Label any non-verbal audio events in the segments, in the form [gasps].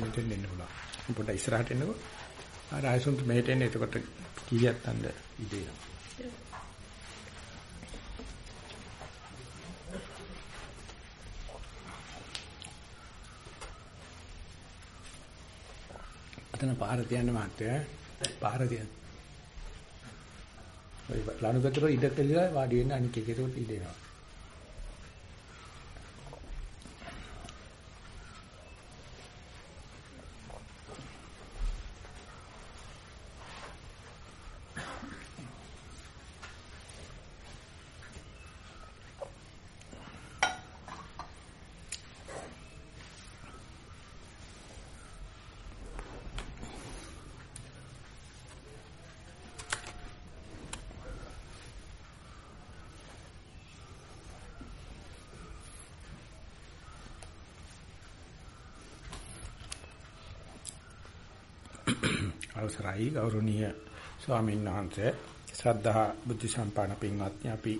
මෙතෙන් එන්න පුළුවන්. පොඩ්ඩක් ඉස්සරහට එන්නකෝ. ආ රායසුන්ට මෙහෙට එන්න එතකොට කීයක් තන්ද ඉදේ. අතන පාර තියන්න මහත්තයා. පාර තියන්න. ඔය ලනුපැතුර ඉඩ කෙලිලා වාඩි වෙන්න අනික එකේට ඉඩ එනවා. අවසරයි ගෞරවනීය ස්වාමීන් වහන්සේ. ශ්‍රද්ධා බුද්ධ සම්පන්න පින්වත්නි අපි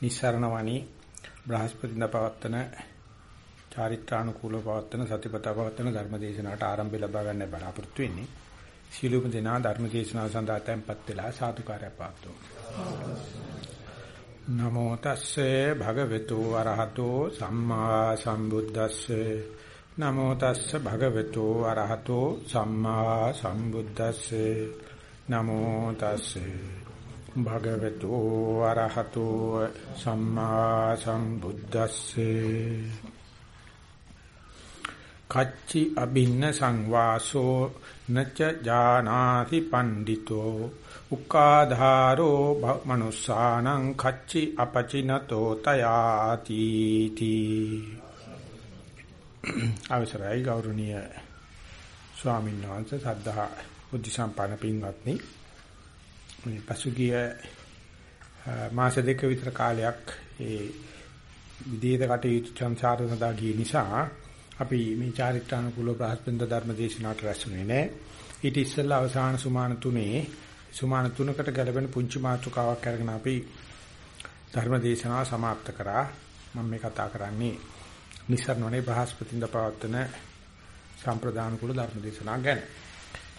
නිස්සරණ වණි බ්‍රහස්පතින්ද පවත්තන චාරිත්‍රානුකූලව පවත්තන සතිපතා පවත්තන ධර්මදේශනාවට ආරම්භය ලබා ගන්න බලාපොරොත්තු වෙන්නේ. සීලුම දෙනා ධර්මදේශනාව සඳහා tempත් වෙලා සාදුකාරය පාත්වෝ නමෝ තස්සේ භගවතු වරහතෝ සම්මා සම්බුද්දස්සේ නමෝ තස්ස භගවතු අරහතෝ සම්මා සම්බුද්දස්සේ. නමෝ තස්සේ භගවතු අරහතෝ සම්මා සම්බුද්දස්සේ. කච්චි අබින්න සංවාසෝ නච ජානාති පණ්ඩිතෝ. උක්කාධාරෝ මනුස්සානං කච්චි අපචිනතෝ තයාති තී අවසරයි ගෞරවනීය ස්වාමීන් වහන්සේ සද්ධා බුද්ධ සම්පන්න පින්වත්නි මේ පසුගිය මාස දෙක විතර කාලයක් ඒ විදේත කටයුතු සංසාර සඳහා ගිය නිසා අපි මේ චාරිත්‍රානුකූල බ්‍රහස්පති ධර්ම දේශනාවට රැස්ුනේ නෑ ඊට ඉස්සෙල්ලා අවසාන සුමාන තුනේ සුමාන තුනකට ගැලපෙන පුංචි මාතෘකාවක් අරගෙන අපි ධර්ම දේශනාව સમાપ્ત කරා මම මේ කතා කරන්නේ නිසරණනේ බ්‍රහස්පතින්ද පවත්වන සම්ප්‍රදාන කුල ධර්ම දේශනා ගැන.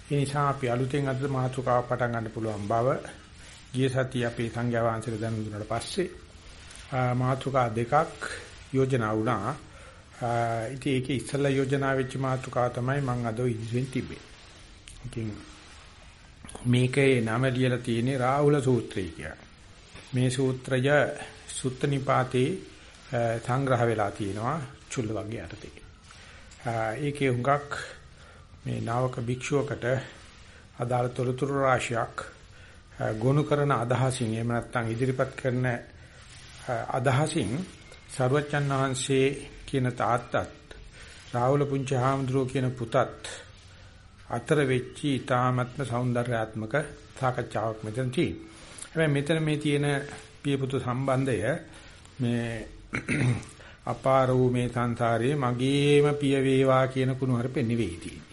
ඒ නිසා අපි අලුතෙන් අද මාතෘකාව පටන් ගන්න පුළුවන් බව ගිය සතියේ අපේ සංඝයා වහන්සේලා දැනුම් දුන්නාට පස්සේ මාතෘකා දෙකක් යෝජනා වුණා. ඉතින් ඒකේ ඉස්සෙල්ලා යෝජනා වෙච්ච මාතෘකාව තමයි මම අද ඉදිරියෙන් තිබ්බේ. ඉතින් මේකේ නම ලියලා තියෙන්නේ රාහුල සූත්‍රය කියලා. මේ සූත්‍රය සුත්ත නිපාතේ සංග්‍රහ වෙලා තියෙනවා චුල්ල වර්ගයේ යටතේ. ඒකේ හුඟක් මේ නාවක භික්ෂුවකට අදාළ තොරතුරු රාශියක් ගොනු කරන අදහසින් එහෙම නැත්නම් ඉදිරිපත් කරන අදහසින් සර්වචන් වහන්සේ කියන තාත්තත් රාහුල පුංචහාමුදුරුව කියන පුතත් අතර වෙච්චි ඊ타මත්ම సౌందర్యාත්මක සාකච්ඡාවක් මෙතන තියෙනවා. හැබැයි මෙතන මේ තියෙන පියපුතු සම්බන්ධය මේ [clears throat] අපාර වූ මේ සංසාරයේ මගේම පිය වේවා කියන කුණු හරපෙ නෙවෙයි තියෙන්නේ.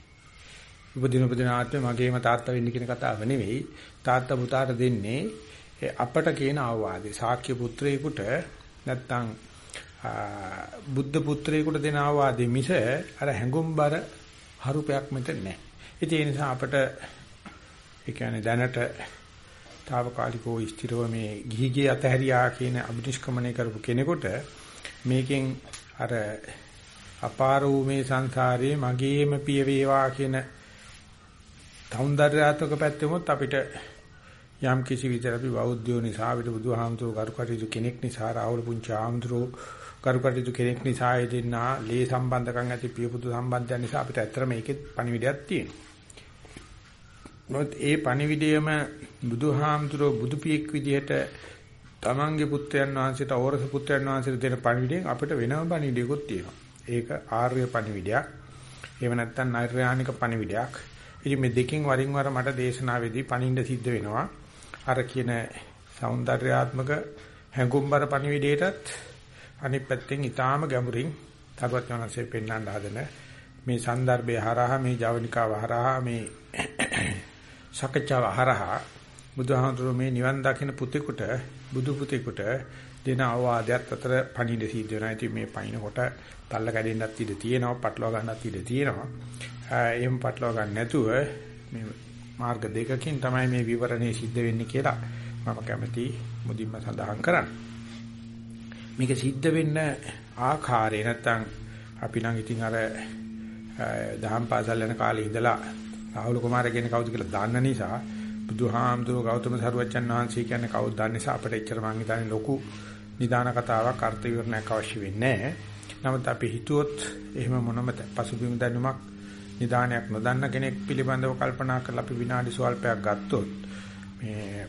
උපදින උපදින ආත්මේ මගේම තාත්තා වෙන්න කියන කතාව නෙවෙයි. තාත්තා පුතාට දෙන්නේ අපට කියන ආවාදේ. ශාක්‍ය පුත්‍රයෙකුට නැත්තම් බුද්ධ පුත්‍රයෙකුට දෙන ආවාදේ මිස අර හැඟුම්බර හරුපයක් මෙතන නැහැ. ඒ නිසා අපට ඒ කියන්නේ දැනට తాවකාලිකව ස්ථිරව මේ ගිහිගේ අතහැරියා කියන අභිනිෂ්ක්‍මණය කරපු කෙනෙකුට මේකෙන් අර අපාර වූ මේ සංසාරයේ මගේම පිය වේවා කියන තෞන්දර්යාත්මක පැත්තෙමුත් අපිට යම් කිසි විදිහට අපි බෞද්ධයෝ නිසා අපිට බුදුහාමුදුරුවෝ කරුකටයුතු කෙනෙක් නිසා රාහුල පුංචි ආමුදුරුවෝ කරුකටයුතු කෙනෙක් නිසා ඒ දෙන්නා ලේ සම්බන්ධකම් ඇති පිය පුදු සම්බන්ධයන් නිසා අපිට ඇත්තට මේකෙත් පණිවිඩයක් තියෙනවා. නමුත් ඒ පණිවිඩයම බුදුහාමුදුරෝ බුදුපියෙක් විදිහට තමන්ගේ පුත්‍රයන් වහන්සේට අවරස පුත්‍රයන් වහන්සේට දෙන පණිවිඩයෙන් අපිට වෙනම පණිවිඩයක්ත් තියෙනවා. ඒක ආර්ය පණිවිඩයක්. එහෙම නැත්නම් නෛර්යානික පණිවිඩයක්. ඉතින් මේ දෙකෙන් වරින් වර මට දේශනාවේදී පණින්න සිද්ධ වෙනවා. අර කියන సౌందర్యාත්මක හැඟුම්බර පණිවිඩයටත් අනිත් පැත්තෙන් ඊටාම ගැඹුරින් තවත් වෙනසෙ පෙන්වන්න හදන මේ સંદર્ભය හරහා මේ ජවනිකාව හරහා මේ සකච්ඡාව හරහා බුදුහාමුදුරුවෝ මේ නිවන් දකින්න පුතේකට බුදු පුතේකට දෙන අවවාදයක් අතර පණිඩ සිද්ධ වෙනවා. ඉතින් මේ පයින් කොට තල්ල කැඩෙන්නත් ඉඩ තියෙනවා, පටලවා ගන්නත් ඉඩ තියෙනවා. එහෙම පටලවා ගන්න නැතුව මේ මාර්ග දෙකකින් තමයි මේ විවරණේ සිද්ධ වෙන්නේ කියලා මම කැමති මුදින්ම සඳහන් කරන්න. මේක සිද්ධ වෙන්න ආකාරය නැත්තම් අපි නම් ඉතින් අර දහම් පාසල් යන කාලේ ඉඳලා රාහුල කුමාරය කියන්නේ කවුද කියලා දන්න නිසා බුදුහාමුදුරුවෝ ගෞතම සරුවච්චන් වහන්සේ කියන්නේ කවුද දන්න නිසා අපිට එච්චර මං හිතන්නේ ලොකු නිදාන කතාවක් අර්ථ විවරණයක් අවශ්‍ය වෙන්නේ නැහැ. නමුත් අපි හිතුවොත් එහෙම මොනම පසුබිම් දැනුමක් නිදානයක් නොදන්න කෙනෙක් පිළිබඳව කල්පනා කරලා අපි විනාඩි සුවල්පයක් ගත්තොත් මේ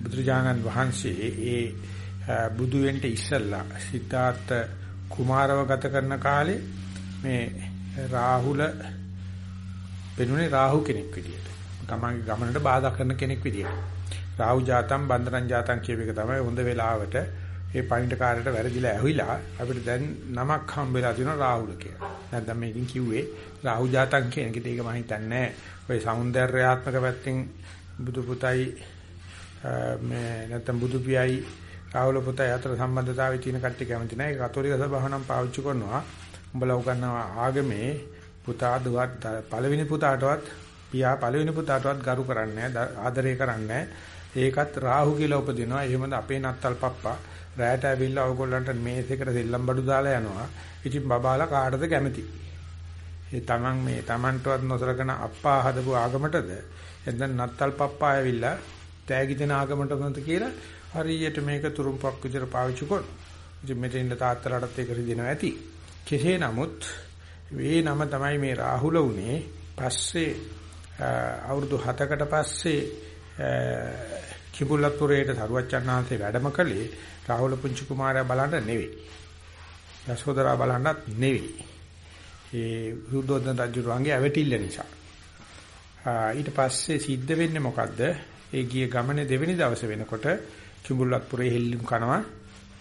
බුදුරජාණන් වහන්සේ ඒ බුදු වෙන්න ඉස්සල්ලා සිතාර්ථ කුමාරව ගත කරන කාලේ මේ රාහුල වෙනුනේ රාහු කෙනෙක් විදියට. තමන්ගේ ගමනට බාධා කරන කෙනෙක් විදියට. රාහු ජාතම් බන්දරං ජාතම් කියව එක තමයි හොඳ වෙලාවට මේ පයින්ට කාර්යයට වැරදිලා ඇහුවිලා අපිට දැන් නමක් හම්බෙලා තියෙනවා රාහුල කියලා. නැත්නම් මේකින් කිව්වේ රාහු ජාතම් කියන එකට ඒක මම හිතන්නේ ඔය సౌందర్యාත්මක පැත්තෙන් බුදු පුතයි මේ නැත්නම් බුදු පියයි රාහුල පුතයි අතර සම්බන්ධතාවය තියෙන කට්ටිය කැමති නැහැ. ඒක කතෝලික සභාව නම් පාවිච්චි කරනවා. උඹලා උගන්නවා ආගමේ පුතා දුවත් පළවෙනි පුතාටවත් පියා පළවෙනි පුතාටවත් ගරු කරන්නේ ආදරය කරන්නේ ඒකත් රාහු කියලා උපදිනවා. එහෙමද අපේ නත්තල් පප්පා රැයට ඇවිල්ලා ඕගොල්ලන්ට මේසෙකට සෙල්ලම් බඩු දාලා යනවා. ඉතින් බබාලා කාටද කැමති? ඒ තමන් මේ තමන්ටවත් නොසලකන අප්පා හදපු ආගමටද එතන නත්තල් පප්පා ඇවිල්ලා තෑගි දෙන ආගමටද කියලා හරියට මේක තුරුම්පක් විදිහට පාවිච්චි කරනවා. ඉතින් මෙතෙන් තාත්තලාටත් ඒක රිදෙනවා ඇති. කෙසේ නමුත් මේ නම තමයි මේ රාහුල උනේ පස්සේ අවුරුදු 7කට පස්සේ කිඹුල්ලත්පුරේට සරුවච්චන්හන්සේ වැඩම කළේ රාහුල පුංචි කුමාරයා බලන්න නෙවෙයි. යශෝදරා බලන්නත් නෙවෙයි. ඒ සුද්ධෝදන රජුගේ ඇවටිල්ල නිසා. ඊට පස්සේ සිද්ධ වෙන්නේ මොකද්ද? ඒ ගිය ගමනේ දෙවෙනි දවසේ වෙනකොට කිඹුල්ලත්පුරේ හෙල්ලුම් කනවා.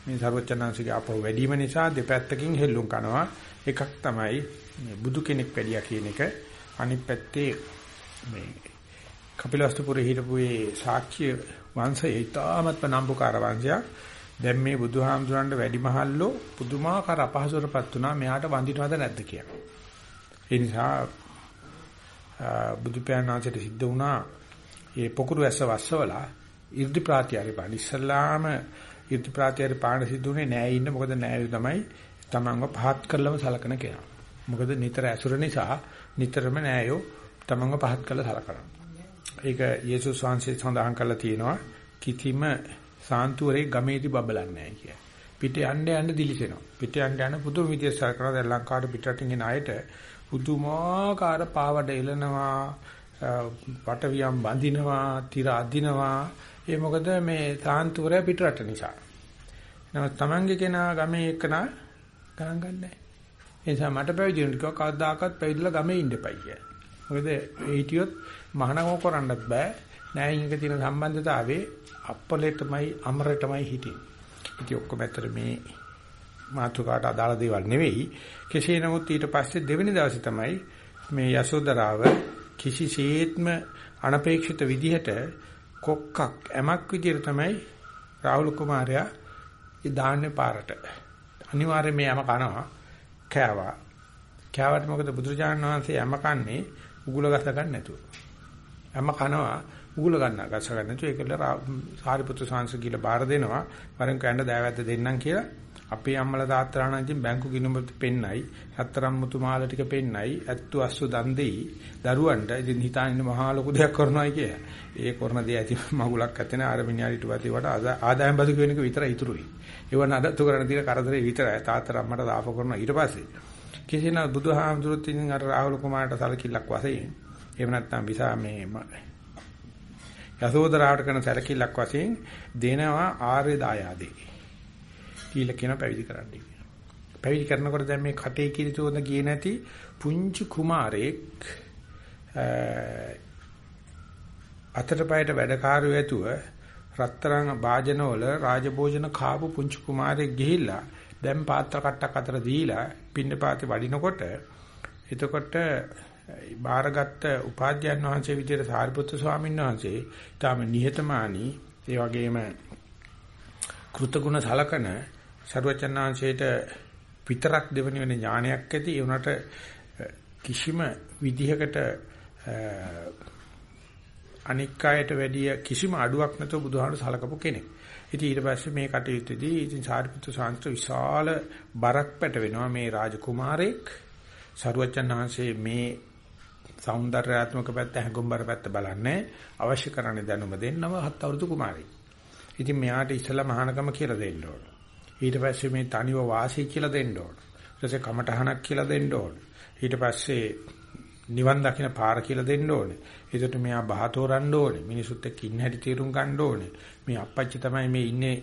මේ සරුවච්චන්හන්සේගේ අපව වැඩිම නිසා දෙපැත්තකින් හෙල්ලුම් කනවා. එකක් තමයි මේ බුදු කෙනෙක් වැඩියා කියන එක. අනිත් පැත්තේ මේ කපිලවස්තුපුරේ හිටපු ඒ ශාක්‍ය වංශය ඉතාමත් නම්බුකාර වංශයක්. දැන් මේ බුදුහාමුදුරන්ට වැඩිමහල්ලෝ පුදුමාකාර අපහසුරපත් වුණා. මෙයාට වඳිනවද නැද්ද කියලා. ඒ නිසා බුදුපියාණන්ට සිද්ධ වුණා මේ පොකුරු ඇස වස්සවලා 이르දි ප්‍රාතිහාරය පාන. ඉස්සල්ලාම 이르දි ප්‍රාතිහාරය පාන සිද්ධුනේ නෑ ඉන්න. මොකද නෑ තමයි තමන්ව පහත් කරලම සලකන කෙනා. මොකද නිතර ඇසුර නිසා නිතරම නෑයෝ තමන්ව පහත් කරලා සලකනවා. ඒක යේසුස් වහන්සේ සඳහන් කරලා තියෙනවා කිතිම සාන්තුවරේ ගමේදී බබලන්නේ නැහැ කිය. පිට යන්න යන්න දිලිසෙනවා. පිට යන්න යන පුදුම විදියට සලකනවා දැන් ලංකාවට පිටරටින් එන අයට පුදුමාකාර පාවඩ එලනවා පටවියම් බඳිනවා තිර අදිනවා ඒ මොකද මේ සාන්තුවරය පිටරට නිසා. නමුත් Tamange කෙනා ගමේ එක්කනා ගණන් ගන්නෑ. ඒ නිසා මට පැවිදි වෙන්න කිව්වා කවදාකවත් පැවිදිලා ගමේ ඉන්න එපයි කියලා. මොකද ඒ හිටියොත් මහානකම කරන්නත් බෑ. නෑ ඉංගක තියෙන සම්බන්ධතාවයේ අප්පලෙටමයි අමරටමයි හිටින්නේ. ඉතින් ඔක්කොම ඇත්තට මේ මාතුකාට අදාළ දේවල් නෙවෙයි. කෙසේ නමුත් ඊට පස්සේ දෙවෙනි දවසේ තමයි මේ යසෝදරාව කිසිසේත්ම අනපේක්ෂිත විදිහට කොක්කක් ඇමක් විදිහට තමයි රාහුල කුමාරයා ඒ දාන්නේ පාරට. අනිවාර්යයෙන් මේ යම කනවා කෑවා. කෑවට මොකද බුදුරජාණන් වහන්සේ යම කන්නේ උගුල ගස ගන්න නැතුව. යම කනවා උගුල ගන්න ගස ගන්න නැතුව ඒකල සාරිපුත්‍ර සාංශ කියලා බාර දෙනවා. වරෙන් කැඳ දෑවැද්ද දෙන්නම් කියලා අපේ අම්මලා තාත්තලා නම් ඉතින් බැංකු ගිණුමත් පෙන්නයි, හතරම් මුතු මාල ටික පෙන්නයි, ඇත්තු අස්සු දන් දෙයි. දරුවන්ට ඉතින් හිතාගෙන මහා ලොකු දෙයක් කරනවායි කියලා. ඒ කරන දේ ඇති මගුලක් ඇතන අර මිනිහාට ඊට වට ආදායම් බදු කියන එක විතරයි ඉතුරුයි. ඒව නඩත්තු කරන තියෙන කරදරේ විතරයි. තාත්තලා අම්මට දාප කරනවා ඊට පස්සේ. කිසිනා බුදුහාමුදුරුවෝ ඉතින් අර රාහුල කුමාරට සලකිල්ලක් වශයෙන් එහෙම නැත්නම් විසා මේ යසෝදරාවට කරන සැලකිල්ලක් වශයෙන් දෙනවා ආර්ය දායාදේ. කියලා කියන පැවිදි කරන්න කියනවා. පැවිදි කරනකොට දැන් මේ කටේ කිරිතෝන ගියේ නැති පුංචි කුමාරෙක් අතට පයට වැඩකාරයෝ ඇතුව රත්තරන් වාජනවල රාජභෝජන කාපු පුංචි කුමාරයෙක් ගිහිල්ලා දැන් පාත්‍ර කට්ටක් අතර දීලා පින්න පාතේ වඩිනකොට එතකොට බාරගත්ත උපාධ්‍යයන් වහන්සේ විදිහට සාරිපුත්‍ර ස්වාමීන් වහන්සේ ඊටම නිහතමානී ඒ වගේම කෘතගුණ සලකන සරුවචනාංශයට විතරක් දෙවෙනි වෙන ඥානයක් ඇති ඒ උනට කිසිම විදිහකට අනික් අයට වැඩිය කිසිම අඩුවක් නැතුව බුදුහාමුදුරු සලකපු කෙනෙක්. ඉතින් ඊට පස්සේ මේ කටයුත්තේදී ඉතින් සාරිපුත්‍ර සාංශ විශාල බරක් පැට වෙනවා මේ රාජකුමාරයෙක් සරුවචනාංශයේ මේ సౌందర్యාත්මක පැත්ත හැඟුම්බර පැත්ත බලන්නේ අවශ්‍ය කරන්නේ දැනුම දෙන්නව හත් අවුරුදු කුමාරයෙක්. ඉතින් මෙයාට ඉස්සලා මහානකම කියලා දෙන්න ඕන. ඊට පස්සේ මේ තනිව වාසී කියලා දෙන්න ඕන. ඊට පස්සේ කමටහනක් කියලා දෙන්න ඕන. ඊට පස්සේ නිවන් දකින්න පාර කියලා දෙන්න ඕනේ. ඒකට මෙයා බහතෝරන්න ඕනේ. මිනිසුත් එක්ක ඉන්න හැටි තීරුම් ගන්න ඕනේ. මේ අපච්චි තමයි මේ ඉන්නේ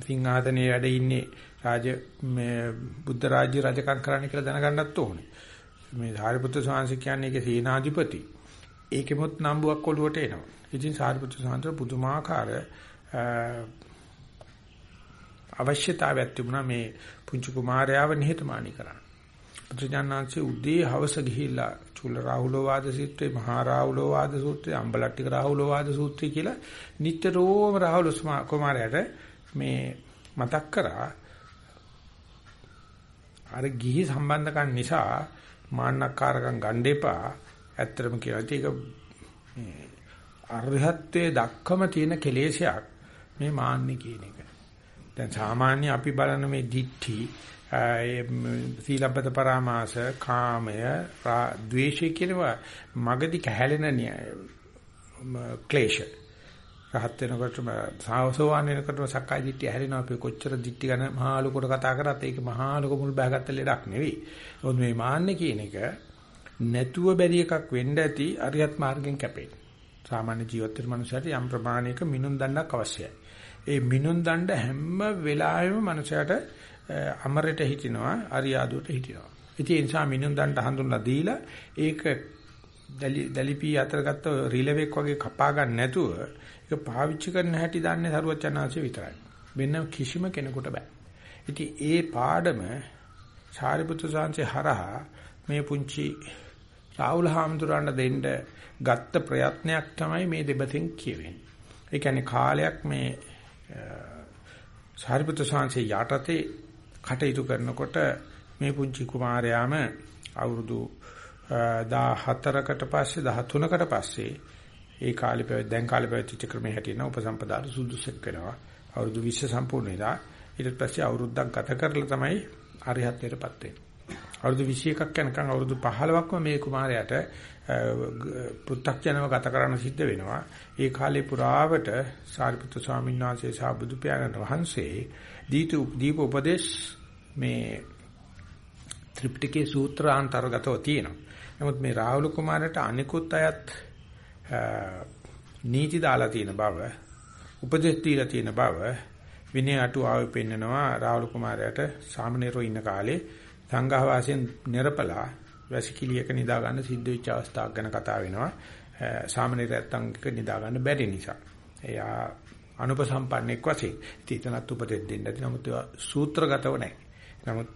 සිංහාසනේ වැඩ ඉන්නේ රාජ මේ බුද්ධ රාජ්‍ය රජකම් කරන්න කියලා දැනගන්නත් ඕනේ. මේ සාරිපුත්‍ර ස්වාමීන් කියන්නේ ඒකේ සේනාධිපති. ඒකෙමුත් නම්බුවක් ඔලුවට එනවා. ඉතින් සාරිපුත්‍ර ස්වාමීන් පුදුමාකාර අවශ්‍යතාවයක් තිබුණා මේ පුංචි කුමාරයාව නිහතමානී කරන්න. පුත්‍රජානනාංශයේ උදේ හවස ගිහිල්ලා චුල්ල රාහුලෝ වාද සූත්‍රේ මහා රාහුලෝ වාද සූත්‍රේ අම්බලට්ටික රාහුලෝ වාද සූත්‍රය කියලා නිතරම රාහුල කුමාරයාට මේ මතක් කරා අර ගිහි සම්බන්ධකම් නිසා මාන්නක්කාරකම් ගන්න එපා ඇත්තටම කියලා ඒක මේ අරහත්ත්වයේ දක්කම තියෙන කෙලෙසයක් මේ මාන්නේ කියන එක. දැන් සාමාන්‍ය අපි බලන මේ දිට්ඨි සීලබ්බත පරාමාස කාමය ද්වේෂය කියනවා මගදී කැහැලෙන ක්ලේශ රහත් වෙනකොටම සාවසෝවාන් වෙනකොටම සක්කාය දිට්ඨිය හැලෙනවා අපි කොච්චර දිට්ඨි ගැන මහා ලොකුට කතා කරත් ඒක මහා ලොකු මුල් බහගත්ත ලෙඩක් නෙවෙයි. මොකද මේ මාන්නේ කියන එක නැතුව බැරි එකක් වෙන්න ඇති අරියත් මාර්ගෙන් කැපෙන. සාමාන්‍ය ජීවත් වෙන මනුස්සයට යම් ප්‍රමාණයක මිනුම් දණ්ඩක් අවශ්‍යයි. ඒ මිනුම් දණ්ඩ හැම වෙලාවෙම මනුස්සයට අමරයට හිටිනවා අරියාදුවට හිටිනවා. ඉතින් ඒ නිසා මිනුම් දණ්ඩ හඳුන්ලා දීලා ඒක දලිපී අතර ගත්ත රිලෙවෙක් වගේ කපා ගන්න නැතුව ඒක පාවිච්චි කරන්න හැටි දන්නේ සරුවචනාංශය විතරයි. වෙන කිසිම කෙනෙකුට බෑ. ඉතින් ඒ පාඩම සාරිපුත්‍ර සාංශේ හරහා මේ පුංචි රාහුල හාමුදුරන්ට දෙන්න ගත්ත ප්‍රයත්නයක් තමයි මේ දෙබතෙන් කියවෙන්නේ. ඒ කියන්නේ කාලයක් මේ සාරිපුත්‍ර සාංශේ යටතේ කටයුතු කරනකොට මේ පුංචි කුමාරයාම අවුරුදු 14කට පස්සේ 13කට පස්සේ ඒ කාලේ පැවැත් දැන් කාලේ පැවැත්ච්ච ක්‍රමයේ හැටියට උපසම්පදාට සුදුසුක් වෙනවා. අවුරුදු 20 සම්පූර්ණ වෙලා ඊට පස්සේ අවුරුද්දක් ගත කරලා තමයි අරිහත්ත්වයටපත් වෙන්නේ. අවුරුදු 21ක් යනකම් අවුරුදු 15ක්ම මේ කුමාරයාට පෘථග්ජනව ගත කරන්න සිද්ධ වෙනවා. ඒ කාලේ පුරාවට සාරිපුත්‍ර ස්වාමීන් වහන්සේ සහ බුදු පියාණන් වහන්සේ දීතු දීප උපදේශ මේ ත්‍රිපිටකයේ සූත්‍රාන්තර්ගතව තියෙනවා. නමුත් මේ රාහුල කුමාරට අනිකුත් අයත් නීති දාලා තියෙන බව, උපදෙස් දීලා තියෙන බව විනය අටුවාවේ පෙන්නනවා රාහුල කුමාරයාට සාමනීරෝ ඉන්න කාලේ සංඝහ වාසයෙන් නිරපලා වැසිකිළියක නිදා ගන්න සිද්ධ වෙච්ච අවස්ථාවක් ගැන කතා වෙනවා. සාමනීරයන්ට නිදා ගන්න බැරි නිසා. එයා අනුපසම්පන්නෙක් වශයෙන්. ඉතින් එතනත් උපදෙස් දෙන්න ඇති. නමුත් ඒවා සූත්‍රගතව නැහැ. නමුත්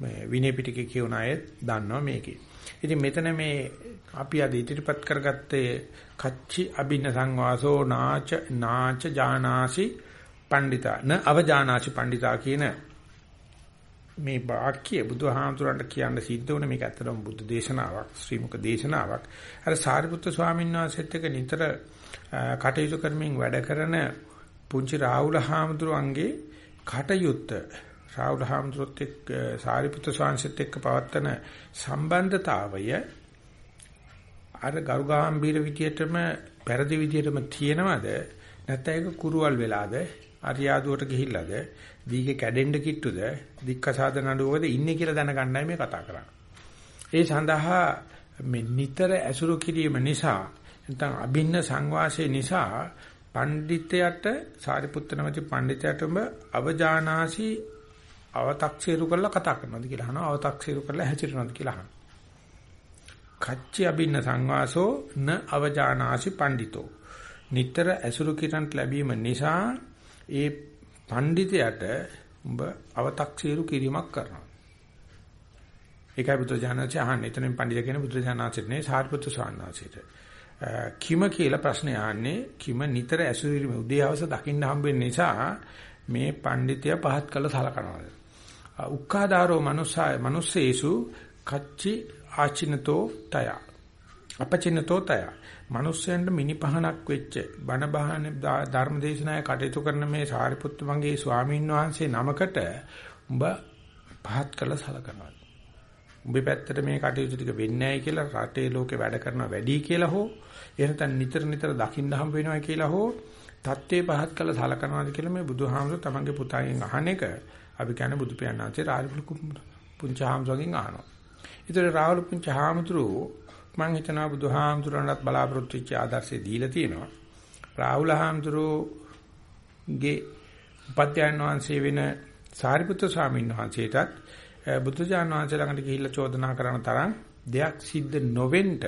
මේ විනය පිටකේ කියවන අය දන්නවා මේකේ. ඉතින් මෙතන මේ අපි අද ඉදිරිපත් කරගත්තේ කච්චි අබින්න සංවාසෝ නාච නාච ජානාසි පණ්ඩිතා න අවජානාසි පණ්ඩිතා කියන මේ වාක්‍ය බුදුහාමුදුරන්ට කියන්න සිද්ධ වුණේ මේක ඇත්තටම බුද්ධ දේශනාවක් ශ්‍රීමුක දේශනාවක්. අර සාරිපුත්‍ර ස්වාමීන් වහන්සේත් එක්ක නිතර කටයුතු කරමින් වැඩ කරන පුංචි රාහුල හාමුදුරුවන්ගේ කටයුත්ත රාහුල හාමුදුරුවොත් එක්ක සාරිපුත්‍ර ස්වාමීන්සෙත් එක්ක පවත්තන සම්බන්ධතාවය අර ගරුගාම්භීර විදියටම පෙරදි විදියටම තියෙනවද? නැත්නම් ඒක කුරුවල් වෙලාද? අරියාදුවට ගිහිල්ලාද දීගේ කැඩෙන්න කිට්ටුද දික්කසාද නඩුවද ඉන්නේ කියලා දැනගන්නයි මේ කතා කරන්නේ. ඒ සඳහා මේ නිතර ඇසුරු කිරීම නිසා නැත්නම් අභින්න සංවාසය නිසා පඬිතයට සාරිපුත්ත නැමැති පඬිතයටම අවජානාසි අව탁සීරු කරලා කතා කරනවාද කියලා අහනවා අව탁සීරු කරලා හැසිරෙනවාද කියලා අහනවා. කච්චි අභින්න සංවාසෝ න අවජානාසි පඬිතෝ නිතර ඇසුරු කිරන්ට ලැබීම නිසා ඒ පඬිතයට උඹ අව탁සීරු කිරීමක් කරනවා. ඒකයි බුදුජානනාචි අහන්නේ. එතනින් පඬිද කියන බුදුජානනාචිට නේ සාරිපුත්‍ර ස්වාමීනාචිට. කිම කියලා ප්‍රශ්නේ ආන්නේ කිම නිතර ඇසුරිම උදේවස දකින්න හම්බෙන්න නිසා මේ පඬිතිය පහත් කළ සලකනවා. උක්කාදාරෝ මනුස්සය මනුස්සේසු කච්චි ආචිනතෝ තය. අපචිනතෝ තය. මනුස්සයන්ට මිනි පහනක් වෙච්ච බණ බහන ධර්මදේශනාය කටයුතු කරන මේ සාරිපුත්තු මගේ ස්වාමීන් වහන්සේ නමකට උඹ පහත් කළ සලකනවා. උඹේ පැත්තට මේ කටයුතු ටික වෙන්නේ නැහැ කියලා රටේ ලෝකේ වැඩ කරන වැඩි කියලා හෝ එහෙනම් නිතර නිතර දකින්න හම්බ වෙනවා කියලා හෝ தත්ත්වේ පහත් කළ සලකනවාද කියලා මේ බුදුහාමුදුර තමන්ගේ පුතාගෙන් අහන එක අපි කියන්නේ බුදු පියාණන්සේ රාජපුල පුංචාහාමුදුරගෙන් අහනවා. ඒතර රාහුල පුංචාහාමුදුරෝ මම හිතනවා බුදුහාමුදුරන්වත් බලාපොරොත්තු වෙච්ච ආදර්ශය දීලා තියෙනවා. රාහුල හාමුදුරෝගේ උපත්යන් වහන්සේ වෙන සාරිපුත්‍ර ස්වාමීන් වහන්සේටත් බුදුජාන විශ්වවිද්‍යාල ළඟට ගිහිල්ලා චෝදනා කරන තරම් දෙයක් සිද්ධ නොවෙන්න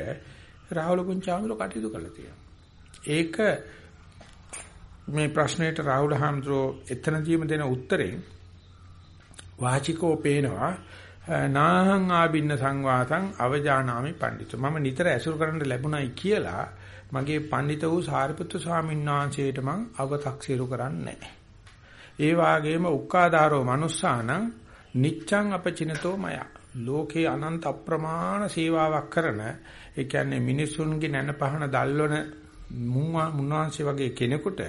රාහුල පුංචාමුල කටයුතු කළා තියෙනවා. ඒක මේ ප්‍රශ්නෙට රාහුල හාමුදුරුවෝ එතනදීම දෙන උත්තරේ වාචිකෝ පේනවා නාහං ආබින්න සංවාතං අවජානාමි පඬිතු. මම නිතර ඇසුරු කරන්න ලැබුණයි කියලා මගේ පඬිත වූ සාරිපුත්තු ස්වාමීන් වහන්සේට මං අව탁සිරු කරන්නේ ඒ වාගේම උක්කාදාරෝ මනුස්සානං නිච්ඡං අපචිනතෝ මය. ලෝකේ අනන්ත අප්‍රමාණ සේවාවක් කරන ඒ කියන්නේ මිනිසුන්ගේ නැන පහන දල්වන මුන්වහන්සේ වගේ කෙනෙකුට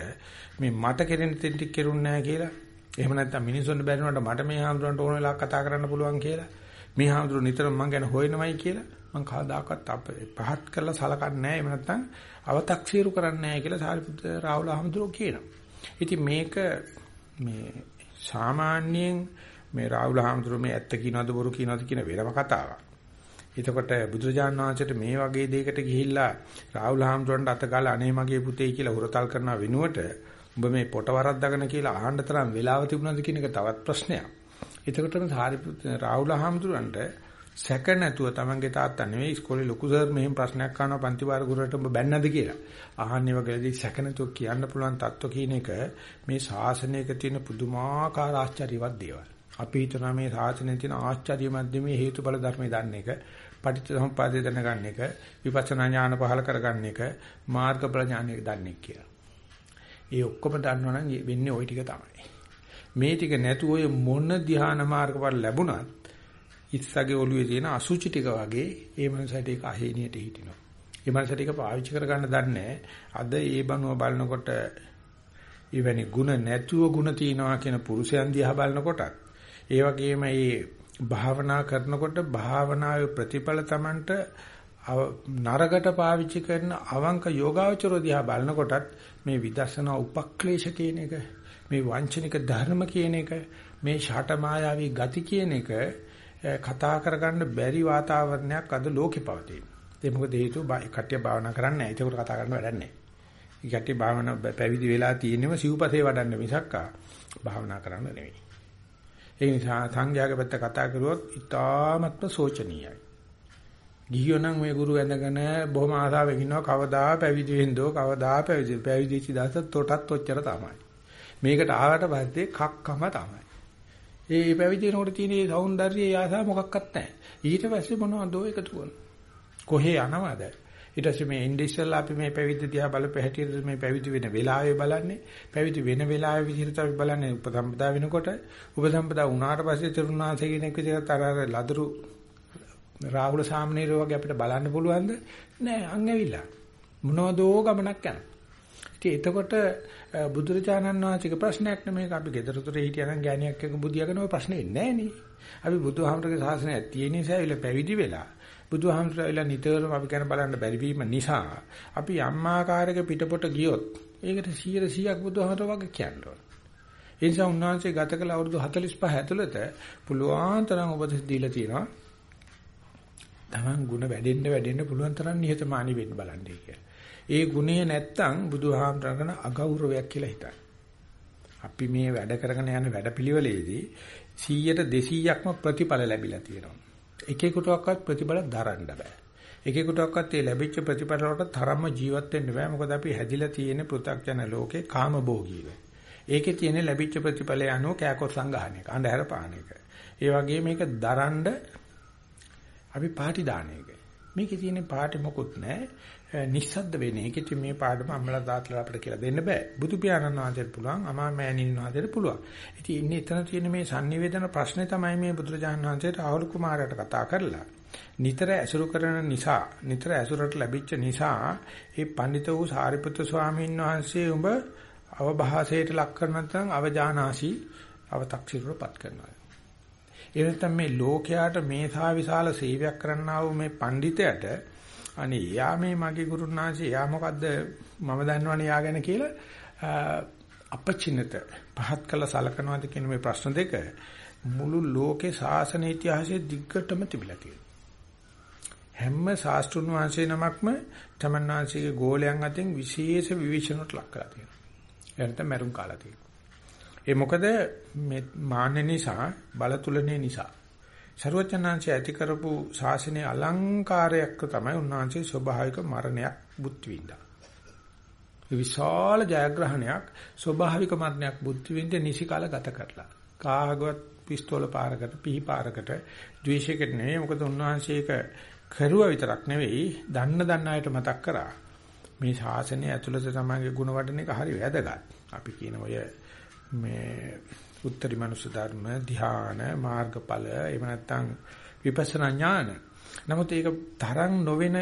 මේ මට කෙරෙන දෙයක් කෙරුන්නේ නැහැ කියලා එහෙම නැත්නම් මිනිසුන්ට බැරිනකොට මට මේ හාමුදුරන්ට ඕන වෙලාවක කතා කරන්න පුළුවන් කියලා මේ හාමුදුරු නිතරම මං ගැන හොයනවයි කියලා මං කවදාකවත් පහත් කරලා සලකන්නේ නැහැ එහෙම නැත්නම් අව탁සීරු කරන්නේ නැහැ කියලා සාරිපුත්‍ර රාහුල හාමුදුරුවෝ කියනවා. ඉතින් මේක මේ සාමාන්‍යයෙන් මේ රාහුල හාමුදුරුවෝ මේ ඇත්ත කියනවද බොරු කියනවද කියන වෙනම කතාවක්. එතකොට බුදුරජාණන් වහන්සේට මේ වගේ දෙයකට ගිහිල්ලා රාහුල හාමුදුරන්ට අත ගාලා අනේ මගේ පුතේ කියලා හුරතල් කරන වෙනුවට උඹ මේ පොට වරද්දාගෙන කියලා අහන්න තරම් වෙලාව තිබුණාද කියන එක තවත් ප්‍රශ්නයක්. එතකොටම සාරිපුත්‍ර රාහුල හාමුදුරන්ට සැක නැතුව තමන්ගේ තාත්තා නෙවෙයි ඉස්කෝලේ ලොකු සර් මෙහෙම ප්‍රශ්නයක් අහනවා පන්ති වාර ගුරුවරට උඹ බැන්නද කියලා. අහන්නේ වගේදී සැක නැතුව කියන්න පුළුවන් තත්ත්ව කියන එක මේ ශාසනයක තියෙන පුදුමාකාර ආශ්චර්යවත් දේවල්. අපි හිතනවා මේ ශාසනයේ තියෙන ආශ්චර්යමත් මේ හේතුඵල ධර්මයේ දන්න එක පටිච්චසමුප්පාදය දැනගන්න එක, විපස්සනා ඥාන පහල කරගන්න එක, මාර්ගඵල ඥානය දන්නේ කියලා. ඒ ඔක්කොම දන්නවනම් වෙන්නේ ওই ටික තමයි. මේ ටික නැතුව ඔය මොන ධ්‍යාන මාර්ගඵල ලැබුණත් ඉස්සගේ ඔළුවේ තියෙන අසුචි ටික වගේ ඒ මනසට ඒක අහේනියට හිටිනවා. ඒ මනසට ඒක පාවිච්චි කරගන්න දන්නේ අද ඒ බණුව බලනකොට ඊවැනි ಗುಣ නැතුව ಗುಣ තියනවා කියන පුරුෂයන් දිහා බලනකොටත් ඒ වගේම මේ භාවනා කරනකොට භාවනාවේ ප්‍රතිඵල Tamanට නරකට පාවිච්චි කරන අවංක යෝගාවචරෝ දිහා බලනකොටත් මේ විදර්ශනා උපක්ලේශ කියන එක මේ වංචනික ධර්ම කියන එක මේ ෂට මායාවී ගති කියන එක කතා කරගන්න බැරි වාතාවරණයක් අද ලෝකේ පවතින. ඒ මොකද හේතුව කට්ටිය භාවනා කරන්නේ නැහැ. ඒකට කතා කරන්න වැඩක් නැහැ. ඒ කට්ටිය භාවනා පැවිදි වෙලා තියෙනව සිව්පසේ වඩන්න මිසක් භාවනා කරන්න නෙවෙයි. ඒ නිසා සංඝයාගේ පැත්ත කතා කරුවොත් ඉතාමත්ම සෝචනීයයි. ගිහියෝ නම් මේ ගුරු ඇඳගෙන බොහොම ආසාවෙන් ඉන්නවා කවදා පැවිදි වෙන්දෝ කවදා පැවිදි පැවිදිච්ච දවස තොටත් ඔච්චර තමයි. මේකට ආවට පස්සේ කක්කම තමයි. ඒ පැවිදි වෙනකොට තියෙන సౌందර්යයේ ආසාව මොකක්වත් නැහැ. ඊට පස්සේ මොනවදෝ එකතු කරනවා. කොහේ යනවද? ඊට පස්සේ මේ ඉන්ඩි ඉස්සල්ලා අපි මේ පැවිදි දිහා බලපෙ හැටියට මේ පැවිදි වෙන වෙලාවේ බලන්නේ පැවිදි වෙන වෙලාවේ විදිහට අපි බලන්නේ උපසම්පදා වෙනකොට උපසම්පදා වුණාට පස්සේ තරුණාසේ කෙනෙක් විදිහට අර ලදරු රාහුල සාමණේරෝ වගේ අපිට බලන්න පුළුවන්ද? නෑ අන් ඇවිල්ලා. මොනවදෝ ගමනක් යනවා. ඉතින් එතකොට බුදුරජාණන් වහන්සේගේ ප්‍රශ්නයක් නෙමෙයි අපි ගෙදර තුරේ හිටියනම් ගෑණියක් එක්ක බුදියාගෙන ඔය ප්‍රශ්නේ ඉන්නේ නෑනේ අපි බුදුහාමරගේ ශාසනය තියෙන නිසා ඉල පැවිදි වෙලා බුදුහාමුදුරුවෝ නිතරම අපි කරන බලන්න බැරි වීම නිසා අපි යම් ආකාරයක පිටපොට ගියොත් ඒකට 100%ක් බුදුහාමුදුරුවෝ වගේ කියනවා. ඒ නිසා උන්වහන්සේ ගත කළ අවුරුදු 45 ඇතුළත පුළුවන් තරම් උපදෙස් දීලා තියෙනවා. Taman ಗುಣ වැඩෙන්න වැඩෙන්න පුළුවන් තරම් නිහතමානී වෙන්න බලන්නේ කියලා. ඒ ගුණය නැත්තම් බුදුහාමුදුරගෙන අගෞරවයක් කියලා හිතන්න. අපි මේ වැඩ කරගෙන යන වැඩපිළිවෙලේදී 100ට 200ක්ම ප්‍රතිඵල ලැබිලා තියෙනවා. එකෙකුටවත් ප්‍රතිඵල දරන්න බෑ. එකෙකුටවත් ඒ ලැබිච්ච ප්‍රතිඵල වලට තරම්ම ජීවත් වෙන්න බෑ. මොකද අපි හැදිලා තියෙන පෘථග්ජන ලෝකේ කාමභෝගීව. ඒකේ තියෙන ලැබිච්ච ප්‍රතිඵලය අනුව කෑකොත් සංගහන එක, අන්ධහැර පාන එක. ඒ වගේ මේක දරන්න අපි පාටි දාන එක. මේකේ තියෙන පාටි මොකුත් නැහැ. නිස්සද්ද වෙන්නේ. ඒකෙත් මේ පාඩම අම්මලා තාත්තලා අපිට කියලා දෙන්න බෑ. බුදු පියාණන් වහන්සේට පුළුවන්, අමා මෑණින් වහන්සේට පුළුවන්. ඉතින් ඉන්නේ එතන තියෙන මේ sannivedana ප්‍රශ්නේ තමයි මේ බුදුරජාණන් වහන්සේට ආහුරු කුමාරයාට කතා කරලා. නිතර ඇසුරු කරන නිසා, නිතර ඇසුරට ලැබිච්ච නිසා, මේ පඬිත වූ සාරිපුත්‍ර ස්වාමීන් වහන්සේ උඹ අවභාසයට ලක් කර නැත්නම් අවජානාසි අව탁සිරුවපත් කරනවා. ඒ නැත්නම් මේ ලෝකයාට මේ සා විශාල සේවයක් කරන්නා වූ මේ පඬිතයට අනේ යා මේ මගේ ගුරුනාංශේ යා මොකද්ද මම දන්නවනේ යා ගැන කියලා අපචින්නත පහත් කළ සලකනවාද කියන මේ ප්‍රශ්න දෙක මුළු ලෝකේ ශාසන ඉතිහාසයේ දිග්ගටම තිබිලා තියෙනවා. හැම ශාස්ත්‍රුන් වහන්සේ නමක්ම තමන් වහන්සේගේ ගෝලයන් අතරින් විශේෂ විවේචනකට ලක් කරලා තියෙනවා. එනත මරුම් කාලා තියෙනවා. ඒ මොකද මේ මාන්න නිසා බල තුලනේ නිසා. ਸਰවචනාංශය ඇති කරපු ශාසනයේ අලංකාරයක් තමයි උන්වහන්සේ ස්වභාවික මරණයක් බුද්ධ විඳා. විශාල ජයග්‍රහණයක් ස්වභාවික මරණයක් බුද්ධ විඳ නිසි කාල ගත කරලා. කාගවත් පිස්තෝල පාරකට පිහි පාරකට ද්වේෂයකට නෙවෙයි මොකද උන්වහන්සේක කරුවා විතරක් නෙවෙයි දන්න දන්න අයට මතක් කරා. මේ ශාසනය ඇතුළත තමයිගේ ගුණ වඩන එක හරි වැදගත්. අපි කියන ඔය මේ උත්තරී මනුෂ්‍ය ධර්ම ධ්‍යාන මාර්ගඵල එහෙම නැත්නම් විපස්සනා ඥාන. නමුත් ඒක තරම් නොවන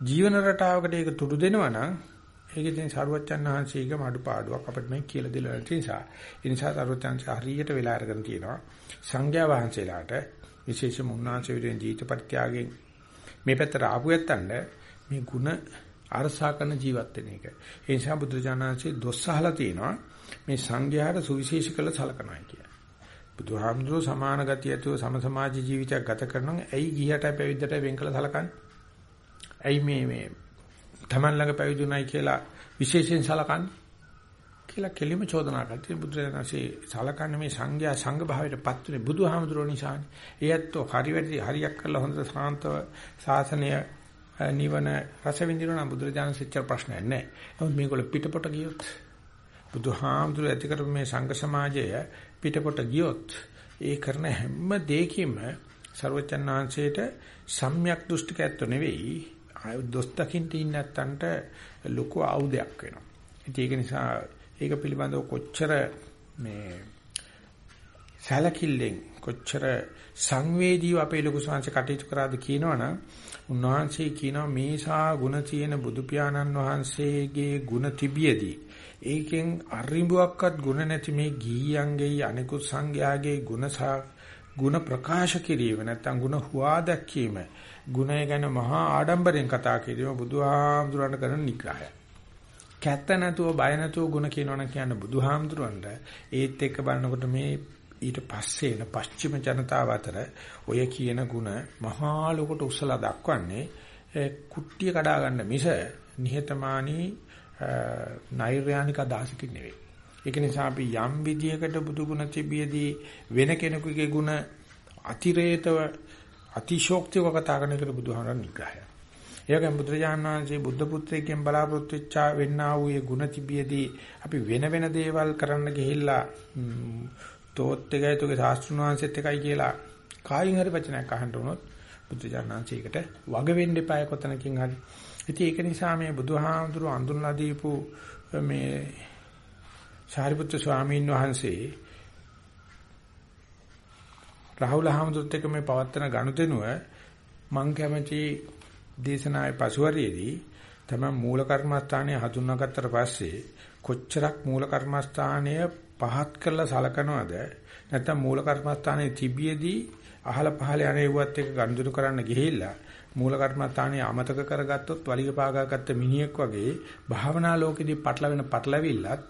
ජීවන රටාවකට ඒක තුඩු දෙනවා නම් ඒක ඉතින් සරුවච්චන් වහන්සේගේ මඩුපාඩුවක් අපිට මේ කියලා දෙලා නැති නිසා ඒ නිසා සරුවච්චන් හරියට වෙලා අරගෙන තියෙනවා සංඝයා වහන්සේලාට විශේෂම උන්වහන්සේ විදිහේ ජීවිත පරිත්‍යාගයෙන් මේ පැත්තට ආපු යත්තන්ට මේ ಗುಣ අරසා කරන ජීවත් වෙන එක. ඒ නිසා බුදුජානනාංශයේ දොස් අහලා තියෙනවා මේ සංඝයාට සුවිශේෂ කළ සලකනවා කියලා. බුදුහාමුදුරුවෝ සමාන ගතිය ඇතුව සම සමාජ ජීවිතයක් ගත කරනවා. ඇයි ගිහට පැවිද්දට වෙන් කළ සලකන්නේ? ඇයි මේ මේ Taman ළඟ පැවිදුණයි කියලා විශේෂයෙන් සලකන්නේ? කියලා කෙලිම චෝදනා කරලා බුදුරජාණන්සේ සලකන්නේ මේ සංඝයා සංඝ භාවයට පත්ුනේ බුදුහාමුදුරුවෝ නිසානේ. ඒත් හරිවැටි හරියක් කරලා හොඳ සාන්තව ශාසනය නිවන රස විඳිනවා නම් බුදුරජාණන් සිච්ච ප්‍රශ්නයක් නැහැ. නමුත් මේගොල්ලෝ පිටපොට ගියොත් බුදුහාමුදුර ඇති කරපු මේ සංඝ සමාජය පිටපොට ගියොත් ඒ කරන හැම දෙයකින්ම ਸਰවචන් වහන්සේට සම්‍යක් දෘෂ්ටිකයත්ව නෙවෙයි දොස් දකින්න ඉන්න නැත්තන්ට ලොකු ආයුධයක් වෙනවා. ඉතින් ඒක නිසා ඒක පිළිබඳව කොච්චර මේ සැලකිල්ලෙන් කොච්චර සංවේදීව අපේ ලොකු සංහස කටයුතු කරාද කියනවනම් උන්වහන්සේ කියනවා මේසා ගුණ තියෙන බුදු පියාණන් වහන්සේගේ ගුණ තිබියදී ඒකෙන් අරිඹුවක්වත් ගුණ නැති මේ ගීයන්ගේ අනිකුත් සංඝයාගේ ගුණසා ගුණ ප්‍රකාශ කිරීම නැත්නම් ගුණ හුවා දැක්වීම ගුණය ගැන මහා ආඩම්බරෙන් කතා කිරීම බුදුහාමුදුරන්ට කරන නිග්‍රහය. කැත්ත නැතුව බය නැතුව ගුණ කියනවනම් කියන්නේ බුදුහාමුදුරන්ට ඒත් එක්ක බලනකොට මේ ඊට පස්සේ එන පශ්චිම ජනතාව අතර ඔය කියන ಗುಣ මහා ලොකට උසලා දක්වන්නේ කුට්ටිය කඩා ගන්න මිස නිහතමානී නෛර්යානික අදහසකින් නෙවෙයි. ඒක නිසා අපි යම් විදියකට බුදු ගුණ තිබියදී වෙන කෙනෙකුගේ ගුණ අතිරේතව අතිශෝක්තිව කතා කරන එකට බුදුහාමරන් නිග්‍රහය. ඒකෙන් බුදුරජාණන් වහන්සේ බුද්ධ පුත්‍රයෙක්ගෙන් බලාපොරොත්තු වෙච්චා වෙන්නා වූ ඒ ගුණ තිබියදී අපි වෙන වෙන දේවල් කරන්න ගිහිල්ලා තෝත් එකයි තුගේ ශාස්ත්‍රුණ වහන්සේත් එකයි කියලා කායින් හරි වචනයක් අහන්න උනොත් බුදුරජාණන් වහන්සේකට වග වෙන්න එපාය කොතනකින් හරි. ඉතින් ඒක නිසා මේ බුදුහාමුදුරුව අඳුන්ලා දීපු මේ සාරිපුත්‍ර ස්වාමීන් වහන්සේ රාහුල හාමුදුරුවොත් එක්ක මේ පවත්තන ගනුදෙනුව මං කැමති දේශනාවේ පසුවරියේදී තමයි මූල කර්මස්ථානය හඳුනාගත්තට පස්සේ කොච්චරක් මූල කර්මස්ථානය පහත් කරලා සලකනවද නැත්නම් මූල කර්මස්ථානයේ තිබියදී අහල පහල යන්නේවත් එක්ක ගනුදෙනු කරන්න ගිහිල්ලා මූල කර්මස්ථානයේ අමතක කරගත්තොත් වලිග පාගාගත්ත මිනිහෙක් වගේ භාවනා ලෝකෙදී පටලවෙන පටලවිල්ලත්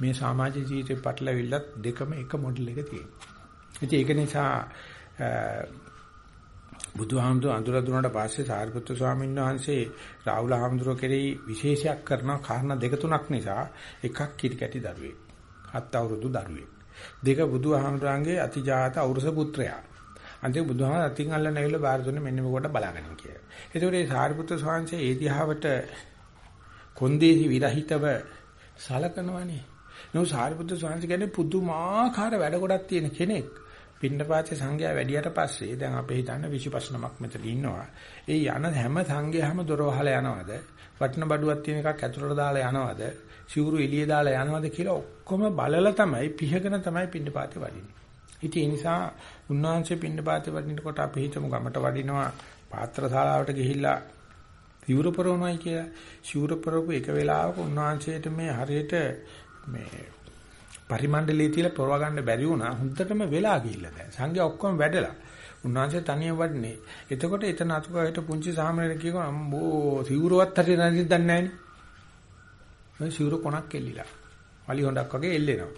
මේ සමාජ ජීවිතේ පටලවිල්ලත් දෙකම එක මොඩල් එක තියෙනවා. ඉතින් ඒක නිසා බුදුහාමුදුර අඳුර දුන්නාට පස්සේ සාරිපුත්‍ර ස්වාමීන් වහන්සේ රාහුල හාමුදුරුවෝ කෙරෙහි විශේෂයක් කරන කාරණා දෙක තුනක් නිසා එකක් කිරි කැටි දරුවෙක්. හත් අවුරුදු දරුවෙක්. දෙක බුදුහාමුදුරන්ගේ අතිජාත ඖරස පුත්‍රයා. අන්තිම බුදුහාම අතින් අල්ලන ඇවිල්ලා බාර දුන්නේ මෙන්න මේකට බලාගන්න කියලා. ඒතකොට මේ සාරිපුත්‍ර ස්වාමීන් ඒ දිහාවට කොන්දේසි විරහිතව සලකනවනේ. නෝ සාරිපුත්‍ර ස්වාමීන් කියන්නේ පුදුමාකාර වැඩ ගොඩක් තියෙන කෙනෙක්. පින්නපාතේ සංඝයා වැඩියට පස්සේ දැන් අපේ හිතන්න 25 නමක් මෙතන ඉන්නවා. ඒ යන හැම සංඝයාම දොර වහලා යනවද? වටින බඩුවක් තියෙන එකක් ඇතුළට දාලා යනවද? සිවුරු එළිය දාලා යනවද කියලා ඔක්කොම බලලා තමයි පිහගෙන තමයි පින්නපාතේ වඩින්නේ. ඉතින් ඒ නිසා උන්වහන්සේ පින්නපාතේ වඩිනකොට අපි හිතමු ගමට වඩිනවා පාත්‍ර ශාලාවට ගිහිල්ලා සිවුර පරවනවායි කියලා. සිවුර පරවපු එක වෙලාවක උන්වහන්සේට මේ හරියට මේ පරිමණ්ඩලයේ තියලා පරව ගන්න බැරි වුණා. හුද්දටම වෙලා ගිහිල්ලා දැන්. සංඝයා ඔක්කොම වැඩලා. උන්වහන්සේ තනියම වඩනේ. එතකොට එතන අතුකයට පුංචි සාමණේර කියනවා අම්බෝ සිවුරවත් හරියට නැති දන්නේ නැහැ නේ. සිවුර කොනක් එල්ලිලා. වලි හොඬක් වගේ එල්ලෙනවා.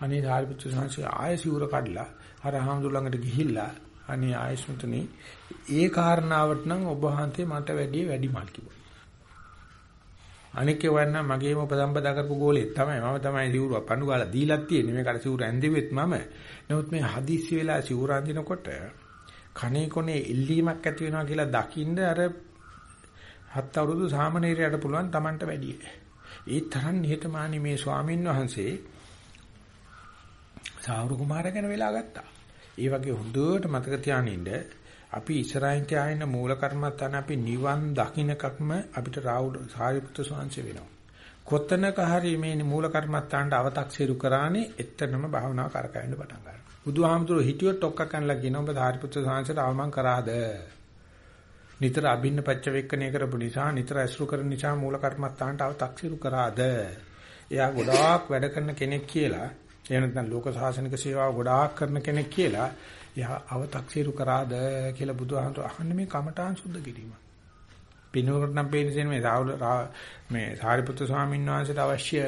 අනේ සාරිපුත්‍ර සංඝයා ආයෙ සිවුර කඩලා අර හාමුදුර ළඟට ගිහිල්ලා අනේ ආයස්මතුනි ඒ කාරණාවට නම් ඔබ වහන්සේ මට වැඩි වැඩි මල් කිව්වා. අනික වන්න මගේම උපසම්පදා කරපු ගෝලෙත් තමයි මම තමයි සිවුර පණු ගාලා දීලක් තියෙන්නේ මේකට සිවුර ඇඳෙවෙත් මම. නමුත් මේ හදිස්සි වෙලා සිවුර අඳිනකොට කණේ කොනේ ඉල්ලීමක් ඇති වෙනවා කියලා දකින්න අර හත් අවුරුදු සාමණේරයට පුළුවන් Tamanට වැඩි. ඒ තරම් නිහතමානී මේ ස්වාමින් වහන්සේ සාවුරු කුමාරයා ගැන වෙලා ගත්තා. ඒ වගේ හොඳට මතක තියානින්න අපි ඉස්සරහින් තියාගෙන මූල කර්මත්තාන අපි නිවන් දකින්නකක්ම අපිට රාහුල සාරිපුත්‍ර ස්වාමීන් වෙනවා. කොතනක හරි මේ මූල කර්මත්තාන්ට අව탁සිරු කරානේ එතනම භාවනාව කරකැවෙන්න පටන් ගන්නවා. බුදුහාමුදුරුවෝ හිටියොත් ඔක්ක කනලා කියන ඔබ සාරිපුත්‍ර ස්වාමීන්ට අවමන් කරාද? නිතර අභින්න පච්චවේක්කණය කරපු නිසා නිතර ඇසුරු කරන නිසා මූල කර්මත්තාන්ට අව탁සිරු කරාද? එයා ගොඩාක් වැඩ කරන කෙනෙක් කියලා එහෙම නැත්නම් ලෝක සාසනික සේවාව ගොඩාක් කරන කෙනෙක් කියලා එයා අව탁සීරු කරාද කියලා බුදුහාමුදුර අහන්නේ මේ කමඨාන් සුද්ධ කිරීම. පිනුවකට නම් පේන්නේ මේ රාහුල මේ සාරිපුත්‍ර ස්වාමීන් වහන්සේට අවශ්‍ය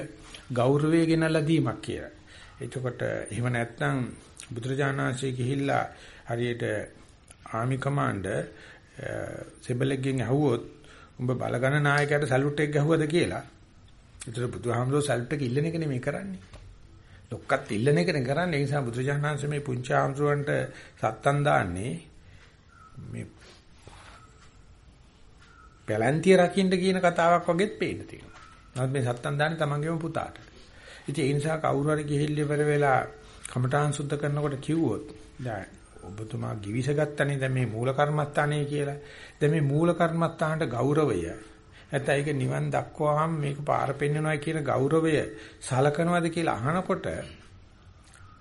ගෞරවය ගෙනල්ලා දීමක් කියලා. එතකොට එහෙම නැත්නම් බුදුරජාණන්සේ ගිහිල්ලා හරියට ආමි කමාන්ඩර් සෙබලෙක්ගෙන් ඇහුවොත් උඹ බලගණ නායකයාට සැලුට් එක ගැහුවද කියලා. ඒතර බුදුහාමුදුර සැලුට් එක ඉල්ලන එක නෙමෙයි කරන්නේ. ලොක්කත් ඉල්ලන එකනේ කරන්නේ. ඒ නිසා බුදුජානනාංශ මේ පුංචි ආම්සුවන්ට සත්තන් දාන්නේ මේ පැලැන්තිය රකින්න කියන කතාවක් වගේත් පේන්න තියෙනවා. නමුත් මේ සත්තන් දාන්නේ තමන්ගේම පුතාට. ඉතින් ඒ නිසා කවුරු හරි ගිහිල්ලා ඉවර වෙලා කමඨාන් සුද්ධ කරනකොට කිව්වොත් දැන් ඔබතුමා givisගත්තනේ දැන් මේ මූල කර්මස්ථානේ කියලා. දැන් මේ මූල කර්මස්ථානට ගෞරවය නැත්නම් ඒක නිවන් දක්වාම මේක පාර පෙන්වනවා කියන ගෞරවය සලකනවාද කියලා අහනකොට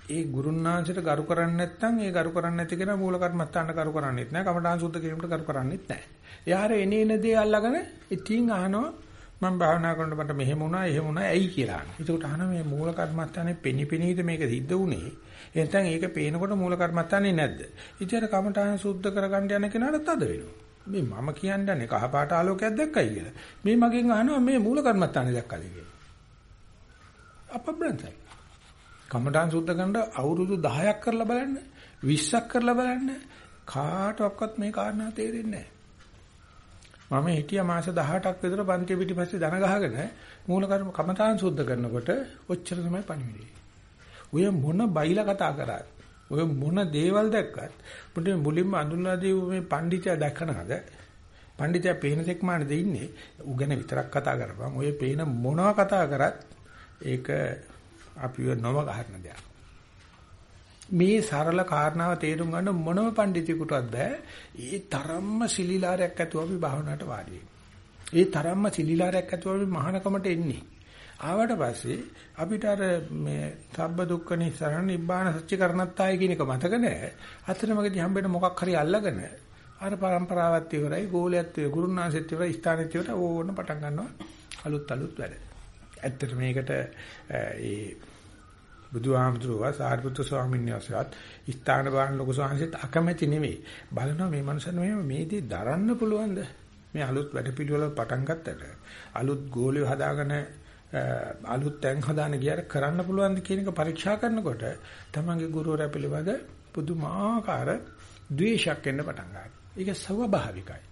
ඒ ගුරුන්නාංශයට ගරු කරන්නේ නැත්නම් ඒ ගරු කරන්නේ නැති කෙනා මූල කර්මස්ථානට ගරු කරන්නේත් නැහැ කමඨාන් සුද්ධ කිරීමට ගරු කරන්නේත් නැහැ. එයාර එනේන දේ අල්ලගෙන ඉතින් අහනවා මම භාවනා කරනකොට මට මෙහෙම වුණා එහෙම වුණා ඇයි කියලා. ඒකට අහන මේ මූල කර්මස්ථානේ පෙනිපෙනීද මේක සිද්ධ වුනේ. එතෙන් ඒක පේනකොට මූල කර්මස්ථානේ නැද්ද? ඉතින් කමඨාන් සුද්ධ කරගන්න යන කෙනාට තද වෙනවා. මේ මම කියන්නේ කහපාට ආලෝකයක් දැක්කයි කියලා. මේ මගෙන් අහනවා මේ මූල කර්මත්තානේ දැක්කද කියලා. අපබ්‍රන්තයි. කමඨාන් සුද්ධ කරන අවුරුදු 10ක් කරලා බලන්න 20ක් කරලා බලන්න කාටවත් මේ කාරණා තේරෙන්නේ නැහැ. මම හිටියා මාස 18ක් විතර පන්ති පිටිපස්සේ දන ගහගෙන මූල කර්ම කමඨාන් සුද්ධ කරනකොට ඔච්චර තමයි පණිවිඩය. ඔය මොන බයිලා කතා කරාද? ඔය මොන දේවල් දැක්කත් මුට මුලින්ම අඳුනලා දීපු මේ පඬිතුයා දැකනද පඬිතුයා පේන තෙක් මානද ඉන්නේ? උගෙන විතරක් කතා කරපන්. ඔය පේන මොනවා කතා කරත් ඒක අපිව නොව ගන්න දෙයක්. මේ සරල කාරණාව තේරුම් ගන්න මොනම පඬිතුෙකුටවත් බෑ. ඒ තරම්ම සිලිලාරයක් ඇතුව අපි භාවනාවට වාඩි ඒ තරම්ම සිලිලාරයක් ඇතුව අපි මහානකමට එන්නේ. ආවට පස්සේ අපිට අර මේ සබ්බ දුක්ඛ නිස්සරණ නිබ්බාන සත්‍ය කරණත්තාය කියන එක මතක නැහැ. අතරමඟදී හම්බෙන්න මොකක් හරි අල්ලගෙන අර પરම්පරාවත් ඉවරයි, ගෝලයක් ඉවරයි, ගුරුනාංශෙත් ඉවරයි, ස්ථානෙත් ඉවරයි ඕන පටන් ගන්නවා අලුත් අලුත් වැඩ. ඇත්තට මේකට ඒ බුදුහාමුදුරුවෝ සාරිපුත්‍ර ස්වාමීන් වහන්සේත් ස්ථාන බාහන ලොකු ස්වාමීන්සෙත් අකමැති නෙවෙයි. බලනවා මේ මනුස්සයන් මේ මේදී දරන්න පුළුවන්ද? මේ අලුත් වැඩ පිළිවෙල පටන් ගත්තට අලුත් ගෝලිය හදාගෙන අලුත් තැන් හදාන ගියාට කරන්න පුළුවන්ද කියන එක පරීක්ෂා කරනකොට තමන්ගේ ගුරුවරයා පිළිබඳ පුදුමාකාර ද්වේෂයක් එන්න පටන් ගන්නවා. ඒක ස්වභාවිකයි.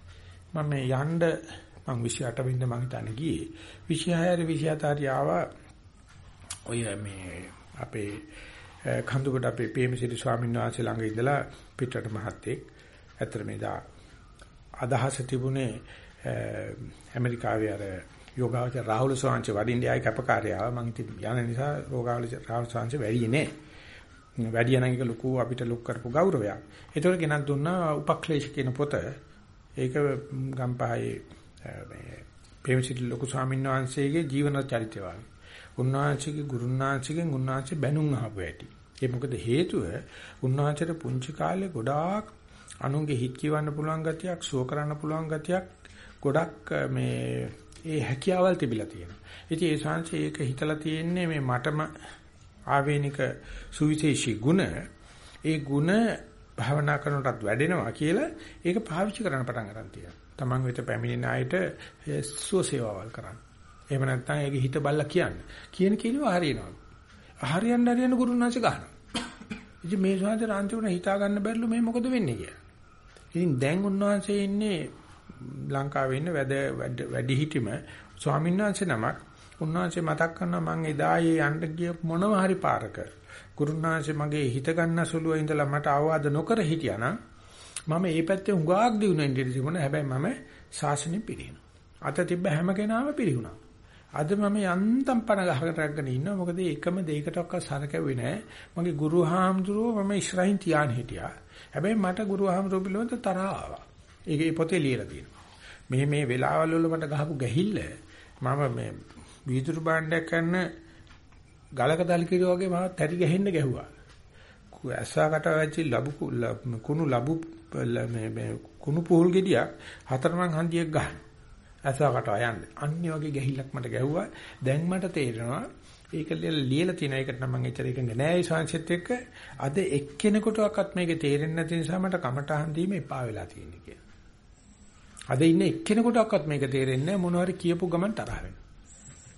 මම මේ යන්න මම 28 වෙනිදා මම හිතන්නේ ගියේ 26 27 ආවා ඔය මේ අපේ කඳුකට අපේ පේමසිරි ස්වාමීන් වහන්සේ ළඟ ඉඳලා පිටරට මහත්තයෙක් ඇත්තට මේ දා අදහස තිබුණේ ඇමරිකාවේ අර යෝගාවචර රාහුල සෝංශ වඩින්න ආයි කැපකාරයාව මම ඉතින් යන නිසා යෝගාවචර රාහුල සෝංශ වැඩියේ නෑ. වැඩි යන එක ලොකු අපිට ලොක් කරපු ගෞරවයක්. ඒතකොට කෙනක් දුන්නා උපක්ලේශ කියන පොත. ඒක ගම්පහේ මේ ප්‍රේමසිරි ලොකු ස්වාමීන් වහන්සේගේ ජීවන චරිතය වගේ. උන්වහන්සේගේ ගුරුන්වහන්සේගෙන් උන්වහන්සේ බැනුම් අහපු ඇති. ඒ මොකද හේතුව උන්වහන්සේට පුංචි කාලේ ගොඩාක් අනුන්ගේ හිත් කියවන්න පුළුවන් ගතියක්, සුව කරන්න පුළුවන් ගතියක් ගොඩක් මේ ඒ හැකියාවල් තිබිලා තියෙනවා. ඉතින් ඒ ශාංශය ඒක හිතලා තියෙන්නේ මේ මටම ආවේනික සුවිශේෂී ගුණ ඒ ගුණ භාවනා කරනටත් වැඩෙනවා කියලා ඒක පාවිච්චි කරන්න පටන් ගන්න තියෙනවා. Taman වෙත පැමිණෙන අයට සුව සේවාවල් කරන්න. එහෙම නැත්නම් ඒකේ හිත බල්ලා කියන්නේ. කියන කිලිව හරියනවා. හරියන්න හරියන්න ගුරුනාංශ ගන්නවා. ඉතින් මේ සාන්තර අන්තිමට හිතා ගන්න බැරිලු මේ මොකද වෙන්නේ කියලා. ඉතින් දැන් උන්වහන්සේ ඉන්නේ ලංකාවේ ඉන්න වැඩ වැඩි හිටිම ස්වාමීන් වහන්සේ නමක් උන්වහන්සේ මතක් කරනවා මම එදා ඒ යන්න ගිය මොනවා හරි පාරක ගුරුනාංශේ මගේ හිත ගන්න සුළුව ඉඳලා මට අවවාද නොකර හිටියානම් මම මේ පැත්තේ හුඟක් දිනුනෙන් ඉඳිසිමුණ හැබැයි මම ශාසනෙ පිළිහිනවා. අත තිබ්බ හැම කෙනාම පිළිහුණා. අද මම යන්තම් පණ ගහකට රැගෙන ඉන්නවා මොකද එකම දෙයකටවත් සරකැවෙන්නේ නැහැ. මගේ ගුරු හාමුදුරුවෝ මම ඉස්රායින් තියාන හිටියා. හැබැයි මට ගුරු හාමුදුරුවෝ පිළිබඳ තරහ ආවා. ඒකේ පොතේ ලියලා තියෙනවා. මේ මේ වෙලාවල් වල මට ගහපු ගැහිල්ල මම මේ වීදුරු භාණ්ඩයක් කරන ගලක දල්කිරිය වගේ මම තැටි ගහෙන්න ගැහුවා. ඇස්සකට වැච්චි ලබු කුණු ලබු මේ කුණු පූල් ගෙඩියක් හතරමං හන්දියක් ගහන. ඇස්සකට යන්නේ. අන්නේ වගේ ගැහිල්ලක් මට ගැහුවා. දැන් මට තේරෙනවා ඒක ලියලා තියෙන එකට නම් මම එච්චර එකඟ නෑ ඒ ශාංශෙත් එක්ක අද එක්කෙනෙකුටවත් මේක තේරෙන්නේ නැති නිසා මට කමටහන් දීම එපා වෙලා තියෙන්නේ කියලා. අද ඉන්න එක්කෙනෙකුටවත් මේක තේරෙන්නේ නැහැ මොනවාරි කියපු ගමන් තරහ වෙනවා.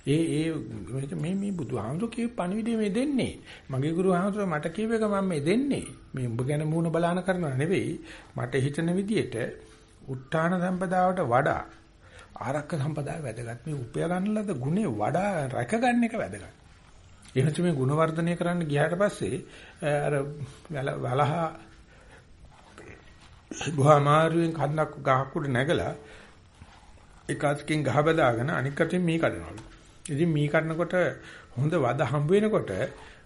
ඒ ඒ මේ මේ බුදුහාමුදුරු කියපු පණිවිඩය මේ දෙන්නේ. මගේ ගුරුහාමුදුරු මට කියව එක මම මේ දෙන්නේ. මේ උඹ ගැන මූණ බලාන කරනවා නෙවෙයි. මට හිතන විදියට උත්තාන සම්පදාවට වඩා ආරක්ක සම්පදාය වැදගත්. මේ උපය ගන්නලද ගුණේ වඩා රැකගන්න එක වැදගත්. එහෙනම් මේ ගුණ වර්ධනය කරන්න ගියාට පස්සේ අර වලහා බුහාමාරුවෙන් කන්දක් ගහක් උඩ නැගලා එක අතකින් ගහ බදාගෙන අනික් අතින් මී කඩනවලු. ඉතින් මී කඩනකොට හොඳ වද හම්බ වෙනකොට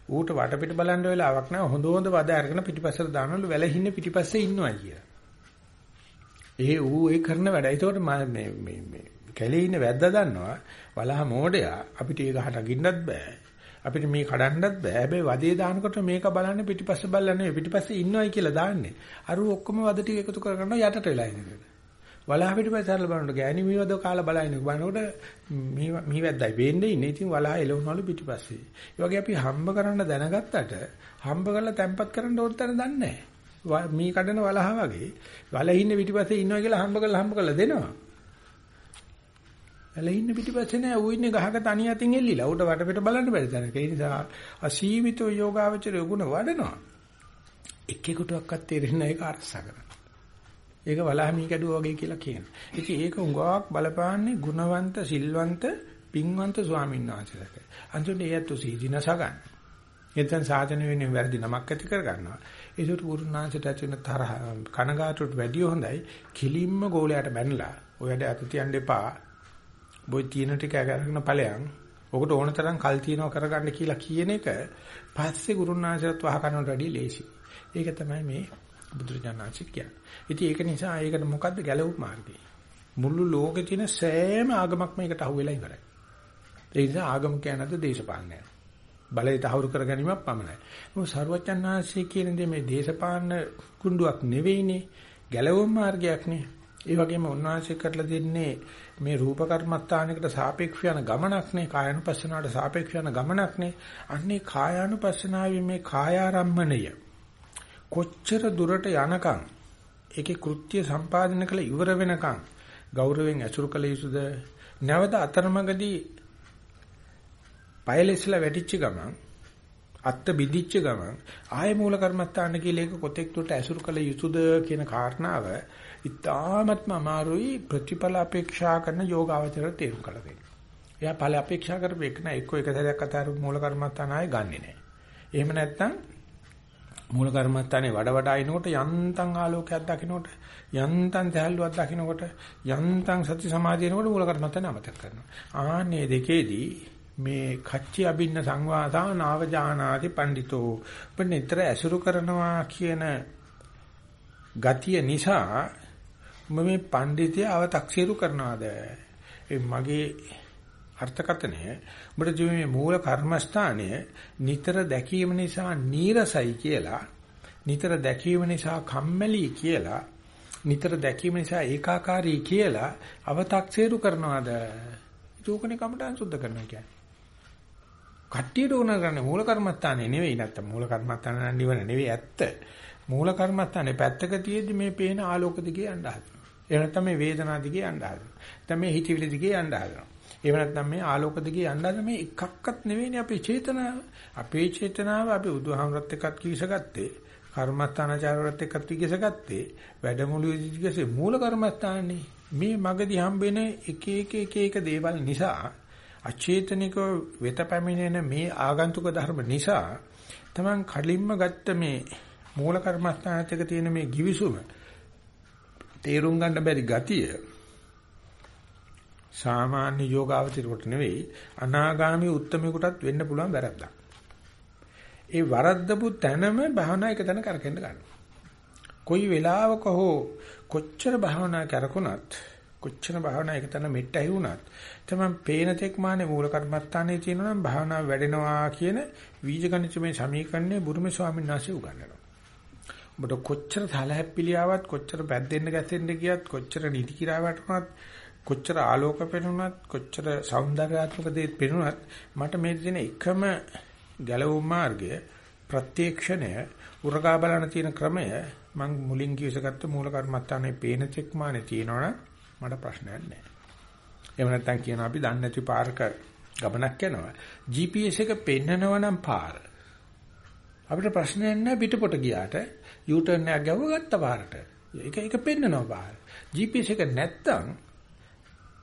ඌට වටපිට බලන්න වෙලාවක් නැහැ. හොඳ හොඳ වද අරගෙන පිටිපස්සට දානවලු වැලහින්න පිටිපස්සේ ඉන්නවා කියලා. ඒ ඌ ඒ කරන වැඩ. ඒතකොට මේ මේ මේ කැලේ ඉන්න වැද්දා දන්නවා වලහ මෝඩයා අපිට ඒ ගහට අගින්නත් බෑ. අපිට මේ කඩන්නත් බෑ. හැබැයි වදේ දානකොට මේක බලන්නේ පිටිපස්සේ බලලා නෙවෙයි පිටිපස්සේ ඉන්නවයි කියලා දාන්නේ. අර ඔක්කොම වද ටික එකතු කරගන්න යටට වෙලා ඉන්නේ. වලහ පිටිපස්සේ හරලා බලනකොට ගෑණි මීවද කාලා බලයින බලනකොට මී මීවැද්දයි වෙන්නේ ඉන්නේ. ඉතින් වලහ එලවනවලු පිටිපස්සේ. ඒ වගේ අපි හම්බ කරන්න දැනගත්තට හම්බ කරලා තැම්පත් කරන්න ඕන තැන දන්නේ නැහැ. මී කඩන වලහ වගේ වලහ ඉන්නේ පිටිපස්සේ ඉන්නවා කියලා හම්බ කරලා හම්බ කරලා දෙනවා. එළ ඉන්න පිටිපස්සේ නෑ ඌ ඉන්නේ ගහක තනි අතින් එල්ලිලා. ඌට වටපිට බලන්න බැරි තැනක. ඒ නිසා අසීමිතව යෝගාවචරය ගුණ වඩනවා. එක්කෙකුටවත් තේරෙන්නේ ඒක අරසා කරන්න. ඒක වලහමී කැඩුවා වගේ කියලා කියනවා. ඉතින් ඒක උඟාවක් බලපාන්නේ ගුණවන්ත, සිල්වන්ත, පින්වන්ත ස්වාමීන් වහන්සේලාට. අන්තිමට ඒත් සීදිනස ගන්න. එතෙන් සාධන වෙන්නේ වැරදි නමක් ඇති කර ගන්නවා. ඒකට ගුරුනාංශයට ඇතුළේ තරහ කනගාටුට වැඩිය හොඳයි. කිලින්ම ගෝලයට බැනලා ඔයඩ අත තියන්න එපා. බොයි තියෙන ටික අරගෙන ඵලයන් ඔකට ඕන තරම් කල් තියනවා කරගන්න කියලා කියන එක පස්සේ ගුරුනාචරත් වහ කරනට වැඩිය ලේසි. ඒක තමයි මේ බුදුරජාණන්සේ කියන්නේ. ඉතින් ඒක නිසා ඒකට මොකද්ද ගැලවු මාර්ගය? මුළු ලෝකේ තියෙන සෑම ආගමක්ම ඒකට අහු වෙලා ඉවරයි. ඒ නිසා ආගම කියනද දේශපාලනය. බලය තහවුරු කර ගැනීමක් පමණයි. මොකද සර්වචන්නාංශයේ කියන දේ මේ දේශපාලන කුණ්ඩුවක් නෙවෙයිනේ. ගැලවුම් මාර්ගයක් නේ. ඒ වගේම උන්වහන්සේ කරලා දෙන්නේ මේ රූප කර්මස්ථානයකට සාපේක්ෂ යන ගමනක් නේ කායानुපස්සනාවට සාපේක්ෂ යන ගමනක් නේ අන්නේ කායානුපස්සනාවේ මේ කායාරම්මණය කොච්චර දුරට යනකම් ඒකේ කෘත්‍ය සම්පාදනය කළ ඉවර වෙනකම් ගෞරවයෙන් ඇසුරු කළ යුතුද? නැවත අතරමඟදී පයලෙස්ලා වැටිච්ච ගමන් අත්ත බිදිච්ච ගමන් ආය මූල කර්මස්ථාන කියලා එක කොතෙක් දුරට ඇසුරු කළ යුතුද කියන කාරණාව ඉතාමත්ම අමාරුයි ප්‍රතිඵල අපේක්ෂා කරන යෝගාවචර තේරුම් කරලා දෙන්න. එයා ඵල අපේක්ෂා කරපු එක නෑ එක්ක එක සැරයක් අතාරු මූල කර්මස්ථාන ආයේ ගන්නෙ නෑ. එහෙම නැත්නම් මූල කර්මස්ථානේ වඩ වඩා එනකොට යන්තම් ආලෝකයක් දකින්නකොට යන්තම් සහැල්ලුවක් දකින්නකොට යන්තම් සති සමාධිය එනකොට මූල කර්මස්ථානේ අමතක කරනවා. ආන්නේ දෙකේදී මේ කච්චි අබින්න සංවාදා නාව ජානාති පඬිතෝ පෙන්නතර ඇසුරු කරනවා කියන ගතිය නිසා මම මේ පඬිතය අව탁සිරු කරනවාද? මගේ අර්ථකතනය උඹට මේ මූල කර්මස්ථානය නිතර දැකීම නිසා නීරසයි කියලා නිතර දැකීම නිසා කම්මැලි කියලා නිතර දැකීම නිසා ඒකාකාරී කියලා අව탁සේරු කරනවාද? ඒකෝකනේ කමටහන් සුද්ධ කරනවා කියන්නේ. කට්ටියට උන කරන්නේ මූල කර්මස්ථානේ නෙවෙයි නැත්තම් මූල කර්මස්ථාන නම් නිවන නෙවෙයි ඇත්ත. මූල කර්මස්ථානේ පැත්තක තියෙද්දි මේ පේන ආලෝක දිගේ යන්න හදනවා. එහෙම නැත්නම් මේ වේදනා දිගේ යන්න හදනවා. නැත්නම් මේ හිතවිලි දිගේ යන්න හදනවා. එහෙම නැත්නම් මේ ආලෝක දිගේ යන්න හදන මේ එකක්වත් නෙවෙයිනේ අපේ චේතනාව අපේ චේතනාව අපි උදාහරණත් එක්කත් කිවිසගත්තේ කර්මස්ථානාචාරවලත් එක්කත් විගසගත්තේ වැඩමුළුවේදී විගසේ මූල කර්මස්ථානේ. මේ මගදී හම්බෙන එක එක එක එක දේවල් නිසා අචේතනික වෙත පැමිණෙන මේ ආගන්තුක ධර්ම නිසා තමන් කලින්ම ගත්ත මේ මූල කර්මස්ථානත් එක්ක තියෙන මේ givisuma තේරුම් ගන්න බැරි ගතිය සාමාන්‍ය යෝගාවචරයට නෙවෙයි අනාගාමී උත්තමයෙකුටත් වෙන්න පුළුවන් වැරද්දක්. ඒ වරද්දපු තැනම භාවනා එක තැන කරකෙන්න ගන්නවා. කොයි වෙලාවක හෝ කොච්චර භාවනා කරකුණත් කොච්චර භාවනා එක තැන මෙට්ට ඇහුණත් තමයි පේන තෙක් මානේ මූල කර්මස්ථානයේ තියෙනවා නම් භාවනා වැඩෙනවා කියන වීජගණිතමය සමීකරණය බුරුමේ ස්වාමීන් වහන්සේ උගන්වනවා. ඔබට කොච්චර තලහැප්පිලියාවත් කොච්චර බැද්දෙන්න ගැසෙන්න ගියත් කොච්චර නිදි කිරා වැටුණත් කොච්චර ආලෝක පෙනුනත් කොච්චර సౌందర్యාත්මක දේ පෙනුනත් මට මේ දින එකම ගැලවුම් මාර්ගය ප්‍රත්‍යක්ෂණය උරගා බලන තියෙන ක්‍රමය මං මුලින් කියසගත්ත මූල කර්මත්තානේ පේන චෙක්මානේ තියෙනවනම් මට ප්‍රශ්නයක් නැහැ. එහෙම නැත්නම් කියනවා අපි දන්නේ නැති පාරක ගමනක් යනවා. GPS එක පෙන්නනවා නම් පාර. අපිට ප්‍රශ්නයක් නැහැ පිටපොට ගියාට U-turn එකක් ගව ගත්ත පාරට. ඒක ඒක පෙන්නනවා පාර. GPS එක නැත්තම්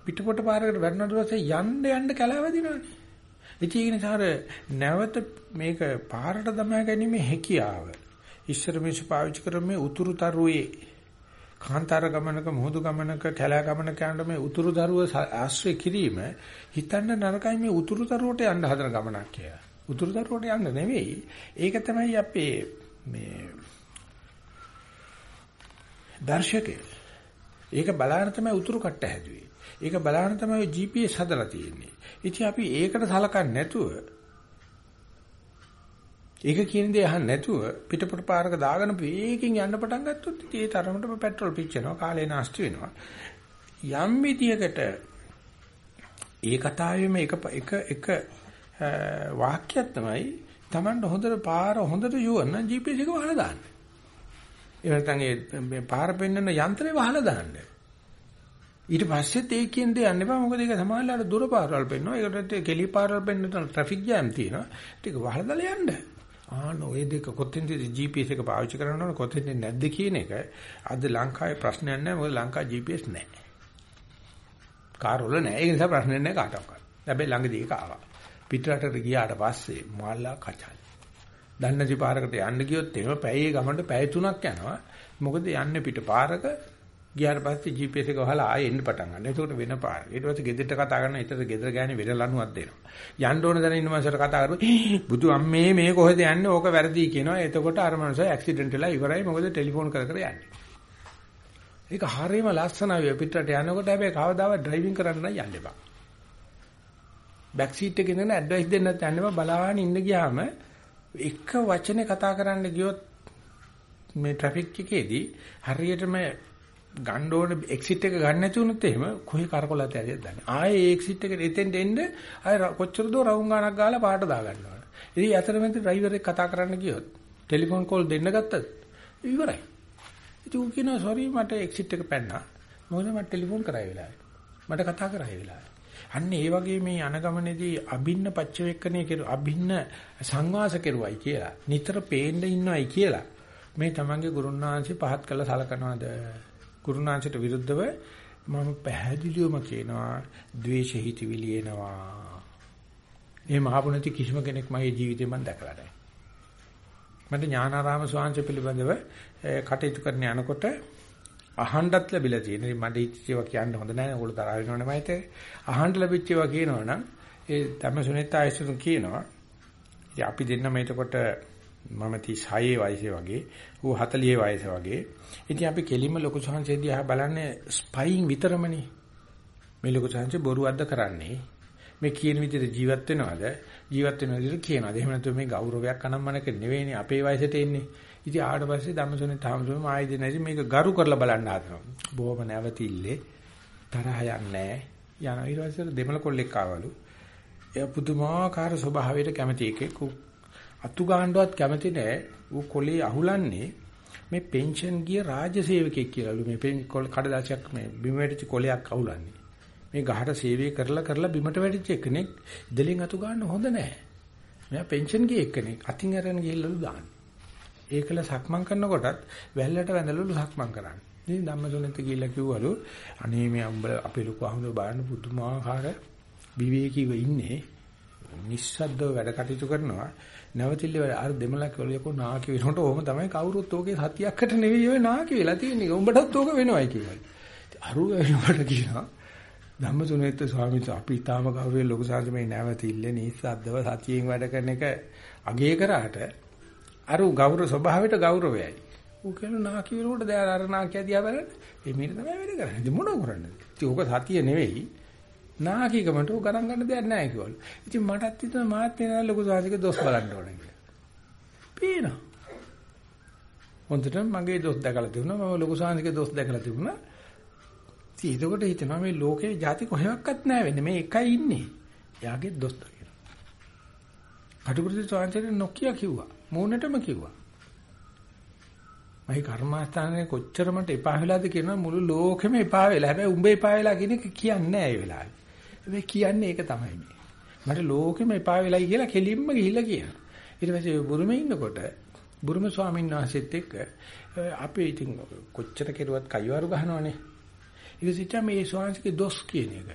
පිටපොට පාරකට වැටෙනකොට පස්සේ යන්න යන්න කලාවදිනවනේ. ඉතින් ඒක නිසා නැවත මේක පාරට දමා ගැනීම හැකියාව. ඉස්සර මිනිස්සු පාවිච්චි කරන මේ උතුරු තරුවේ කාන්තාර ගමනක මුහුදු ගමනක කැලෑ ගමනක යන මේ උතුරු තරුව ආශ්‍රය කිරීම හිතන්න නරකයි මේ උතුරු තරුවට යන්න හදන ගමනක් කියලා. උතුරු තරුවට යන්න නෙවෙයි. ඒක තමයි අපේ මේ දර්ශකය. ඒක බලාන තමයි උතුරු කට්ට හැදුවේ. ඒක බලාන තමයි GPS හදලා තියෙන්නේ. ඉතින් අපි ඒකට සලකන්නේ නැතුව ඒක කියන දේ අහන්න නැතුව පිටපොට පාරක දාගෙන වේගෙන් යන්න පටන් ගත්තොත් ඉතින් ඒ තරමටම පෙට්‍රල් පිච්චෙනවා කාලේ නාස්ති වෙනවා. යම් විදියකට ඒ කතාවේම එක එක එක වාක්‍යයක් තමයි Tamanට හොඳට පාර හොඳට යවන්න GPS එක වහලා දාන්න. ඒ නැත්නම් ඒ පාර පෙන්වන යන්ත්‍රේ වහලා දාන්න. ඊට පස්සෙත් ඒ කියන දේ යන්න එපා. මොකද ඒක සමාජලාට දුර පාරවල් පෙන්වනවා ඒකට කෙලි පාරවල් පෙන්වන ට්‍රැෆික් ජෑම් තියෙනවා. ටික වහලදලා යන්න. ආන ඔය දෙක කොතෙන්ද GPS එක පාවිච්චි කරනවද කොතෙන්ද නැද්ද කියන එක? අද ලංකාවේ ප්‍රශ්නයක් නැහැ. මොකද ලංකා GPS නැහැ. කාර් වල නැහැ. ඒ නිසා ප්‍රශ්නයක් නැහැ කාටවත්. හැබැයි ළඟදී ඒක ආවා. පිටරටට ගියාට පස්සේ මාල්ලා කචල්. දන්නති පාරකට යන්න ගියොත් එහෙම පැයේ ගමන්ට පැය තුනක් යනවා මොකද යන්නේ පිට පාරක ගියාට පස්සේ GPS එක වහලා ආයෙ එන්න පටන් ගන්නවා. එතකොට වෙන පාර. ඊට පස්සේ ගෙදරට කතා කරන ඊට ගෙදර ගෑනේ වෙන ලණුවක් දෙනවා. යන්න ඕන දැන ඉන්න මනසට කතා කරුවොත් [gasps] බුදු අම්මේ මේ කොහෙද යන්නේ? ඕක වැරදි කියනවා. එතකොට අර මනස ඇක්සිඩන්ට් වෙලා ඉවරයි. මොකද ටෙලිෆෝන් කර කර යන්නේ. ඒක හරියම ලස්සනයි පිටරට යනකොට හැබැයි කවදාවත් ඩ්‍රයිවිං කරන්න නම් යන්න එපා. බෑක් සීට් එකේ ඉඳන් ඇඩ්වයිස් දෙන්නත් යන්න එපා. බලාගෙන ඉන්න ගියාම එක වචනේ කතා කරන්න ගියොත් මේ ට්‍රැෆික් එකේදී හරියටම ගන්න ඕන එක්සිට් එක ගන්න නැති වුණොත් එහෙම කොහේ කරකොලත් ඇරියද දන්නේ. ආයේ ඒ එක්සිට් එකට එතෙන්ට එන්න ආයේ කොච්චර දෝ රවුම් ගානක් ගාලා පාට දා ගන්නවා. ඉතින් අතරමැද ඩ්‍රයිවර් එක්ක කතා කරන්න ගියොත් ටෙලිෆෝන් කෝල් දෙන්න ගත්තත් ඉවරයි. ඉතින් ඌ කියනවා සෝරි මට එක්සිට් එක පැන්නා. මොකද මට ටෙලිෆෝන් කරා ඒ වෙලාවේ. මට කතා කරා ඒ වෙලාවේ. අන්න ඒ වගේ මේ අනගමනේදී අභින්න පච්චවේක්කණය කෙරු අභින්න සංවාස කෙරුවයි කියලා. නිතර පේන්න ඉන්නවයි කියලා. මේ තමන්ගේ ගුරුනාංශي පහත් කළ සලකනවාද? ගුරුනාංශයට විරුද්ධව මම පැහැදිලිවම කියනවා ද්වේෂ හිතවිලි එනවා. එහෙම ආපු නැති කිසිම කෙනෙක් මගේ ජීවිතේ මම දැකලා නැහැ. මට ඥානාරාම ස්වාමීන් පිළිබඳව කටයුතු කරන යනකොට අහන්නත් ලැබිලා තියෙන. මට ඉච්චේවා කියන්න හොඳ නැහැ. ඕගොල්ලෝ තරහ වෙනවනේ මයිතේ. අහන්න ලැබිච්ච ඒවා කියනවනම් ඒ ධම්මසුනෙත් ආයසුන් කියනවා ඉතින් අපි දෙන්නම එතකොට මම 36 වයසේ වගේ ඌ 40 වයසේ වගේ ඉතින් අපි කෙලින්ම ලොකු සංහසේ දිහා බලන්නේ ස්පයින් විතරමනේ මේ ලොකු සංහසේ බොරුවක්ද කරන්නේ මේ කියන විදිහට ජීවත් වෙනවද ජීවත් වෙන විදිහට කියනවාද එහෙම නැත්නම් මේ ගෞරවයක් අනම්මනක නෙවෙයිනේ අපේ වයසට එන්නේ ඉතින් ආවට පස්සේ ධම්මසුනේ තාමසුනේ මායිද නැති මේක ගරු කරලා බලන්න හදනවා බොහොම නැවතිල්ලේ. තරහ යන්නේ යන ඊට පස්සේ දෙමළ කොල්ලෙක් ආවලු. එයා පුදුමාකාර ස්වභාවයට කැමති එකෙක්. අතු ගාණ්ඩවත් කැමති නෑ ඌ කොලේ අහුලන්නේ මේ පෙන්ෂන් ගිය රාජ්‍ය සේවකයෙක් කියලාලු. මේ කඩදාසියක් මේ බිම වැටිච්ච කොලයක් අහුලන්නේ. මේ ගහට සේවය කරලා කරලා බිමට වැටිච්ච කෙනෙක් ඉදලින් අතු ගන්න හොඳ නෑ මෙයා පෙන්ෂන් ගිය කෙනෙක් අතින් අරගෙන ගිහිල්ලාලු දාන්නේ. ඒකල සක්මන් කරනකොටත් වැල්ලට වැඳලලු සක්මන් කරන්නේ. ඉතින් ධම්මසොනෙත් ගිහිල්ලා කිව්වලු අනේ මේ උඹ අපේ ලොකු අහුන බලන්න පුදුමාකාර විවේකීව ඉන්නේ. නිස්සද්දව වැඩ කටයුතු කරනවා. නැවතිල්ල අර දෙමළක් වලයකෝ නාකි වෙනකොට ඕම තමයි කවුරුත් ඕකේ සතියක්කට නෙවෙයි ඔය නාකි වෙලා තියෙන්නේ. උඹටත් ඕක වෙනවයි කියලා. අරු වෙනකොට කියනවා ධම්මසුනේත් ස්වාමීන් වහන්සේ අපි තාම ගෞරවයෙන් ලොකු සාන්තිමේ නැවතිල්ල නිස්සද්දව සතියෙන් වැඩ කරන එක අගේ කරාට අර ගෞරව ස්වභාවයට ගෞරවයයි. ඌ කියන නාකි වෙනකොට දැන් අර නාකිය දිහා බලන්න ඒ මිනිහ තමයි වැඩ කරන්නේ. ඉතින් මොනව කරන්නද? ඉතින් ඕක සතිය නෙවෙයි නාකිකමට උ ගණන් ගන්න දෙයක් නැහැ කිව්වලු. ඉතින් මටත් හිතුණා මාත් වෙන ලොකු සාසික දොස් බලන්න ඕනේ කියලා. පේනවා. හොඳටම මගේ දොස් දැකලා තිබුණා. මම ලොකු සාසික දොස් දැකලා තිබුණා. ඉතින් ඒකට හිතනවා මේ ලෝකේ ಜಾති කොහෙවත් නැහැ වෙන්නේ. මේ එකයි ඉන්නේ. එයාගේ දොස් දකිනවා. කටුකුරුති සාංශයෙන් නොකිය කිව්වා. මූණටම කිව්වා. මයි කර්මාස්ථානේ කොච්චර මට එපා වෙලාද කියනවා මුළු ලෝකෙම එපා වෙලා. හැබැයි උඹ එපා වෙලා කියන එක කියන්නේ නැහැ ඒ වෙලාවේ. හැබැයි කියන්නේ ඒක තමයි මේ. මට ලෝකෙම එපා වෙලයි කියලා කෙලින්ම ගිහිල්ලා කියනවා. ඊට පස්සේ බුරුමේ ඉන්නකොට බුරුම ස්වාමීන් වහන්සේත් එක්ක අපි ඉතින් කොච්චර කෙරුවත් කයිවාරු ගහනවනේ. ඒක සිතා මේ ස්වාමීන්ගේ දොස් කියන එක.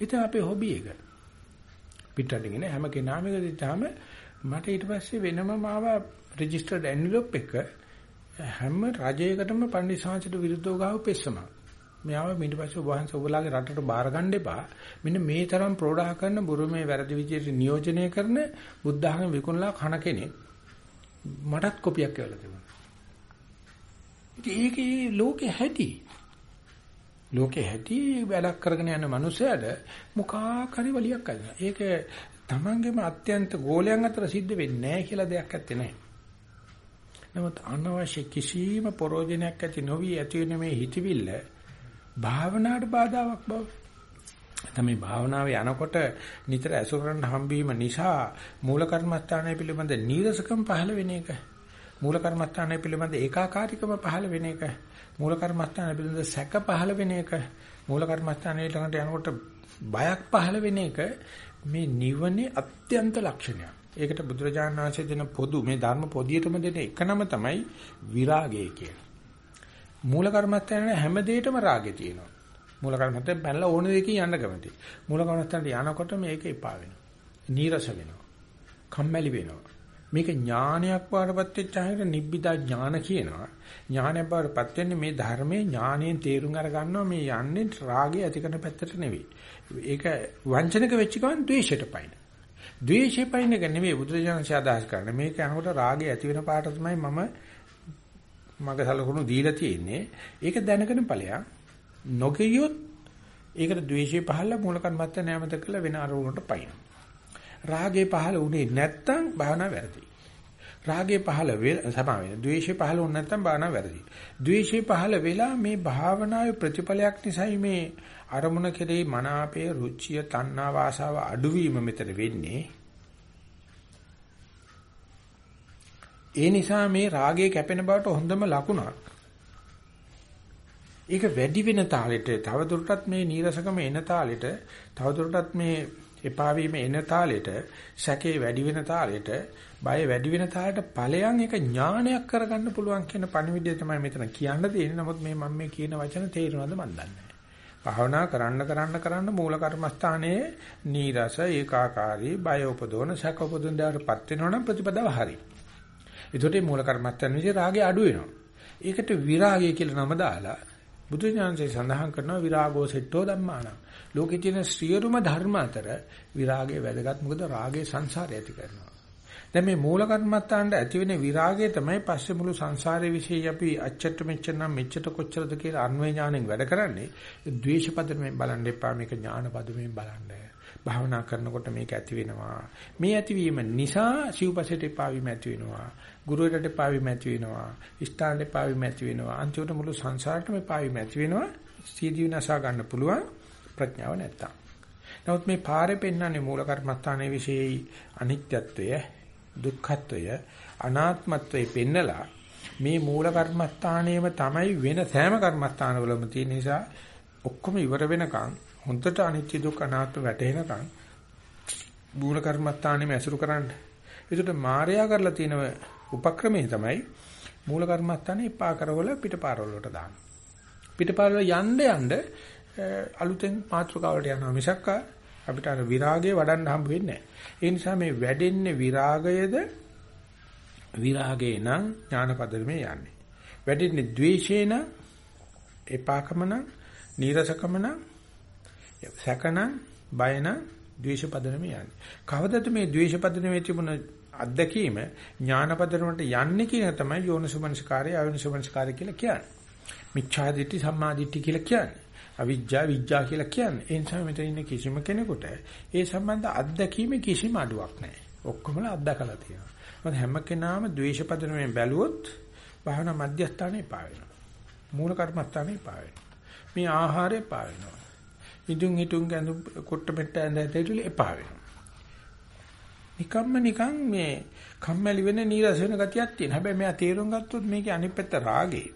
ඒක අපේ හොබි එක. පිටරටින් එන හැම කෙනාම එක දිහාම මට ඊට පස්සේ වෙනම මාව රෙජිස්ටර්ඩ් එන්වලොප් එක හැම රජයකටම පණ්ඩිත සාංශයට විරුද්ධව ගාව පෙස්සමක්. මෙයාව ඊට පස්සේ ඔබ වහන්සේ ඔබලාගේ රටට බාර ගන්න එපා. මෙන්න මේ තරම් ප්‍රෝඩා කරන බුරුමේ වැරදි විදියට නියෝජනය කරන බුද්ධ ධර්ම විකුණලා කන කෙනෙක් මටත් කොපියක් කියලා තිබුණා. ඉතින් ඒකේ ලෝකේ හැටි. ලෝකේ හැටි වැඩක් කරගෙන යන මනුස්සයාට මුඛා කරි වලියක් අදිනවා. ඒක තමන්ගේම අත්‍යන්ත ගෝලයන් අතර සිද්ධ වෙන්නේ නැහැ කියලා දෙයක් ඇත්තේ නැහැ. නමුත් අනවශ්‍ය කිසිම ප්‍රෝජනයක් ඇති නොවි ඇති වෙන මේ හිතවිල්ල භාවනාවට බාධාවක් බව. තමයි භාවනාවේ යනකොට නිතර ඇසුර කරන්න හම්බීම නිසා මූල කර්මස්ථානය පිළිබඳ නීරසකම් පහළ වෙන එක. මූල කර්මස්ථානය පිළිබඳ ඒකාකාරීකම පහළ වෙන එක. මූල කර්මස්ථානය පිළිබඳ සැක පහළ වෙන එක. මූල කර්මස්ථානයේ ළඟට යනකොට බයක් පහළ වෙන එක මේ නිවනේ අත්‍යන්ත ලක්ෂණයක්. ඒකට බුදුරජාණන් වහන්සේ දෙන පොදු මේ ධර්ම පොදියටම දෙන එක නම තමයි විරාගය කියන්නේ. මූල කර්මස්ථානේ හැම දෙයකම රාගය තියෙනවා. මූල කර්මස්ථානේ පැනලා ඕන දෙයකින් යන්න කැමති. මූල කර්මස්ථානට යනකොට මේක එපා වෙනවා. නීරස වෙනවා. කම්මැලි වෙනවා. මේක ඥානයක් වඩපත් වෙච්ච අයට නිබ්බිදා ඥාන කියනවා. ඥානයක් වඩපත් වෙන්නේ මේ ධර්මයේ ඥානයෙන් තේරුම් අර ගන්නවා මේ යන්නේ රාගය ඇති කරන පැත්තට නෙවෙයි. ඒක වංචනික වෙච්ච ගමන් ද්වේෂයට පයින්. ද්වේෂය පයින් එක නෙවෙයි බුදුරජාණන් අදහස් කරන්නේ. මේක යනකොට රාගය ඇති වෙන පාට තමයි මම මගේ සලකුණු දීලා තියෙන්නේ. ඒක දැනගෙන ඵලයක්. නොගියොත් ඒකට ද්වේෂය පහළ මූල කර්මත්ත නැමත කළ වෙන අරමුණට පයින්. රාගේ පහළ උනේ නැත්තම් භාවනා වැරදි. රාගේ පහළ සමා වෙන. ද්වේෂය පහළ වුනේ නැත්තම් භාවනා වැරදි. ද්වේෂය පහළ වෙලා මේ භාවනාවේ ප්‍රතිඵලයක් නිසායි මේ අරමුණ කෙරෙහි මනාපය, රුචිය, තණ්හා, වාසාව අඩුවීම මෙතන වෙන්නේ. ඒ නිසා මේ රාගය කැපෙන බවට හොඳම ලකුණක්. ඒක වැඩි වෙන තාලෙට තවදුරටත් මේ නීරසකම එන තාලෙට තවදුරටත් මේ එපා වීම එන තාලෙට සැකේ වැඩි වෙන තාලෙට බය වැඩි වෙන තාලෙට ඵලයන් එක ඥානයක් කරගන්න පුළුවන් කියන පණිවිඩය තමයි මෙතන කියන්න තියෙන්නේ. නමුත් මේ මම මේ කියන වචන තේරෙනවද මන් දන්නේ භාවනා කරන්න කරන්න කරන්න මූල කර්මස්ථානයේ නීරස ඒකාකාරී බය උපදවන සැක උපදවන දාටපත් වෙනවනම් ප්‍රතිපදාව හරි. ඒකට මූල කර්මස්ථාන විදිහේ රාගය අඩු වෙනවා. ඒකට විරාගය කියලා නම දාලා බුදු ඥානසේ සඳහන් කරනවා විරාගෝ සෙට්ටෝ ධම්මාන. ලෝකේ තියෙන සියලුම ධර්ම අතර විරාගය වැදගත් මොකද රාගය සංසාරය ඇති කරනවා. දැන් මේ මූල කර්මත්තාන්ට ඇති වෙන විරාගය තමයි පස්සේ මුළු සංසාරයේ විශේෂ අපි අච්චට මෙච්චර නම් මෙච්චට කොච්චරද කියලා අන්වේ ඥාණයෙන් වැඩ කරන්නේ. ද්වේෂ පදයෙන් බලන්න එපා මේක ඥාන පදයෙන් බලන්න. භාවනා කරනකොට මේක ඇති වෙනවා. මේ ඇතිවීම නිසා සිව්පසෙට එපාවීම ඇති වෙනවා. ගුරුවරට එපාවීම ඇති වෙනවා. ස්ථානට එපාවීම ඇති වෙනවා. අන්තිමට මුළු සංසාරෙටම එපාවීම ඇති වෙනවා. සීදී විනාශා ගන්න පුළුවන් ප්‍රඥාව නැත්තම්. නමුත් මේ පාරේ පෙන්වන්නේ මූල කර්මස්ථානයේ විශේෂයි අනිත්‍යත්වය, දුක්ඛත්වය, අනාත්මත්වය පෙන්නලා මේ මූල කර්මස්ථානයේම තමයි වෙන සෑම කර්මස්ථානවලම තියෙන නිසා ඔක්කොම ඉවර වෙනකන් හොඳට අනිත්‍ය දුක් අනාත්ම වැටහෙනකන් මූල කර්මස්ථානෙම ඇසුරු කරන්න. ඒකට මායя කරලා තියෙන උපක්‍රමය තමයි මූල කර්මස්ථානේ එපා කරවල පිටපාරවල වලට දාන්න. පිටපාරවල යන්න යන්න අලුතෙන් මාත්‍රකාවලට යනවා මිසක් අපිට අර විරාගය වඩන්න හම්බ වෙන්නේ නැහැ. ඒ නිසා මේ වැඩෙන්නේ විරාගයද විරාගේ නම් ඥානපදමේ යන්නේ. වැඩෙන්නේ ද්වේෂේ නම් එපාකම නම් නීරසකම නම් සැකනම් බයනම් ද්වේෂපදනම යන්නේ. කවදද මේ ද්වේෂපදනමේ තිබුණ අත්දැකීම ඥානපදනමට යන්නේ කියන තමයි යෝනිසුමනස්කාරය අයෝනිසුමනස්කාරය කියලා කියන්නේ. මිච්ඡාදිට්ඨි සම්මාදිට්ඨි කියලා කියන්නේ. අවිජ්ජා විජ්ජා කියලා කියන්නේ. ඒ නිසා මෙතන ඉන්න කිසිම කෙනෙකුට ඒ සම්බන්ධ අත්දැකීමේ කිසිම අඩුවක් නැහැ. ඔක්කොමලා අත්දකලා තියෙනවා. මොකද හැම කෙනාම ද්වේෂපදනමෙන් බැලුවොත් භාවනා මධ්‍යස්ථානේ පා වෙනවා. මූල කර්මස්ථානේ පා වෙනවා. මේ ආහාරේ පා වෙනවා. ඉදුන් හිටුන් ගැඳු කොට මෙට්ට ඇඳ ඇතේටලි එපා වෙනවා. නිකම්ම නිකන් මේ කම්මැලි වෙන නීරස වෙන ගතියක් තියෙන. හැබැයි මෙයා තේරුම් ගත්තොත් මේකේ අනිත් පැත්ත රාගේ.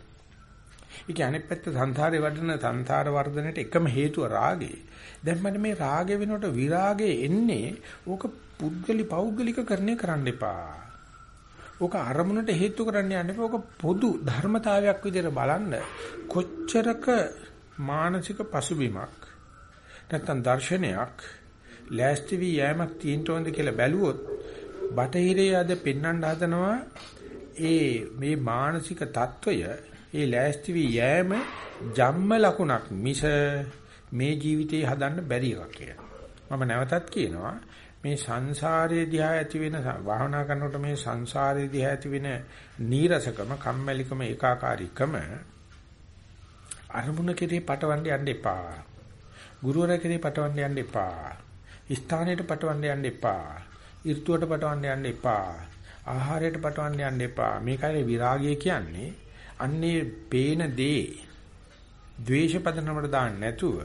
ඒ කියන්නේ පැත්ත සංසාරේ වඩන සංසාර වර්ධනයට එකම හේතුව රාගේ. දැන් මට මේ රාගේ වෙනකොට විරාගේ එන්නේ ඕක පුද්ගලි පෞද්ගලික කරන්නේ කරන්න එපා. ඕක අරමුණට හේතු කරන්න යන්න එපා. ඕක පොදු ධර්මතාවයක් විදිහට බලන්න කොච්චරක මානසික පසුබිමක් නැත්තම් දර්ශනයක් ලෑස්ති වී යෑමක් තියෙන්න කියලා බැලුවොත් බටහිරේ අද පෙන්වන්න හදනවා ඒ මේ මානසික తত্ত্বය ඒ ලෑස්ති වී යෑම ජම්ම ලකුණක් මිස මේ ජීවිතේ හදන්න බැරි එකක් කියලා. මම නැවතත් කියනවා මේ සංසාරයේ දිහා ඇති වෙන භාවනා කරනකොට මේ සංසාරයේ දිහා ඇති වෙන නීරසකම කම්මැලිකම ඒකාකාරීකම අරමුණ කෙරේ පටවන්න යන්න එපා. ගුරුවරයා කෙරේ පටවන්න යන්න එපා. ස්ථානයට පටවන්න යන්න එපා. ඍතුවට පටවන්න යන්න එපා. ආහාරයට පටවන්න යන්න එපා. මේකයි විරාගය කියන්නේ. අන්නේ පේන දේ ද්වේෂ පදනමට දාන්න නැතුව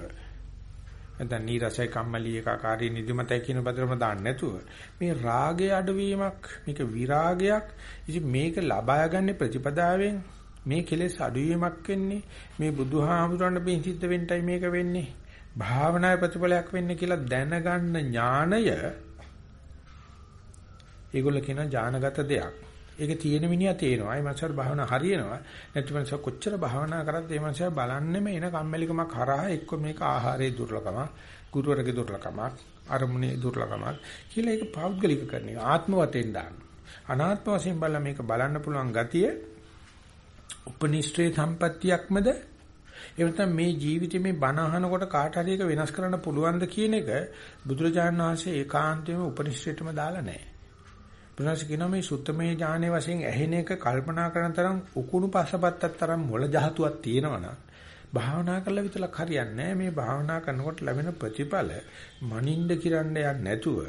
නැත්නම් නීරසයි කම්මැලි ඒකාකාරී නිදිමතයි කියන පදනම දාන්න නැතුව මේ රාගය අඩුවීමක් මේක විරාගයක් ඉතින් මේක ලබා ගන්න ප්‍රතිපදාවෙන් මේ කෙලෙස් අඩුවීමක් වෙන්නේ මේ බුදුහාමුදුරන් බින් සිද්ධ වෙන්නයි මේක වෙන්නේ භාවනාවේ ප්‍රතිඵලයක් වෙන්නේ කියලා දැනගන්න ඥාණය ඒගොල්ල කියන ඥානගත දෙයක්. ඒක තියෙන මිනිහා තේනවා. ඒ මනසට භාවනා හරියනවා. නැත්නම් මනස කොච්චර භාවනා කරත් ඒ මනස බලන්නෙම එන කම්මැලිකමක් හරහා එක්ක මේක ආහාරයේ දුර්ලභම, ගුරුවරගේ දුර්ලභමක්, අරමුණේ දුර්ලභමක් කියලා ඒක පෞද්ගලික කරන එක ආත්ම වශයෙන් දාන්න. අනාත්ම වශයෙන් බලලා මේක බලන්න පුළුවන් ගතිය උපනිෂ්ඨේ සම්පත්තියක්මද එහෙම නැත්නම් මේ ජීවිතේ මේ බණ අහනකොට කාට හරි එක වෙනස් කරන්න පුළුවන්ද කියන එක බුදුරජාණන් වහන්සේ ඒකාන්තයෙන්ම උපනිෂ්ඨයටම දාලා නැහැ. බුදුරජාණන් කියනවා මේ සුත්තමේ ඥානයේ වශයෙන් ඇහෙන එක කල්පනා කරන තරම් උකුණු පස්සපත්තක් තරම් මොළ ධාතුවක් තියෙනවනම් භාවනා කරලා විතරක් හරියන්නේ මේ භාවනා කරනකොට ලැබෙන ප්‍රතිඵල මනින්ද කිරන්න යන්නේ නැතුව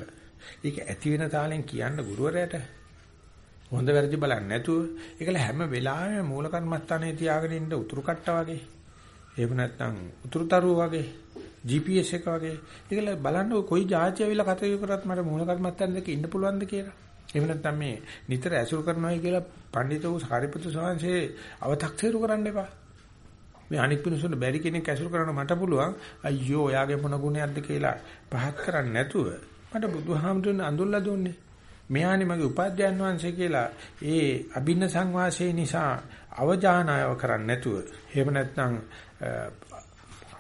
ඒක ඇති වෙන තාලෙන් කියන්න ගුරුවරයාට හොඳ වැරදි බලන්නේ නැතුව ඒකල හැම වෙලාවෙම මූල කර්මස්ථානයේ තියාගෙන ඉන්න උතුරු කට්ටා වගේ එහෙම නැත්නම් උතුරුතරුව වගේ GPS එක වගේ ඒකල බලන්න කොයි જાති ඇවිල්ලා කටයුතු කරත් මට මූල කර්මත්තන් දෙක ඉන්න පුළුවන්ද කියලා. එහෙම නැත්නම් මේ නිතර ඇසුරු කරනවායි කියලා පඬිතු සාරිපුත්‍ර ස්වාමීන්සේ අව탁සීරු කරන්න එපා. මේ අනික් පිණුසුන්ට බැරි කෙනෙක් ඇසුරු කරන්න මට පුළුවන් අයියෝ ඔයාගේ මොන ගුණයක්ද කියලා පහත් කරන්නේ නැතුව මට බුදුහාමුදුරන් අඳුල්ලා දුන්නේ. මෙයානේ මගේ උපාධ්‍යයන් වහන්සේ කියලා ඒ අභින්න සංවාසයේ නිසා අවජානායව කරන්නේ නැතුව එහෙම නැත්නම්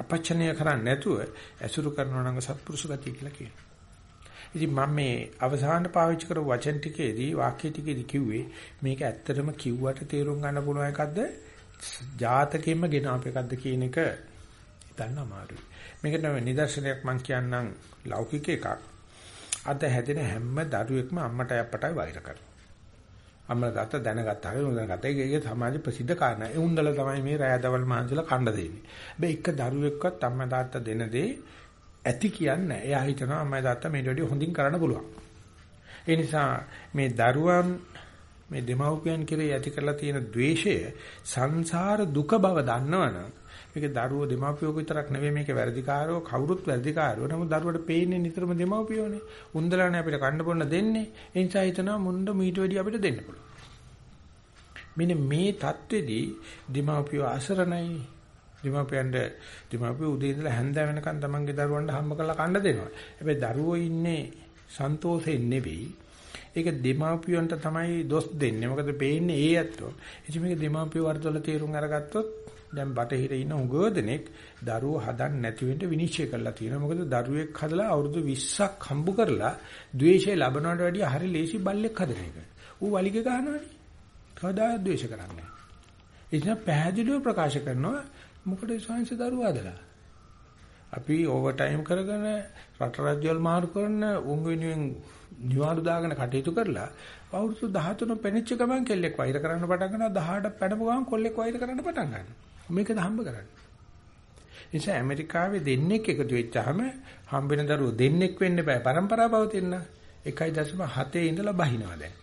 අපචනය කරන්නේ නැතුව ඇසුරු කරනවා නම් සත්පුරුෂ ගතිය කියලා කියනවා. ඉතින් මම මේ අවසානට පාවිච්චි කරපු වචන ටිකේදී වාක්‍ය ටිකේදී කිව්වේ මේක ඇත්තටම කිව්වට තේරුම් ගන්න පුළුවන් එකක්ද ජාතකයෙන්ම ගෙන අප එකක්ද කියන එක හිතන්න අමාරුයි. මේකට නිදර්ශනයක් මම කියන්නම් ලෞකික එකක්. අද හැදෙන හැම දරුවෙක්ම අම්මට අප්පටයි වෛර කරනවා. අම්මලා තාත්තා දැනගත්තා හරි නොදැනගත්තා. ඒක සමාජ ප්‍රසිද්ධ කාරණා. ඒ උන්දල තමයි මේ රෑදවල් මහන්සිලා කණ්ඩ දෙන්නේ. හැබැයි එක දරුවෙක්වත් අම්මා තාත්තා දෙන දේ ඇති කියන්නේ එයා හිතනවා මම තාත්තා මේට වැඩිය හොඳින් කරන්න පුළුවන්. ඒ නිසා මේ දරුවන් මේ දෙමව්පියන් කෙරේ ඇති කරලා තියෙන द्वේෂය සංසාර දුක බව දන්නවනම් මේක දරුවෝ දෙමව්පියෝ විතරක් නෙවෙයි මේක වැඩිකාරෝ කවුරුත් වැඩිකාරෝ. නමුත් දරුවට පේන්නේ නිතරම දෙමව්පියෝනේ. උන්දලානේ අපිට කන්න බොන්න දෙන්නේ. ඒ නිසා හිතනවා මුණ්ඩ මීට වැඩිය අපිට දෙන්න පුළුවන්. මෙන්න මේ தത്വෙදී දෙමව්පියෝ අසරණයි දෙමව්පියන්ට දෙමව්පියෝ උදේ ඉඳලා හැන්ද වෙනකන් තමන්ගේ දරුවන්ට හම්බ කරලා කන්න දෙනවා හැබැයි දරුවෝ ඉන්නේ සන්තෝෂයෙන් නෙවෙයි ඒක දෙමාපියන්ට තමයි දොස් දෙන්නේ. මොකද පේන්නේ ඒ ඇත්තෝ. ඉතින් මේක දෙමාපිය වර්ධවල තේරුම් අරගත්තොත් දැන් බටහිර ඉන්න උගව දෙනෙක් දරුවෝ හදන්න නැති වෙන්න විනිශ්චය කරලා තියෙනවා. මොකද දරුවෙක් හදලා අවුරුදු 20ක් හම්බ කරලා ද්වේෂය ලැබනවට වැඩිය හරි ලේසි බල්ලෙක් හදන එක. ඌ වලිග ගන්නවනේ. කවදා ද්වේෂ කරන්නේ. ඉතින් පැහැදිලිව ප්‍රකාශ කරනවා මොකද සාංශ දරුවා හදලා. අපි ඕවර් ටයිම් කරගෙන රට රජවල් මාරු කරන උන් වෙනුවෙන් නිවාඩු දාගෙන කටයුතු කරලා අවුරුදු 13 පෙනිච්ච ගමන් කෙල්ලෙක් වෛර කරන්න පටන් ගන්නවා. 18 පැනපු ගමන් කොල්ලෙක් වෛර කරන්න පටන් ගන්නවා. මේකද හම්බ කරන්නේ? නිසා ඇමරිකාවේ දෙන්නෙක් එකතු වෙච්චාම හම්බෙන දරුවෝ දෙන්නෙක් වෙන්න බෑ. પરම්පරාව පවතින 1.7 ඉඳලා බහිනවා දැන්.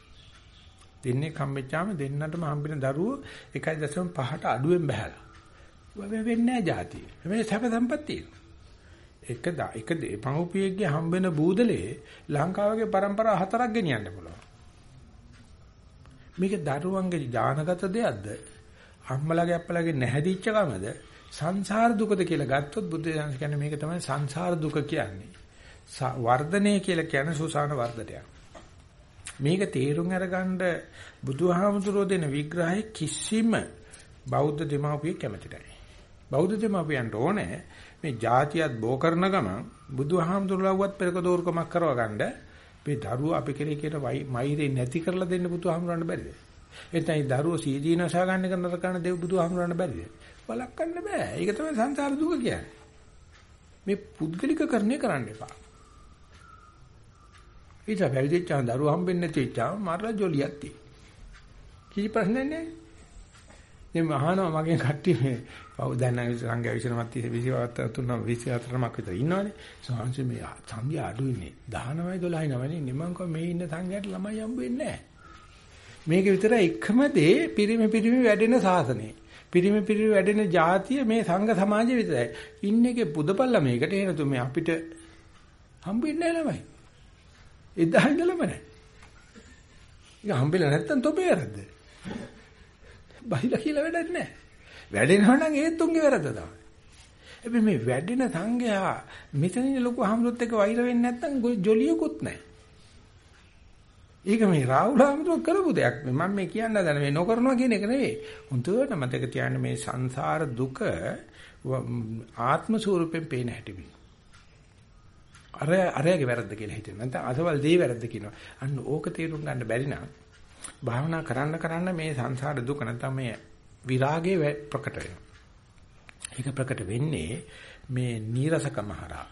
දෙන්නෙක් හම්බෙච්චාම දෙන්නටම හම්බෙන දරුවෝ 1.5ට අඩුවෙන් බහැලා. වෙන්නේ නැහැ જાතිය. හැබැයි සැප සම්පත් තියෙනවා. එක එක පහුපියෙක්ගේ හම්බෙන බූදලේ ලංකාවගේ પરම්පරා හතරක් ගෙනියන්න පුළුවන්. මේක දරුවන්ගේ ඥානගත දෙයක්ද? අම්මලාගේ අප්පලාගේ නැහැදිච්ච කමද? සංසාර දුකද කියලා ගත්තොත් බුද්ධ ධර්ම කියන්නේ මේක තමයි සංසාර දුක කියන්නේ. වර්ධනය කියලා කියන්නේ සූසාන වර්ධනයක්. මේක තේරුම් අරගන්න බුදුහාමුදුරෝ දෙන විග්‍රහයේ කිසිම බෞද්ධ දෙමාපියෙක් කැමති නැහැ. බෞද්ධ දෙමාපියන්ට ඕනේ මේ જાතියත් බෝ කරන ගමන් බුදුහාමුදුරුවෝවත් පෙරක දෝරුකමක් කරව ගන්න මේ දරුවෝ අපි කෙරේ කියන මෛරේ නැති කරලා දෙන්න බුදුහාමුදුරන්ට බැරිද? එතනයි දරුවෝ සීදීන වසා ගන්න කරන කරන දෙව් බුදුහාමුදුරන්ට බැරිද? බලක්වන්න බෑ. ඒක තමයි සංසාර දුක කියන්නේ. මේ පුද්ගලිකකරණය කරන්න එපා. ඊට වැරදිච්චා දරුවෝ හම්බෙන්නේ නැති වෙච්චා මරලා ජොලියක් තියෙයි. කිසි ප්‍රශ්නයක් නැහැ. දැන් අහනවා මගෙන් කට්ටිය මේ පව් දැන් නම් සංඝයා විශ්‍රමත් 24 තුන 24ක් විතර ඉන්නවනේ. සාංශ මේ සංඝයා අඩු ඉන්නේ 19යි 12යි නවනේ නිමං කව මේ ඉන්න සංඝයාට ළමයි හම්බ වෙන්නේ නැහැ. මේක විතර එකම දේ පිරිමි පිරිමි වැඩෙන සාසනේ. පිරිමි පිරිමි වැඩෙන જાතිය මේ සංඝ සමාජය විතරයි. ඉන්නේකේ පුදපල්ල මේකට එනතු මේ අපිට හම්බ වෙන්නේ නැහැ ළමයි. එදා ඉඳලම නැහැ. ඒක හම්බෙලා නැත්තම් තොපේ වැරද්ද. බහිලා කියලා වැඩක් නැහැ. වැඩෙනවා නම් ඒත් උන්ගේ වැරද්ද තමයි. හැබැයි මේ වැඩෙන සංඝයා මෙතනින් ලොකු හම්රුත් එක්ක වෛර වෙන්නේ නැත්නම් ජොලියකුත් නැහැ. ඒක මේ රාහුල හම්රුත් කරපු දෙයක්. මම මේ කියන්න හදන මේ නොකරනවා කියන එක නෙවෙයි. හොඳට මතක තියාගන්න මේ සංසාර දුක ආත්ම ස්වරූපයෙන් පේන හැටි. අර අරයාගේ වැරද්ද කියලා හිතෙනවා. නැත්නම් අසවල් දේ වැරද්ද කියනවා. අන්න ඕක තේරුම් ගන්න බැරි නම් භාවනා කරන්න කරන්න මේ සංසාර දුක නැත්නම් මේ විරාගයේ ප්‍රකට වෙනවා. ඒක ප්‍රකට වෙන්නේ මේ නීරසකම හරහා,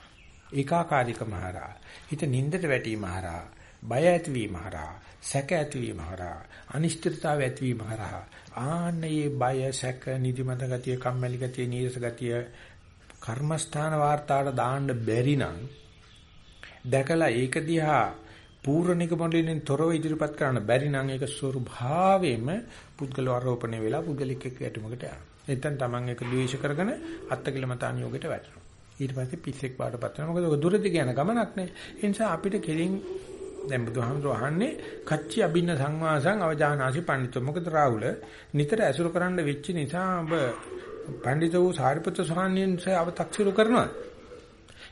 ඒකාකාරීකම හරහා, හිත නින්දට වැටීම හරහා, බය ඇතිවීම හරහා, සැක ඇතිවීම හරහා, අනිශ්චිතතාවය ඇතිවීම හරහා, ආන්නේ බය, සැක, නිදිමත ගතිය, කම්මැලි ගතිය, නීරස ගතිය කර්මස්ථාන වාර්තාවට දාන්න බැරි නම් දැකලා ඒක දිහා පූර්ණික මොඩලින් තොරව ඉදිරිපත් කරන්න බැරි නම් ඒක ස්වභාවයෙන්ම පුද්ගල ආරෝපණය වෙලා පුද්ගලික එක්ක යටුමකට යනවා. එතෙන් Taman එක ද්වේෂ කරගෙන අත්කලමතාන යෝගයට වැටෙනවා. ඊට පස්සේ පිස්සෙක් බාටපත් වෙනවා. මොකද ඔක දුරදි යන ගමනක් නේ. ඒ නිසා අපිට කෙලින් දැන් බුදුහාමුදුරුවෝ අහන්නේ කච්චි අබින්න සංවාසං අවජානාසි පඬිතු. මොකද රාහුල නිතර ඇසුරු කරන්න වෙච්ච නිසා ඔබ පඬිතු වූ සාරිපුත්‍ර ස්වාමීන් වහන්සේ අව탁සිරු කරනවා.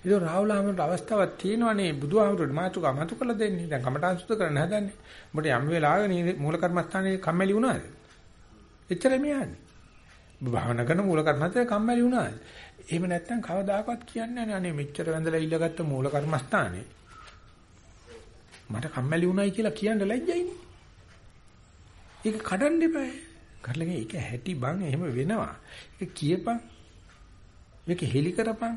ඒක රාහුල ආමරට අවස්ථාවක් තියෙනවනේ බුදුහාමුදුරට මාතුකා මතු කළ දෙන්නේ. දැන් කමඨාන් සුද්ධ කරන්න හදන්නේ. උඹට යම් වෙලාවක මූල කර්මස්ථානයේ කම්මැලි වුණාද? එච්චරයි මේ යන්නේ. භාවනා කරන මූල කර්මස්ථානයේ කම්මැලි වුණාද? එහෙම නැත්නම් කවදාකවත් කියන්නේ නැහැ අනේ මෙච්චර වැඳලා ඉල්ලගත්ත මූල කර්මස්ථානේ. මට කම්මැලි වුණයි කියලා කියන්න ලැජ්ජයිනේ. ඒක කඩන්න එපා. කරලගේ ඒක හැටි බං එහෙම වෙනවා. ඒක කියපන්. මේක හෙලි කරපන්.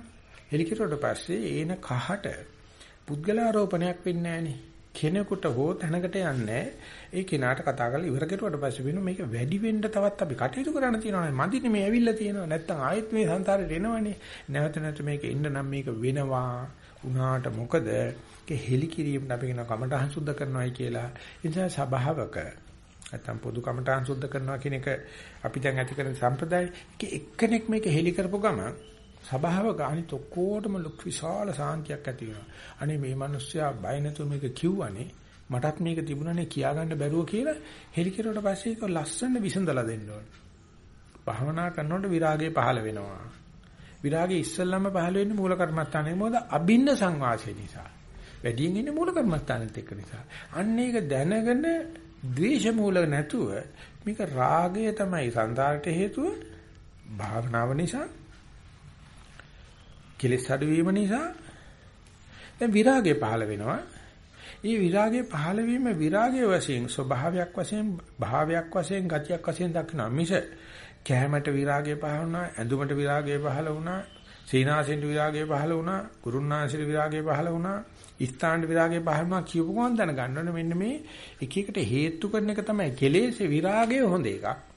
හෙලිකිරුවට පස්සේ ඒන කහට පුද්ගලාරෝපණයක් වෙන්නේ නැහනේ. කෙනෙකුට හෝ තැනකට යන්නේ ඒ කෙනාට කතා කරලා ඉවර කෙරුවට පස්සේ වෙන මේක වැඩි වෙන්න තවත් අපි කටයුතු කරන්න තියෙනවා මදිනේ මේ ඇවිල්ලා තියෙනවා. නැත්තම් ආයෙත් මේ සංසාරේ එනවනේ. නැවත නැවත මේක එන්න නම් මේක වෙනවා. උනාට මොකද? ඒක හෙලි කිරීමට අපි කියන කමඨහං සුද්ධ කරනවායි කියලා. ඒ නිසා සබාවක නැත්තම් පොදු කමඨහං සුද්ධ කරනවා කියන එක අපි දැන් ඇති කරන සම්ප්‍රදාය. එක්කෙනෙක් මේක හෙලි කරපු ගමන් සබාවක අනිත් ඔක්කොටම ලොකු විශාල සාන්තියක් ඇති වෙනවා. අනේ මේ මිනිස්සයා බය නැතුව මේක කිව්වනේ මටත් මේක තිබුණානේ කියාගන්න බැරුව කියලා හෙලි කෙරුවට පස්සේ ඒක ලස්සන විසඳලා දෙන්න ඕනේ. භාවනා කරනකොට විරාගය පහළ වෙනවා. විරාගය ඉස්සෙල්ලම පහළ වෙන්නේ මූල කර්මස්ථානයේ මොකද අබින්න සංවාසය නිසා. වැඩියෙන් ඉන්නේ මූල කර්මස්ථානෙත් එක්ක නිසා. අන්න ඒක දැනගෙන ද්වේෂ මූල නැතුව මේක රාගය තමයි සංසාරට හේතුව භාවනාව නිසා කෙලෙස් අඩුවීම නිසා දැන් විරාගය පහළ වෙනවා. මේ විරාගයේ පහළ වීම විරාගයේ වශයෙන් ස්වභාවයක් වශයෙන් භාවයක් වශයෙන් ගතියක් වශයෙන් දක්වනවා. මිස කැමැට විරාගය පහළ වුණා ඇඳුමට විරාගය පහළ වුණා සීනාසෙන්ට විරාගය පහළ වුණා ගුරුන්නාංශෙට විරාගය පහළ වුණා ස්ථානට විරාගය පහළ වුණා කියපු ගමන් දැනගන්න ඕනේ. මෙන්න මේ එක එකට හේතු කරන එක තමයි කෙලෙස් විරාගය හොඳ එකක්.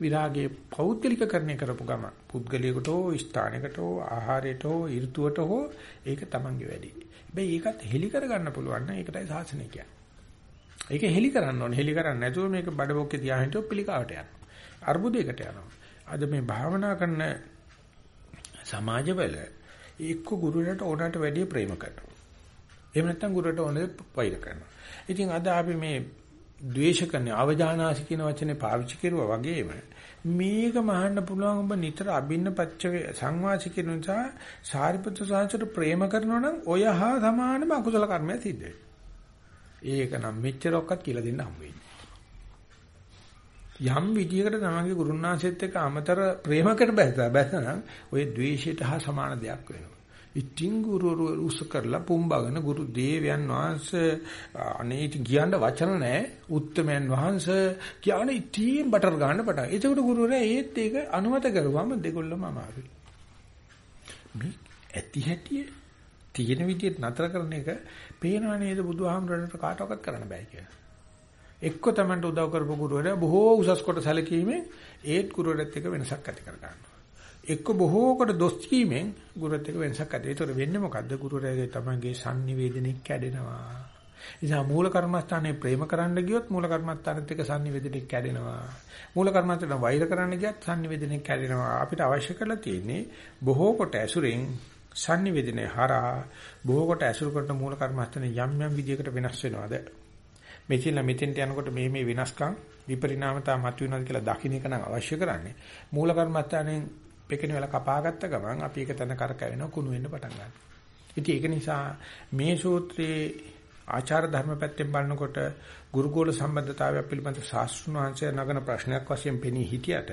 විරාගයේ පෞද්ගලිකකරණය කරපු ගම පුද්ගලයාකට හෝ ස්ථානයකට හෝ ආහාරයට හෝ ඍතුවට හෝ ඒක තමන්ගේ වැඩි. හැබැයි ඒකත් හෙලි කරගන්න පුළුවන් නම් ඒකටයි සාසනය කියන්නේ. ඒක හෙලි කරන්න ඕනේ. හෙලි කරන්නේ නැතුව මේක බඩබොක්කේ තියා හිටියොත් පිළිකාවට යනවා. අර්බුදයකට යනවා. අද මේ භාවනා කරන සමාජවල එක්ක ගුරුවරට ඕනට වැඩිය ප්‍රේම කරනවා. එහෙම නැත්නම් ගුරුවරට ඕනේ වෛර කරනවා. ඉතින් අද අපි මේ ද්වේෂ කරන අවජානාසි කියන වචනේ පාවිච්චි කරුවා වගේම මේක මහන්න පුළුවන් ඔබ නිතර අබින්න පච්ච සංවාසික කියන නිසා සාරිපුත්‍ර සාංශට ප්‍රේම කරනවා නම් ඔය හා සමානම අකුසල කර්මය සිද්ධ ඒක නම් මෙච්චර ඔක්කත් කියලා දෙන්න හම්බ යම් විදියකට තමන්ගේ ගුරුනාංශෙත් එක්ක අමතර ප්‍රේමකට බැස්සා බැස්සනම් ඔය ද්වේෂයට හා සමාන දෙයක් වෙනවා. ඉතින් ගුරුවරු උස කරලා පුම්බගෙන ගුරු දේවයන් වහන්සේ අනේ ඉතින් කියන්න වචන නැහැ උත්තමයන් වහන්සේ කියන්නේ ඉතින් බටර් ගන්න පටන්. එතකොට ගුරුවරයා ඒත් ඒක අනුමත කරුවම දෙකොල්ලම අමාරුයි. මේ ඇති හැටි තියෙන විදිහට නතර කරන එක පේනව නේද බුදුහාමුදුරන්ට කාටවත් කරන්න බෑ කියලා. එක්ක තමන්ට උදව් කරපු ගුරුවරයා බොහෝ උසස් කොට සැලකීමෙන් ඒත් ගුරුවරයාත් එක්ක වෙනසක් ඇති කර ගන්නවා. එක්ක බොහෝ කොට දොස් කීමෙන් ගුරුත් එක්ක වෙනසක් ඇති. ඒතර වෙන්නේ මොකද්ද? ගුරුරයාගේ තමන්ගේ sannivedanaye කැඩෙනවා. නිසා මූල කර්මස්ථානේ ප්‍රේම කරන්න ගියොත් මූල කර්මස්ථානෙත් එක්ක sannivedanaye කැඩෙනවා. මූල කර්මස්ථාන වෛර කරන්න ගියත් sannivedanaye කැඩෙනවා. අපිට අවශ්‍ය කරලා තියෙන්නේ බොහෝ කොට ඇසුරෙන් sannivedanaye හරහා බොහෝ කොට ඇසුරු කරන මූල කර්මස්ථානේ යම් යම් විදියකට වෙනස් වෙනවද? මෙතන මෙතෙන්ට යනකොට මේ මේ වෙනස්කම් විපරිණාමතා මතුවෙනවද කියලා දකින්න එක නම් අවශ්‍ය කරන්නේ. මූල කර්මස්ථානෙන් පෙකෙන වෙලා කපාගත්ත ගමන් අපි ඒක තන කරකැවෙනවා කුණු වෙන්න පටන් ගන්නවා. ඉතින් ඒක නිසා මේ සූත්‍රයේ ආචාර ධර්ම පැත්තෙන් බලනකොට ගුරුකෝල සම්බන්ධතාවය පිළිබඳ ශාස්ත්‍රඥ වංශය නගන ප්‍රශ්නයක් වශයෙන් පෙනී හිටියට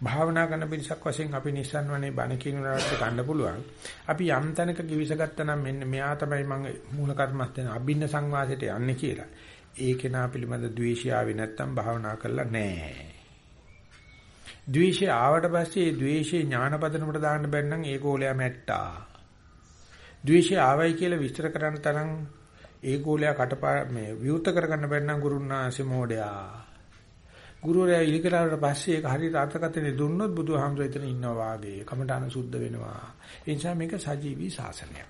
භාවනා කරන පිරිසක් වශයෙන් අපි නිසන්වනේ බණ කියන රට ගන්න පුළුවන්. අපි යම් තැනක කිවිසගත්තා නම් මෙන්න මෙයා තමයි මම මූල කර්මස්තන අභින්න සංවාසයට යන්නේ කියලා. ඒ කෙනා පිළිබඳ ද්වේෂය ආවේ නැත්තම් භාවනා කරලා නැහැ. ද්වේෂය ආවට පස්සේ ඒ ද්වේෂේ ඥානපදනකට දාන්න බැන්න නම් ඒකෝලයා මැට්ටා. ද්වේෂය ආවයි කියලා විස්තර කරන්න තරම් ඒකෝලයා කටපා මේ විවුර්ත කරගන්න බැන්න නම් ගුරුන්නාංශේ මොඩයා. ගුරුවරයා ඉලිකලාවට පස්සේ ඒක හරියට අර්ථකථනය දුන්නොත් බුදුහාමුදුර එතන ඉන්නවා වාගේ කමඨාන සුද්ධ වෙනවා. ඒ නිසා මේක සජීවී ශාසනයක්.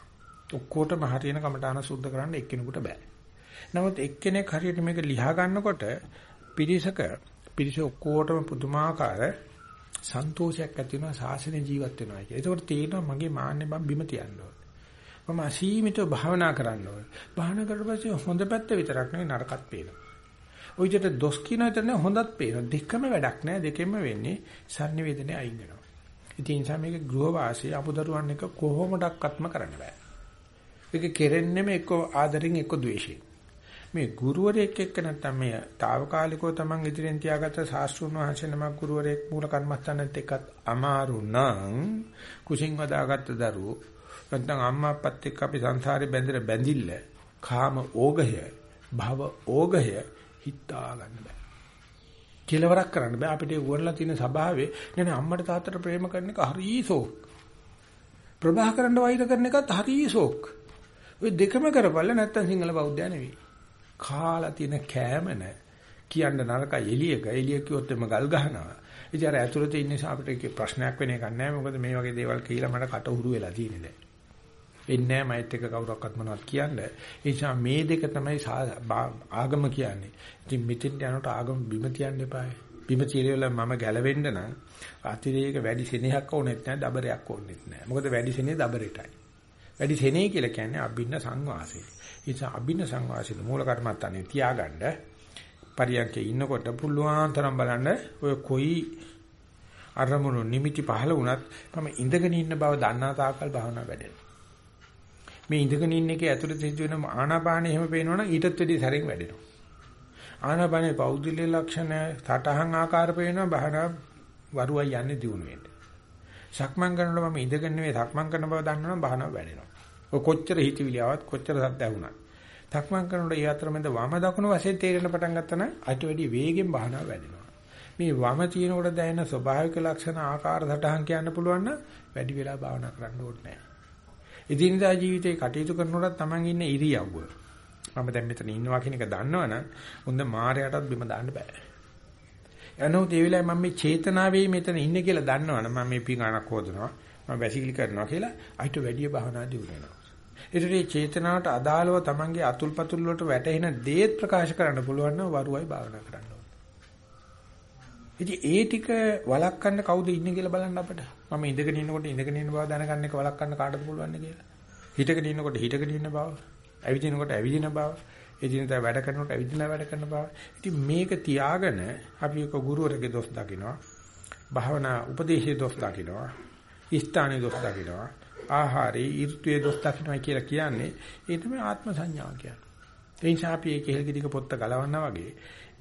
ඔක්කොටම හරියන කමඨාන සුද්ධ කරන්න එක්කෙනෙකුට බෑ. නමුත් එක්කෙනෙක් හරියට මේක ලියා ගන්නකොට පිරිසක පිරිස ඔක්කොටම පුදුමාකාර සන්තෝෂයක් ඇති වෙනවා සාසන ජීවත් වෙනවා කියලා. ඒකෝට තේරෙනවා මගේ මාන්නේ මම බිම තියන්න ඕනේ. මම අසීමිතව භාවනා කරන්න ඕනේ. භාවනා කරලා පස්සේ හොඳ පැත්ත විතරක් නෙවෙයි නරකත් පේනවා. ওই විදිහට දොස් කියන විතර නේ හොඳත් පේනවා. දෙකම වැඩක් නෑ. දෙකෙන්ම වෙන්නේ sannivedanaye අයින් වෙනවා. ඉතින් ඒ නිසා මේක ගෘහ වාසී අපුදරුවන් එක කොහොමඩක්වත්ම කරන්න බෑ. ඒක කෙරෙන්නේම එක්ක ආදරෙන් එක්ක ද්වේෂයෙන්. මේ ගුරුවරයෙක් එක්ක නැත්තම් මේ తాවකාලිකව තමන් ඉදිරියෙන් තියාගත්ත ශාස්ත්‍රුන් වහන්සේ නමක් ගුරුවරයෙක් මූල කර්මස්ථානෙත් එක්කත් අමාරු නම් කුසින් වදාගත්ත දරුවෝ නැත්නම් අම්මා අප්පත් එක්ක අපි සංසාරේ බැඳලා බැඳිල්ල කාම ඕගය භව ඕගය හිතා ගන්න බෑ කෙලවරක් කරන්න බෑ අපිට උවරලා තියෙන ස්වභාවය නේ අම්මට තාත්තට ප්‍රේම කරන එක හරිසෝ ප්‍රභාකරන්ට වෛර කරන එකත් හරිය ෂෝක්. ඔය දෙකම කරපළ නැත්තම් සිංහල බෞද්ධය නෙවෙයි. කාලා තියෙන කෑම නැ කියන්න නරකයි එළියක එළිය කිව්වොත් එම ගල් ගහනවා. ඉතින් අර ඇතුළත ඉන්න නිසා අපිට ප්‍රශ්නයක් වෙන එකක් නැහැ. මොකද මේ වගේ දේවල් කියලා මට කට උරු වෙලා තියෙන්නේ දැන්. එන්නේ නැහැ මයිත් එක කවුරක්වත් මොනවද කියන්නේ. ඒ නිසා මේ දෙක තමයි ආගම කියන්නේ. ඉතින් මෙතෙන් යනකොට ආගම බිම තියන්න එපායි. බිම තියලා මම ගැලවෙන්න නම් අතිරේක වැඩි සෙනෙහක් ඕනෙත් නැහැ, දබරයක් ඕනෙත් නැහැ. මොකද වැඩි සෙනෙහ දබරෙටයි. වැඩි සෙනෙහ කියලා කියන්නේ අභින්න සංවාසය. ඒ නිසා අභින්න සංවාසයේ මූල කර්මත්තානේ තියාගන්න පරියන්කේ ඉන්නකොට පුළුවන් තරම් බලන්න ඔය කොයි අරමුණු නිමිති පහළ වුණත් මම ඉඳගෙන ඉන්න බව දන්නා තාකල් භාවනා වැඩෙනවා. මේ ඉඳගෙන ඉන්න එකේ ඇතුළත සිද්ධ වෙන ආනාපානෙ එහෙම පේනවනම් ඊටත් වැඩි සැරෙන් වැඩෙනවා. ආනාපානේ පෞද්ගලික ලක්ෂණ සටහන් ආකාර පේනවා භාවනා වරුවයි යන්නේ දිනු වෙන්න. සක්මන් කරනකොට මම ඉඳගෙන නෙවෙයි සක්මන් කරන බව දන්නවනම් භාවනාව වැඩෙනවා. ඔය කොච්චර හිතවිලි ආවත් කොච්චර සද්ද ඇහුණත් සක්මන් කරනකොට ඒ අතරමැද වම දකුණු වශයෙන් තේරෙන පටන් ගත්තා නම් අට වැඩි වේගෙන් භාවනාව වැඩෙනවා. මේ වම තියෙනකොට දැනෙන ස්වභාවික ලක්ෂණ ආකාර සටහන් කියන්න පුළුවන් නම් වැඩි වෙලා භාවනා කරන්න ඕනේ නැහැ. එදිනදා ජීවිතේ කටයුතු කරනකොට තමන් ඉන්න ඉරියව්ව. මම දැන් මෙතන ඉන්නවා කියන එක දන්නවනම් හොඳ මායයටත් බිම දාන්න බෑ. එනොත් ඒ වෙලාවේ මම මේ චේතනාවේ මෙතන ඉන්නේ කියලා දන්නවනම් මම මේ පිඟානක් හොදනවා මම වැසිකිලි කරනවා කියලා අයිට වැඩි භාවනා දියුණු වෙනවා. ඒතර මේ චේතනාවට අදාළව තමන්ගේ අතුල්පතුල් වලට වැටෙන දේත් ප්‍රකාශ කරන්න පුළුවන් නම් වරුවයි භාවනා කරන්න ඕනේ. ඉතින් ඒ ටික වළක්වන්න කවුද ඉන්නේ කියලා බලන්න අපිට. මම ඉඳගෙන ඉන්නකොට ඉඳගෙන ඉන්න බව දැනගන්න එක වළක්වන්න කාටද පුළුවන් කියලා. හිටගෙන ඉන්නකොට හිටගෙන ඉන්න බව, ඇවිදිනකොට ඇවිදින බව, එදිනදා වැඩ කරනකොට ඇවිදින වැඩ කරන බව. ඉතින් මේක තියාගෙන අපි එක ගුරුවරගේ දොස් දකිනවා. භාවනා උපදේශයේ දොස් දකිනවා. ස්ථානයේ දොස් දකිනවා. ආහාරයේ ඍතුයේ දොස් දකින්නවා කියලා කියන්නේ ඒ තමයි ආත්ම සංඥාව කියන්නේ. ඒ නිසා අපි ඒක හෙල්ගෙඩික පොත්ත ගලවන්නා වගේ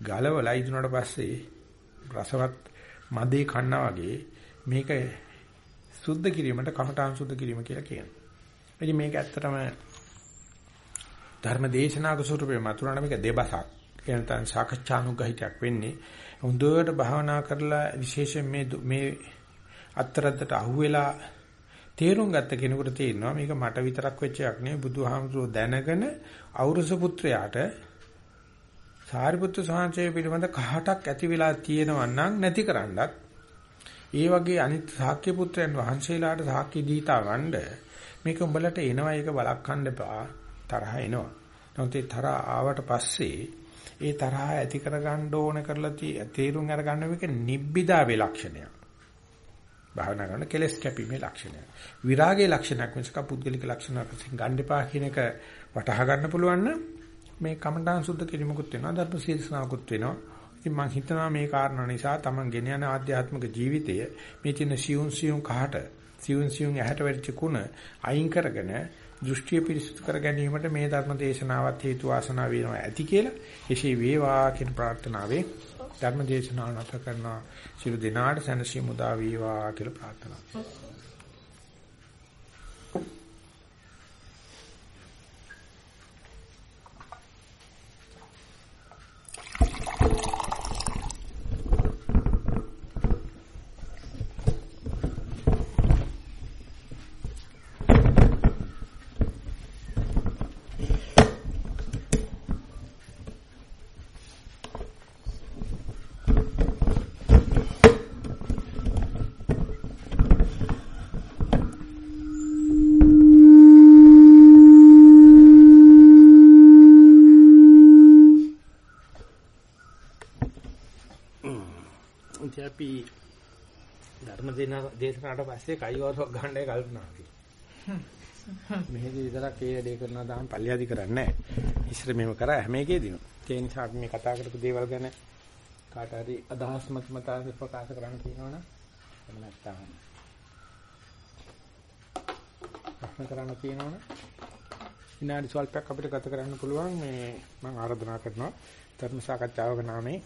ගලවලා ඉදුණාට පස්සේ රසවත් මදේ කන්නා වගේ මේක සුද්ධ කිරීමට කමඨාන් සුද්ධ කිරීම කියලා කියනවා. ඉතින් මේක ඇත්තටම ධර්ම දේශනාක ස්වරූපේ මතුනන මේක දෙබසක්. එනතන් සාකච්ඡානුගහිතයක් වෙන්නේ. හොඳට භාවනා කරලා විශේෂයෙන් මේ මේ අත්තරද්දට අහුවෙලා තේරුම් ගත්ත කෙනෙකුට තේරෙනවා මේක මට විතරක් වෙච්ච එකක් නෙවෙයි බුදුහාමුදුරුවෝ දැනගෙන අවුරුස පුත්‍රයාට සාරිපුත්‍ර සාංශය පිළිබඳ කහටක් ඇති වෙලා තියෙනවා නම් නැති කරන්නත් ඒ වගේ අනිත් ශාක්‍ය පුත්‍රයන් වහන්සේලාට ශාක්‍ය දීතා ගන්න මේක උඹලට එනවා ඒක බලක්වන්න එපා තරහ එනවා. නමුත් ඒ තරහ ආවට පස්සේ ඒ තරහ ඇති කරගන්න ඕන කරලා තේරුම් අරගන්න මේක නිබ්බිදාවේ ලක්ෂණයක්. භාවනා කරන කෙලස් කැපීමේ ලක්ෂණය. විරාගයේ ලක්ෂණයක් මිසක පුද්ගලික ලක්ෂණයක් වශයෙන් ගන්න එපා කියන එක වටහා ගන්න පුළුවන් නම් මේ කමඨාන් සුද්ධ කිරීමකුත් වෙනවා ධර්ම ශීර්ෂනාවකුත් වෙනවා. ඉතින් මම හිතනවා මේ කාරණා නිසා Taman ගෙන යන ආධ්‍යාත්මික ජීවිතය මේ තියෙන සියුම් සියුම් කහට සියුම් සියුම් ඇහැට වැඩිච්ච කුණ අයින් කරගෙන දෘෂ්ටිය පිරිසුදු කර ගැනීමට මේ ධර්ම දේශනාවත් හේතු වාසනා වෙනවා ඇති කියලා එසේ වේවා කියන ප්‍රාර්ථනාවෙන් ධර්ම දේශනාව නැත කරනවා. සියලු දෙනාට සැනසීම උදා වේවා කියලා ප්‍රාර්ථනා කරනවා. දේශනාවට පස්සේ කයිවරක් ගන්නයි කල්පනා කරේ. මෙහෙදි විතරක් ඒ වැඩේ කරනවා දාම් පල්ලියදි කරන්නේ නැහැ. ඉස්සර මෙහෙම කරා හැම එකේදීම. ඒ නිසා අපි මේ කතා කරපු දේවල් ගැන කාට හරි අදහස් මත මතාන්ත ප්‍රකාශ කරන්න තියෙනවනම් එහෙම නැත්නම් ප්‍රශ්න කරන්න තියෙනවනම් විනාඩි ස්වල්පයක් අපිට ගත කරන්න පුළුවන් මේ මම ආරාධනා කරනවා ධර්ම සාකච්ඡාවක නාමයෙන්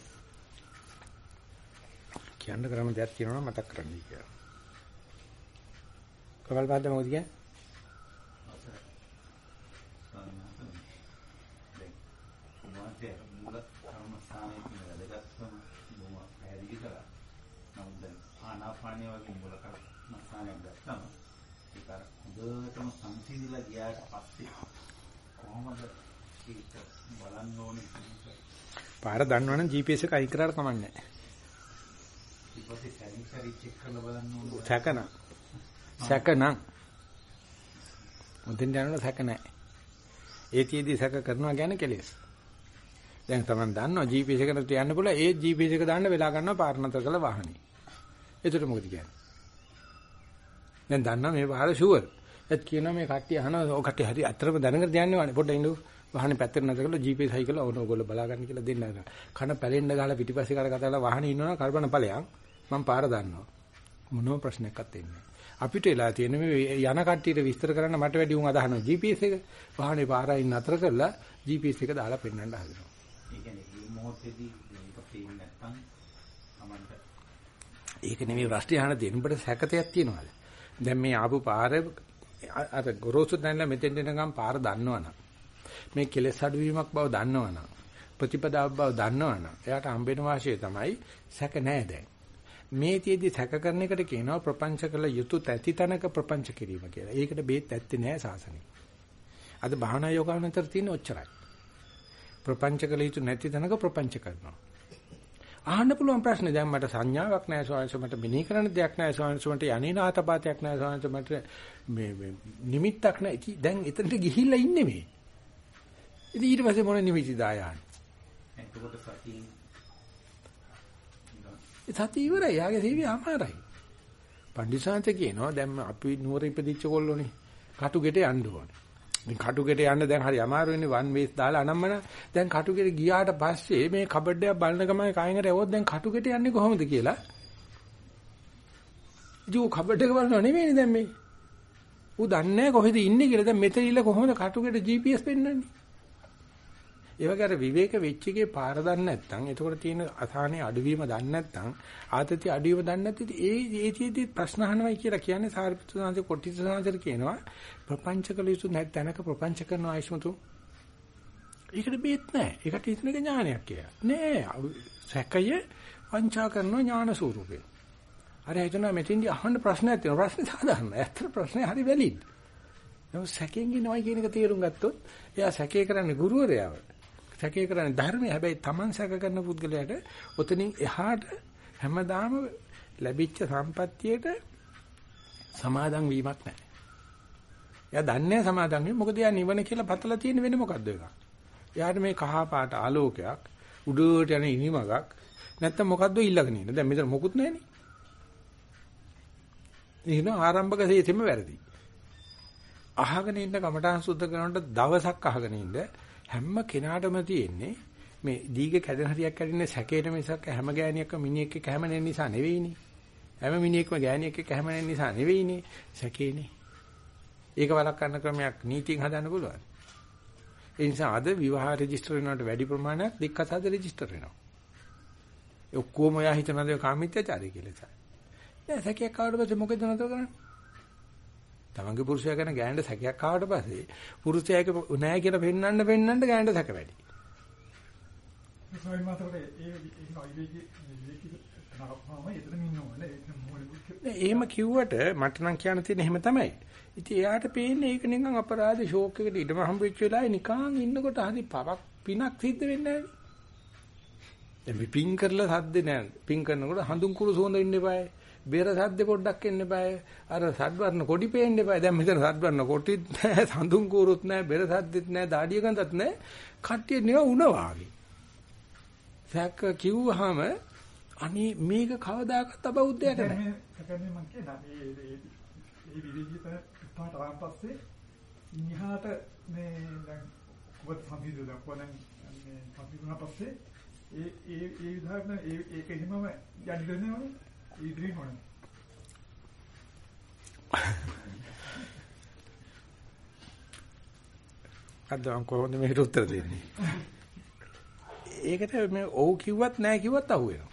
කියන්න කරන දෙයක් තියෙනවා මතක් කරගන්න කියලා. කවල් පාද මොකද කියන්නේ? ආනාපානිය වගේ මූල කර්මස්ථානයක් ගත්තම ඒක අර හොඳටම සංසිඳිලා ගියාට පස්සේ කොහොමද ඒක බලන්න ඕනේ පාර දන්නවනම් GPS එක අයින් කරාට කමන්නේ නැහැ. ඊට පස්සේ සැරින් සැරි චෙක් කරලා බලන්න ඕනේ. සැකන. සැකන. මුදින් යනකොට සැක නැහැ. ඒතියෙදි සැක කරනවා කියන්නේ කෙලෙස්. දැන් තමයි දන්නවා GPS එකට යන්න පුළුවන් ඒ GPS එක දාන්න වෙලා ගන්නවා පාර නතර කළ වාහනේ. එතකොට මොකද කියන්නේ? දැන් දන්නවා මේ පාර ෂුවර්. ඒත් කියනවා මේ කට්ටිය අහනවා ඔය කට්ටිය හරි අතරම දැනගෙන යන්නේ වනේ පොඩ්ඩක් ඉන්නකෝ. වාහනේ පැත්තට නතර කරලා GPS හයි කරලා ඕන ඕගොල්ලෝ බලා ගන්න කියලා දෙන්න. කන පැලෙන්න ගහලා පිටිපස්සේ කාට කතා කරලා වාහනේ ඉන්නවනම් කල්පන ඵලයන් මම පාර දන්නවා. මොනම ප්‍රශ්නයක්වත් එන්නේ අපිට වෙලා තියෙන මේ යන කට්ටියට විස්තර කරන්න මට වැඩි උන් අදහනවා GPS එක. වාහනේ පාරයින් නතර කරලා GPS එක දාලා පෙන්වන්න හදනවා. ඒ කියන්නේ මේ මොහොතේදී මේක පේන්නේ නැත්තම් Tamanට ඒක නෙමෙයි ප්‍රශ්නේ අහන දෙන්න උඹට සැකතයක් තියනවාද? දැන් මේ ආපු පාර අර ගොරෝසු දැන්ලා මෙතෙන් දෙනකම් පාර දන්නවනම් මේ කෙලෙස් අඩුවීමක් බව දන්නවනම් ප්‍රතිපදාවක් බව දන්නවනම් එයාට හම්බෙන වාසිය තමයි සැක නැහැ දැන්. මේ තියේදී සැක කරන එකට කියනවා ප්‍රපංච කළ යුතු තැති තනක ප්‍රපංච කිරීම කියලා. ඒකට බේත් ඇත්තේ නැහැ සාසනෙ. අද භාවනා යෝගාවන්තර තියෙන ඔච්චරයි. ප්‍රපංච කළ යුතු නැති තැනක ප්‍රපංච කරනවා. අහන්න පුළුවන් ප්‍රශ්නේ දැන් මට සංඥාවක් නැහැ ස්වාමීන් මට මෙනෙහි කරන්න දෙයක් නැහැ ස්වාමීන් මට යන්නේනාතපාතයක් නැහැ ස්වාමීන් මට මේ මේ නිමිත්තක් නැහැ. ඉතින් දැන් එතනට ගිහිල්ලා ඉන්නේ මේ. ඉතින් ඊට පස්සේ මොන නිමිති දායහන්? එතකොට සතියින් සතිය ඉවරයි. යාගේ සීවිය අමාරයි. පණ්ඩිසාන්ත කියනවා දැන් අපි නුවර ඉපදිච්ච කොල්ලෝනේ. කටුගෙට යන්න ඕනේ. ඉතින් කටුගෙට යන්න දැන් හරි අමාරු වෙන්නේ වන් වේස් දාලා අනම්මන. දැන් කටුගෙට ගියාට පස්සේ මේ කබඩ් එක බලන ගමන් කායෙන්කට ඇවොත් දැන් කටුගෙට යන්නේ කොහොමද කියලා. ඉතින් ਉਹ කබඩ් එක බලනව නෙමෙයිනේ දැන් මේ. ඌ දන්නේ කොහෙද ඉන්නේ කියලා. දැන් මෙතන ඉල්ල කොහොමද කටුගෙට GPS පෙන්වන්නේ? ඒ වගේ අර විවේක වෙච්ච එකේ පාර දන්නේ නැත්නම් එතකොට තියෙන අසහනේ අඩුවීම දන්නේ නැත්නම් ආතති අඩුවීම දන්නේ නැත්නම් ඒ ඒතිෙදි ප්‍රශ්න අහනවයි කියලා කියන්නේ සාරිපුත්‍ර සාන්තේ කොටිස සාන්තේ කියනවා ප්‍රපංච කළ යුතු නැත් තැනක ප්‍රපංච කරන ආයෂ්මතු ඒකට බේත් නැහැ ඒකට හිතන එක ඥානයක් කියලා. නෑ. සැකය වංචා කරන ඥාන ස්වරූපේ අර හිතනවා මෙතෙන්දී අහන්න ප්‍රශ්නයක් තියෙනවා. ප්‍රශ්නේ සාධාරණයි. ඇත්තට ප්‍රශ්නේ හරි වැලිඩ්. නමුත් සැකෙන් ඉනවයි කියන එක තේරුම් ගත්තොත් එයා සැකේ කරන්නේ ගුරුවරයාව. සැකේ කරන්නේ ධර්මය. හැබැයි Taman සැක කරන පුද්ගලයාට ඔතනින් එහාට හැමදාම ලැබිච්ච සම්පත්තියට සමාදම් වීමක් නැහැ. එයා දන්නේ සමාදම් වෙන්නේ මොකද එයා නිවන කියලා පතලා තියෙන වෙන්නේ මොකද්ද ඒක? එයාට මේ කහ පාට ආලෝකයක් උඩට යන ඉනිමගක් නැත්තම් මොකද්ද ඊළඟ ඉන්නේ. දැන් මෙතන මොකුත් නැහැනේ. ඉතින් ආරම්භක සේතෙම වැරදි. අහගෙන ඉන්න කමඨාන් සුද්ධ කරනකොට දවසක් අහගෙන ඉන්න හැම කෙනාටම තියෙන්නේ මේ දීගේ කැඩෙන හරියක් කැඩෙන්නේ සැකේට මිසක් හැම ගෑණියක්ම මිනිහෙක් එක්ක හැමනෙන නිසා නෙවෙයිනේ. හැම මිනිහෙක්ම ගෑණියෙක් එක්ක හැමනෙන නිසා නෙවෙයිනේ. සැකේනේ. ඒක වළක්වන්න ක්‍රමයක් නීතියෙන් හදන්න පුළුවන්. ඒ නිසා අද විවාහ රෙජිස්ටර් වෙනවට වැඩි ප්‍රමාණයක් දික්කසාද රෙජිස්ටර් වෙනවා. ඒ ඔක්කොම ඔයා හිතනද කාමීත්‍යචාරය කියලා. නෑ සැකයක් ආවට පස්සේ මොකද නතර කරන්නේ? තමන්ගේ පුරුෂයා ගැන ගෑනට සැකයක් ආවට පස්සේ පුරුෂයාගේ නෑ කියලා පෙන්වන්න පෙන්වන්න ගෑනට සැක වැඩි. එහෙම කිව්වට මට නම් කියන්න තියෙන එහෙම තමයි. ඉතින් එයාට පේන්නේ ඒක නිකන් අපරාධ ෂෝක් එකකට ඉඩම හම්බෙච්ච වෙලාවේ නිකන් ඉන්නකොට හරි පවක් පිනක් සිද්ධ වෙන්නේ නැහැ. දැන් පින් කරලා සද්ද නෑ. පින් කරනකොට හඳුන් කුරු සෝඳ ඉන්න එපායි. බේර සද්ද පොඩ්ඩක් එන්න බෑ. අර සද්වර්ණ කොඩි පේන්න බෑ. දැන් මෙතන සද්වර්ණ කොටිත් නෑ, [laughs] සඳුන් කූරුත් නෑ, බේර සද්දෙත් නෑ, දාඩිය ගඳත් නෑ. කට්ටිය නිව උණ වාගේ. සැක කිව්වහම අනේ මේක කවදාකවත් අබෞද්ධයට නෑ. ඒකනේ මම කියනවා මේ මේ විවිධිත පාට ආවන් පස්සේ ඉන්හාට මේ දැන් කොහොමද සම්පූර්ණ දක්වන මේ සම්පූර්ණ පස්සේ ඒ ඒ ඒ විදිහට ඒක එහෙමම යන්නේ දෙනවනේ ඉදිරිම වුණා. අද කොහොමද මේකට උත්තර දෙන්නේ? ඒකට මේ ඔව් කිව්වත් නැහැ කිව්වත් අහුවෙනවා.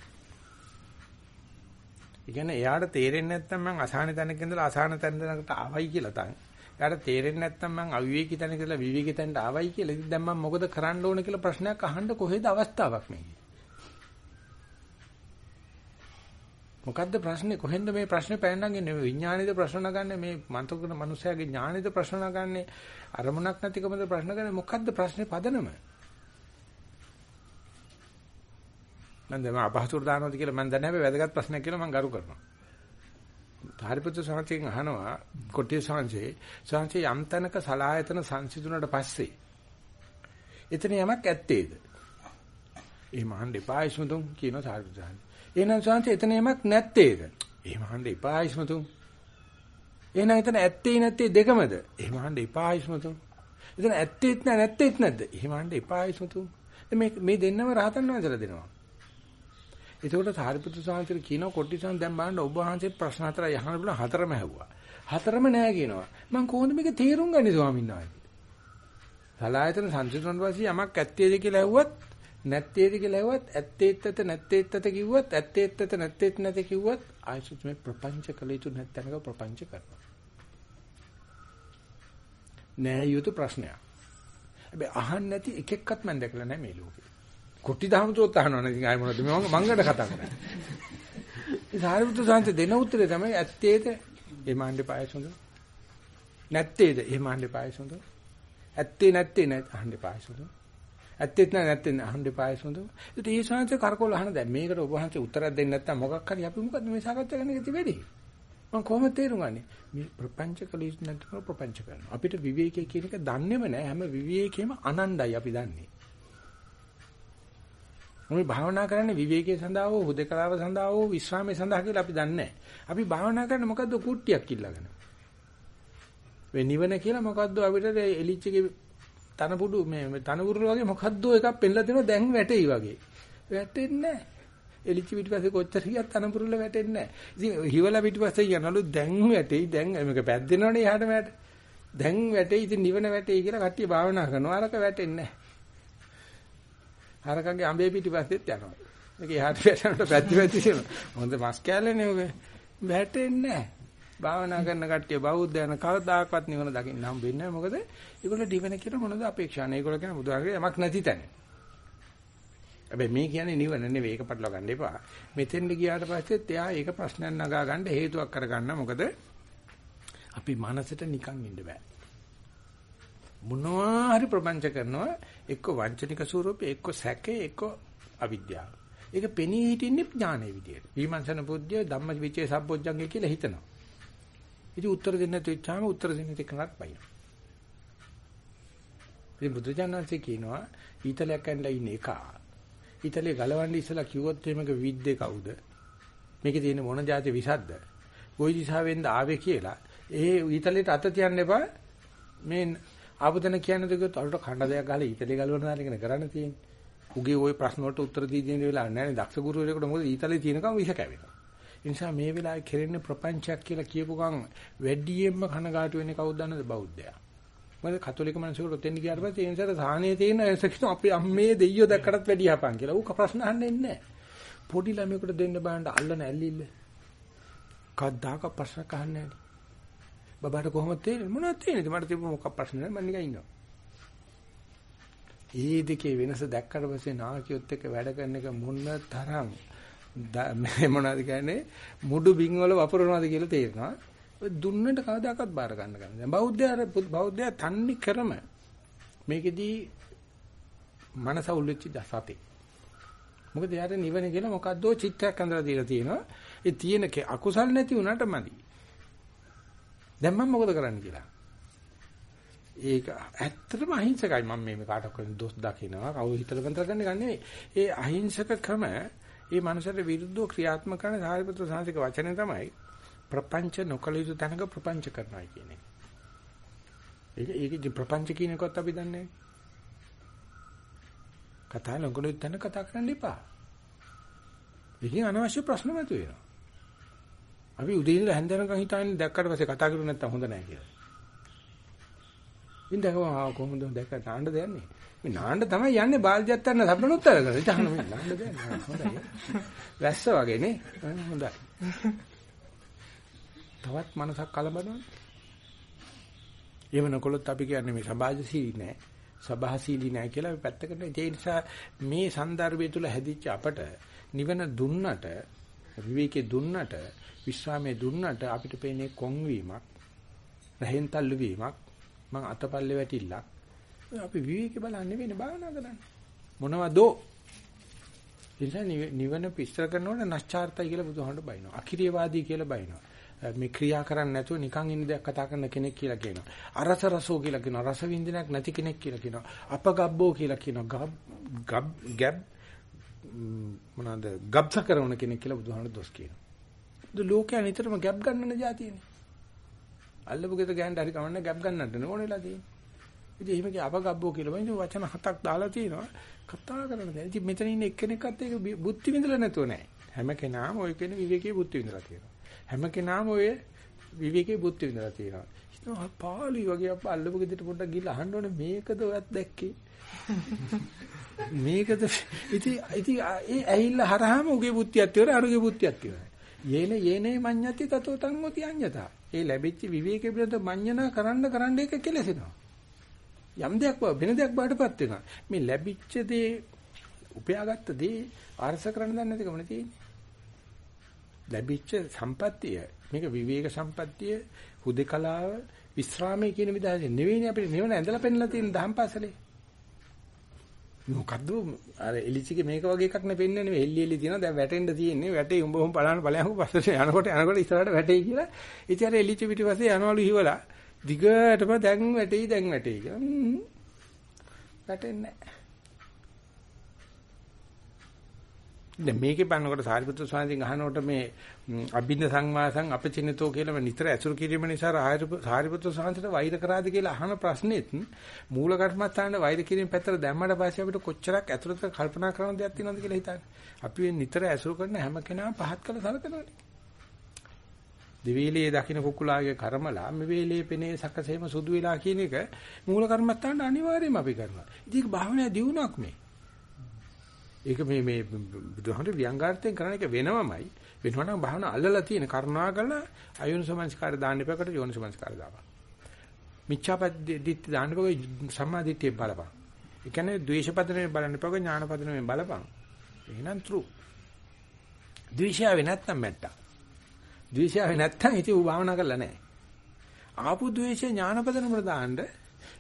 ඒ කියන්නේ එයාට තේරෙන්නේ නැත්නම් මං අසහන තැනක ඉඳලා අසහන තැනකට ආවයි කියලා තන්. එයාට තේරෙන්නේ නැත්නම් මං අවිවේකී තැනක ඉඳලා විවේකී තැනට ආවයි කියලා. ඉතින් දැන් මම මොකද කරන්න ඕන කියලා ප්‍රශ්නයක් අහන්න කොහෙද අවස්ථාවක් නැහැ. මොකද්ද ප්‍රශ්නේ? කොහෙන්ද මේ ප්‍රශ්නේ පැනනගන්නේ? විඥානේද ප්‍රශ්න නගන්නේ? මේ මන්තකන මනුස්සයාගේ ඥානේද ප්‍රශ්න නගන්නේ? අරමුණක් නැතිකමද ප්‍රශ්න ගන්නේ මොකද්ද ප්‍රශ්නේ පදනම? මම දැන් අපහසුර දානවද කියලා මම දන්නේ නැහැ. වැදගත් ප්‍රශ්නයක් කියලා මම ගරු කරනවා. ධාරිපුත්‍ර සාංශයෙන් අහනවා කොටිය සාංශේ සාංශේ යම් තැනක සලායතන සංසිඳුණාට පස්සේ එතන යමක් ඇත්තේද? ඒ මහන් දෙපා ඉස්මතුන් කියන ධාරිපුත්‍ර සාංශේ එහෙනම් සාංශේ එතන යමක් නැත්තේද ඒ මහන් දෙපා ඉස්මතුන් එහෙනම් එතන ඇත්තේ නැත්තේ දෙකමද? ඒ මහන් දෙපා ඉස්මතුන් එතන ඇත්තේත් නැ නැත්තේත් නැද්ද? ඒ මහන් දෙපා ඉස්මතුන් මේ මේ දෙන්නම රහතන් වහන්සේලා දෙනවා. එතකොට සාරිපුත්‍ර සාන්තිර කියනවා කොට්ටිසන් දැන් බලන්න ඔබ වහන්සේ ප්‍රශ්න හතර යහන බුණ හතරම ඇහුවා. හතරම නෑ කියනවා. මම කොහොමද මේක තේරුම් ගන්නේ ස්වාමීන් වහන්සේ? සලායතන සංසිඳන වාසිය යමක් ඇත්තේද කියලා ඇහුවත් නැත්තේද කියලා ඇහුවත් ඇත්තේත් ඇත නැත්තේත් ඇත කිව්වත් ඇත්තේත් ඇත නැත්තේත් නැත කිව්වත් ආයසුත් මේ ප්‍රපංච කළ යුතු නැත්නම්ක ප්‍රපංච කරනවා. නෑ යුතු ප්‍රශ්නයක්. හැබැයි අහන්න නැති එක එක්කත් මම දැකලා නැහැ මේ ලෝකේ. කොටි දහමතුත් අහනවා නේද? ආයි මොනවද මේ මංගඩ කතා කරන්නේ. ඒ සාරිපුත්‍ර සාන්ත දෙන උත්තරේ තමයි ඇත්තේද? ඒ මාණ්ඩේ පායසොඳ. නැත්තේද? ඒ මාණ්ඩේ පායසොඳ. ඇත්තේ නැත්තේ නැත් අහන්නේ පායසොඳ. ඇත්තෙත් නැ නැත්තේ අහන්නේ පායසොඳ. ඒත් ඒ සාන්ත කරකෝල අහන දැන් මේකට ඔබ වහන්සේ උත්තරයක් දෙන්නේ නැත්තම් මොකක් හරි අපි මොකද මේ සාකච්ඡා කරන්න ඉති වෙන්නේ? මම කොහොමද තේරුම් ගන්නේ? මේ ප්‍රපංච කලීස් නැත්නම් ප්‍රපංච කරනවා. අපිට විවේකයේ කියන එක දන්නේම නැහැ. හැම විවේකෙම අනණ්ඩයි අපි දන්නේ. මොකද භාවනා කරන්නේ විවේකයේ සඳහා හෝ හුදකලාව සඳහා හෝ විශ්‍රාමයේ සඳහා කියලා අපි දන්නේ නැහැ. අපි භාවනා කරන්නේ මොකද්ද කුට්ටියක් ඉල්ලගෙන. මේ නිවන කියලා මොකද්ද අපිට එලිච්චගේ තනපුඩු මේ තනපුරුල වගේ මොකද්ද එකක් පෙන්නලා දෙනවා දැන් වැටෙයි වගේ. වැටෙන්නේ නැහැ. එලිච්ච පිටිපස්සේ කොච්චර ගියත් තනපුරුල වැටෙන්නේ නැහැ. ඉතින් හිවලා පිටිපස්සේ යනලු දැන් වැටෙයි දැන් මේක පැද්දෙනවනේ එහාට මෙහාට. දැන් වැටෙයි ඉතින් නිවන වැටෙයි කියලා කට්ටිය භාවනා කරනවා. අරක වැටෙන්නේ නැහැ. හරකගේ අඹේ පිටිපස්සෙත් යනවා. මේක එහාට වැටෙනකොට පැද්දි පැද්දි යනවා. හොඳ මස් කෑල්ලනේ ඔබ. වැටෙන්නේ නැහැ. භාවනා කරන කට්ටිය බෞද්ධයන කවදාකවත් නිවන දකින්න හම්බෙන්නේ නැහැ. මොකද ඒගොල්ලෝ දිවෙන කියන මොනවද අපේක්ෂා නැහැ. ඒගොල්ලෝ කියන බුදුහාගේ යමක් නැති තැන. හැබැයි මේ කියන්නේ නිවන නෙවෙයි ඒක පටලවා ගන්න එපා. මෙතෙන්ට ගියාට පස්සෙත් එයා ඒක ප්‍රශ්නයක් නගා ගන්න හේතුවක් කරගන්න. මොකද අපි මනසට නිකන් ඉන්න බෑ. මොනවා හරි ප්‍රපංච කරනවා එක්ක වංචනික ස්වරූපේ එක්ක සැකේ එක්ක අවිද්‍යාව. ඒක පෙනී හිටින්නේ ඥානයේ විදියට. විමර්ශන බුද්ධිය ධම්ම විචේ සම්පොඥංගේ කියලා හිතනවා. ඉතින් උත්තර දෙන්න තුච්චාම උත්තර දෙන්න තිකනත් බයි. ඉතින් බුදුජානන්සේ කියනවා ඊතලයක් ඇන්ලා ඉන්න එක. ඊතලේ ගලවන්න ඉස්සලා කිව්වොත් මේක විද්දේ කවුද? මේකේ තියෙන මොන જાති විසද්ද? කොයි දිශාවෙන්ද ආවේ කියලා. ඒ ඊතලෙට අත තියන්න එපා. මේ ආපදන කියන දේකට අරට කණ්ඩ දෙයක් ගහලා ඊතලේ ගලවන දාන කරන්න තියෙන්නේ. උගේ ওই ප්‍රශ්න වලට උත්තර දී දෙන්න වෙලාවක් නැහැ නේ. දක්ෂ ගුරුවරයෙකුට මොකද ඊතලේ තියෙනකම් විෂ කැවෙනවා. ඒ නිසා මේ වෙලාවේ කෙරෙන්නේ ප්‍රපංචයක් කියලා කියපු ගමන් වැඩියෙන්ම කනගාටු වෙන්නේ කවුද දන්නද බෞද්ධයා. මොකද කතෝලික මිනිස්සුන්ට ඔතෙන් ගියාට පස්සේ ඒ නිසා සාහනේ තියෙන එසකින අපි අම්මේ දෙයියෝ දැක්කටත් වැඩි යපන් කියලා. ඌක ප්‍රශ්න අහන්නේ නැහැ. පොඩි ළමයෙකුට දෙන්න බෑන්ඩ අල්ලන ඇල්ලිල්ල. කද්දාක ප්‍රශ්න අහන්නේ නැහැ. බබාට කොහොමද තේරෙන්නේ මොනවද තේරෙන්නේ මට තිබුණ මොකක් ප්‍රශ්න නැහැ මම නිකන් ඉන්නවා ඒ දෙකේ වෙනස දැක්කට පස්සේ නාකියොත් එක්ක වැඩ කරන එක මොන තරම් මේ මොනවද කියන්නේ? මුඩු බින් වල වපුරනවාද කියලා තේරෙනවා. ඔය දුන්නට කවදාකවත් බාර ගන්න ගන්න දැන් බෞද්ධයා බෞද්ධයා තන්නේ කරම මේකෙදී මනස උල්ලෙච්ච දසතේ. මොකද යාට නිවන කියලා මොකද්දෝ චිත්තයක් අඳලා දීලා තියෙනවා. ඒ තියෙන අකුසල් නැති වුණාට මදි. දැන් මම මොකද කරන්න කියලා. ඒක ඇත්තටම අහිංසකයි. මම මේ කාටවත් දොස් දකිනවා කවුරු හිතලා බන්තර ගන්න ගන්නේ ඒ අහිංසක ක්‍රම ඒ මනුස්සයට විරුද්ධව ක්‍රියාත්මක කරන සාරිපුත්‍ර සාංශික වචනේ තමයි ප්‍රපංච නොකල යුතු තැනක ප්‍රපංච කරනවා කියන්නේ. ඒක ඒක ප්‍රපංච කියන එකත් අපි දන්නේ කතා නොකල යුතු තැන කතා කරන්න එපා. ඒකෙන් අනවශ්‍ය ප්‍රශ්න මතුවෙනවා. අපි උදේ ඉඳලා හැන්දනකම් හිතාගෙන දැක්කට පස්සේ කතා කරුවේ නැත්තම් හොඳ නැහැ කියලා. ඉතින් දැකවා ආ කොහොමද දැක නාන්න දෙන්නේ මේ නාන්න තමයි යන්නේ බාල්දියත් ගන්න සම්බනුත් අරගෙන ඉතහන මේ නාන්න දෙන්නේ හොඳයි. වැස්ස වගේ නේ. හොඳයි. තවත් මනසක් කලබලනවා එහෙම නොකොලොත් අපි කියන්නේ මේ සමාජශීලී නෑ. සභාශීලී නෑ කියලා අපි පැත්තකට ඒ නිසා මේ સંદર્ભය තුල හැදිච්ච අපට නිවන දුන්නට විවේකේ දුන්නට විස්රාමයේ දුන්නට අපිට පේන්නේ කොන්වීමක් රහෙන් තල්ලු වීමක් මං අතපල්ලේ වැටිල්ලක් අපි විවේකේ බලන්නේ වෙන භාවනා කරන්නේ මොනවදෝ ඉතින් නිවන පිස්සර කරනකොට නැස්චාර්තයි කියලා බුදුහාමුදුරු බයිනවා අකිරියවාදී කියලා බයිනවා මේ ක්‍රියා කරන්නේ නැතුව නිකන් ඉන්න දෙයක් කතා කරන කෙනෙක් කියලා කියනවා. අරස රසෝ කියලා කියනවා. රස වින්දනයක් නැති කෙනෙක් කියලා කියනවා. අපගබ්බෝ කියලා කියනවා. ගබ් ගැබ් මොනවාද ගබ්ස කරන කෙනෙක් කියලා බුදුහාමුදුරු දොස් කියනවා. ඒ ලෝකයා නිතරම ගැබ් ගන්නන જાතියනේ. අල්ලපු ගෙද ගෑනට හරි කවන්න ගැබ් ගන්නට ඕනෙලා තියෙන්නේ. ඉතින් එහෙම කිය අපගබ්බෝ කියලා වයින් වචන හතක් දාලා තියෙනවා. කතා කරන දැන් ඉතින් මෙතන ඉන්න එක්කෙනෙක්වත් ඒක බුද්ධි විඳලා නැතුව නෑ. හැම කෙනාම ওই කෙනෙක් විවේකී බුද්ධි විඳලා තියෙනවා. හැම කෙනාම ඔය විවේකේ බුද්ධ විඳලා තියෙනවා. හිතනවා පාළි වගේ අප අල්ලපු ගෙදරට පොඩ්ඩක් ගිහලා අහන්න ඕනේ මේකද ඔයත් දැක්කේ. [laughs] මේකද ඉතින් ඉතින් ඒ ඇහිල්ල හරහාම උගේ බුද්ධියක් තියවර අරුගේ බුද්ධියක් තියවර. යේන යේනේ මඤ්ඤති තතෝ තං මොති අඤ්ඤතා. ඒ ලැබිච්ච විවේකේ පිළිබඳ මඤ්ඤනා කරන්න කරන්න එක කෙලසෙනවා. යම් දෙයක් බව වෙන දෙයක් බාටපත් වෙනවා. මේ ලැබිච්ච දේ උපයාගත්ත දේ අරස කරන්න දන්නේ නැති කමනේ තියෙන්නේ. ලැබිච්ච සම්පත්තිය මේක විවේක සම්පත්තිය හුදකලාව විස්රාමයේ කියන විදිහට නෙවෙයිනේ අපිට නිවන ඇඳලා පෙන්නලා තියෙන දහම්පාසලේ මොකද්ද? අර එලිචිගේ මේක වගේ එකක් නේ පෙන්වන්නේ නෙවෙයි එල්ලි එල්ලි තියෙනවා. දැන් වැටෙන්න තියෙන්නේ. වැටේ උඹ උඹ බලන්න බලයන්කෝ පස්සට යනකොට යනකොට ඉස්සරහට වැටේ කියලා. ඉතින් අර එලිචි පිටිපස්සේ යනවලු හිවලා. දිගටම දැන් වැටෙයි දැන් වැටෙයි කියලා. වැටෙන්නේ නැහැ. දැන් මේකේ බලනකොට සාරිපුත්‍ර ස්වාමීන් අහනකොට මේ අභින්න සංවාසං අපචින්නතෝ කියලා නිතර ඇසුරු කිරීම නිසා සාරිපුත්‍ර ස්වාමීන්ට වෛර කරාද කියලා අහන ප්‍රශ්නෙත් මූල කර්මස්ථානයේ වෛර කිරීම පැත්තට දැම්මට පස්සේ අපිට කොච්චරක් ඇතුළත කල්පනා කරන දෙයක් තියෙනවද කියලා හිතන්නේ. අපි නිතර ඇසුරු කරන හැම කෙනාම පහත් කළ සලකනවානේ. දිවිලේ දකින්න කුකුලාගේ කර්මලා මේ වේලේ පෙනේ සකසේම සුදු වෙලා කියන එක මූල කර්මස්ථානට අනිවාර්යයෙන්ම අපි කරනවා. ඉතින් භාවනා දියුණුවක් මේ. ඒක මේ මේ බුදුහාමර ව්‍යංගාර්ථයෙන් කරන එක වෙනවමයි. වෙනවනම් භාවනා අල්ලලා තියෙන කරුණා කරලා අයෝනිසමංස්කාරය දාන්න එපකට යෝනිසමංස්කාරය දාපන්. මිච්ඡාපදිත්‍ය දාන්න එපක සම්මාදිට්ඨිය බලපන්. ඒ කියන්නේ ද්වේෂපදනේ බලන්න එපක ඥානපදනේ බලපන්. එහෙනම් true. ද්වේෂය නැත්තම් මැට්ටා. ද්වේෂය නැත්තම් ඉතින් ඌ භාවනා කරලා නැහැ. ආපු ද්වේෂය ඥානපදනම දාන්න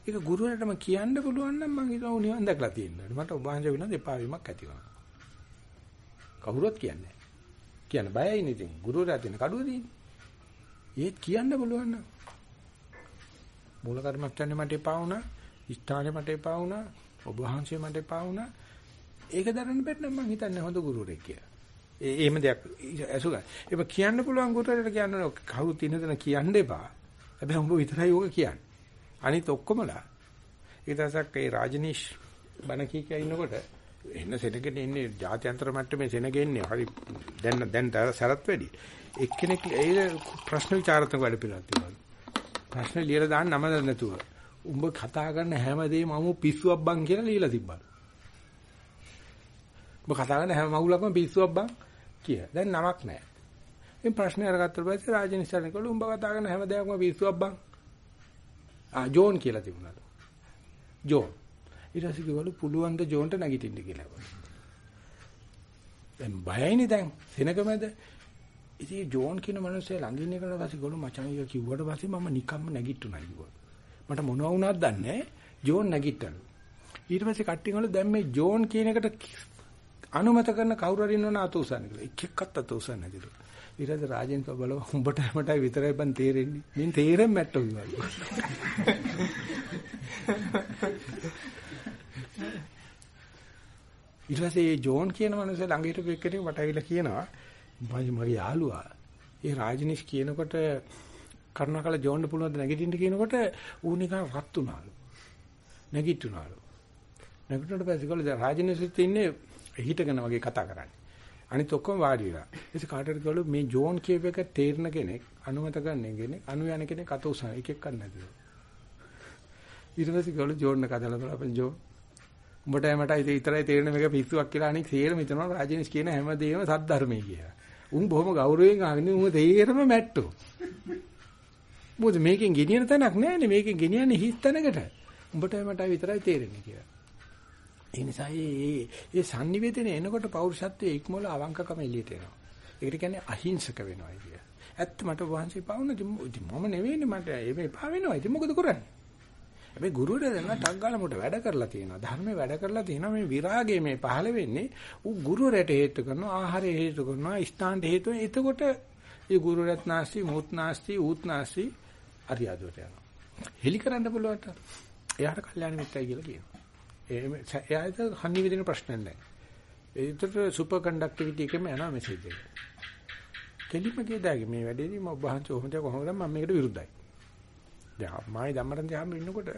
ඒක ගුරුවරටම කියන්න පුළුවන් නම් මම හිතුවා නිවන් දැකලා තියෙනවා. මට ඔබ වහන්සේ වෙනද එපා වීමක් ඇති වුණා. කවුරුත් කියන්නේ කියන්න බයයි නේ ඉතින්. ගුරුවරයා දෙන කඩුව දෙන්නේ. ඒත් කියන්න පුළුවන් නම් මූල කර්මස්ථානේ මට එපා වුණා. ස්ථානේ මට එපා වුණා. ඔබ වහන්සේ මට එපා වුණා. ඒක දරන්න බැන්න මම හිතන්නේ හොඳ ගුරුවරයෙක් කියලා. ඒ එහෙම දෙයක් ඇසුගා. ඒක කියන්න පුළුවන් ගුරුවරයාට කියන්න කවුරුත් ඉන්නදන කියන්න එපා. හැබැයි උඹ විතරයි ඕක කියන්නේ. අනිත් ඔක්කොමලා. ඒ දවසක් ඒ රාජනීෂ් බණ කී කිය ඉන්නකොට එන්න සෙනගෙන ඉන්නේ ජාත්‍යන්තර මට්ටමේ සෙනගෙන්නේ හරි දැන් දැන් සරත් වැඩි. එක්කෙනෙක් ඒ ප්‍රශ්න විචාරත්මක වැඩ පිළිවෙලක් තිබුණා ප්‍රශ්න ලියලා දාන්න නම නැතුව. උඹ කතා කරන හැමදේම අමු පිස්සුවක් බං කියලා ලියලා තිබ්බා. උඹ කතා කරන හැම මගුලක්ම පිස්සුවක් බං කිය දැන් නමක් නැහැ. මේ ප්‍රශ්නේ අරගත්ත පස්සේ රාජනීෂ් සරණකල උඹ කතා කරන හැම දෙයක්ම පිස්සුවක් බං ආ ජෝන් කියලා තිබුණලු. ජෝන්. ඊට පස්සේ කිව්වලු පුළුවන් ද ජෝන්ට නැගිටින්න කියලා. දැන් බයයිනේ දැන් සෙනගමද? ඉතින් ජෝන් කියන මිනිස්සයා ළඟින් ඉන්නකොට පස්සේ ගොළු මචං එක කිව්වට පස්සේ මම නිකම්ම නැගිට්ටුණා කිව්වා. මට මොනවා වුණාද දන්නේ ජෝන් නැගිට්ටලු. ඊට පස්සේ කට්ටිය වල දැන් මේ ජෝන් කියන එකට අනුමත කරන කවුරු හරි ඉන්නවනම් අත උසන්නේ කියලා. එක් එක්කත් අත උසන්නේ නැතිලු. ඊට රාජෙන් බලව උඹට මටයි විතරයි බන් තේරෙන්නේ. මින් තේරෙන්න මැට්ටෝ කිව්වා. ඊට පස්සේ ජෝන් කියන මනුස්සයා ළඟ හිටපු එක්කෙනෙක් මට ඇවිල්ලා කියනවා මගේ යාළුවා ඒ රාජනිෂ් කියනකොට කරුණාකර ජෝන්ට පුළුවන් නැගිටින්න කියනකොට ඌ නිකන් රත් උනාලු. නැගිටුනාලු. නැගිටිනකොට පස්සේ කවුද රාජනිෂ්ත් ඉන්නේ හිටගෙන වගේ කතා කරන්නේ. අනිත් ඔක්කොම වාඩි වෙලා. ඊට කාටද කිව්වලු මේ ජෝන් කියව එක තේරෙන කෙනෙක් අනුමත ගන්න කෙනෙක් අනු යන කෙනෙක් අත උසන එක එක්ක නැතිව. ඊට පස්සේ කිව්වලු ජෝන් එක අදලා බලලා අපෙන් ජෝන් උඹට මට විතරයි තේරෙන මේක පිස්සුවක් කියලා අනික තේරෙම හිතනවා රාජේනිස් කියන හැමදේම සද්ධර්මයේ කියලා. උන් බොහොම ගෞරවයෙන් ආගෙන උන් තේරෙම මැට්ටෝ. මොකද මේකෙන් ගෙනියන තැනක් නැහැ මේකෙන් ගෙනියන්නේ හිස් තැනකට. උඹට මට විතරයි තේරෙන්නේ කියලා. ඒ නිසා මේ මේ sannivedana එනකොට පෞරුෂත්වයේ ඉක්මවල අවංකකම එළියට එනවා. ඒකට කියන්නේ අහිංසක වෙනවා කිය. ඇත්ත මට වහන්සේ පාවුන ඉතින් මම නෙවෙයිනේ මට මේ පා වෙනවා. ඉතින් මොකද කරන්නේ? හැබැයි ගුරුවරයා දැන් ටක් ගාලා මොකට වැඩ කරලා තියෙනවා. ධර්මයේ වැඩ කරලා තියෙනවා. මේ විරාගය මේ පහළ වෙන්නේ ඌ ගුරුවරයාට හේතු කරනවා, ආහාරය හේතු කරනවා, ස්ථානට හේතු වෙනවා. එතකොට ඒ ගුරුවරයාත් නැස්ති, මුත් නැස්ති, ඌත් නැස්ති අරියාදුවට යනවා. හෙලි කරන්න පුළුවන්ට. එයාට කල්යාණ මිත්‍රයි කියලා කියනවා. ඒ එයාට හනි විදින ප්‍රශ්න නැහැ. ඒකට සුපර් කන්ඩක්ටිවිටි එකම යනවා මෙසේජ් එක. කෙලිම කියදාගේ මේ වැඩේදී මම ඔබ වහන්සේ කොහොමද කොහොමද මම මේකට විරුද්ධයි. දැන් මායි ධම්මරන් දිහාම ඉන්නකොට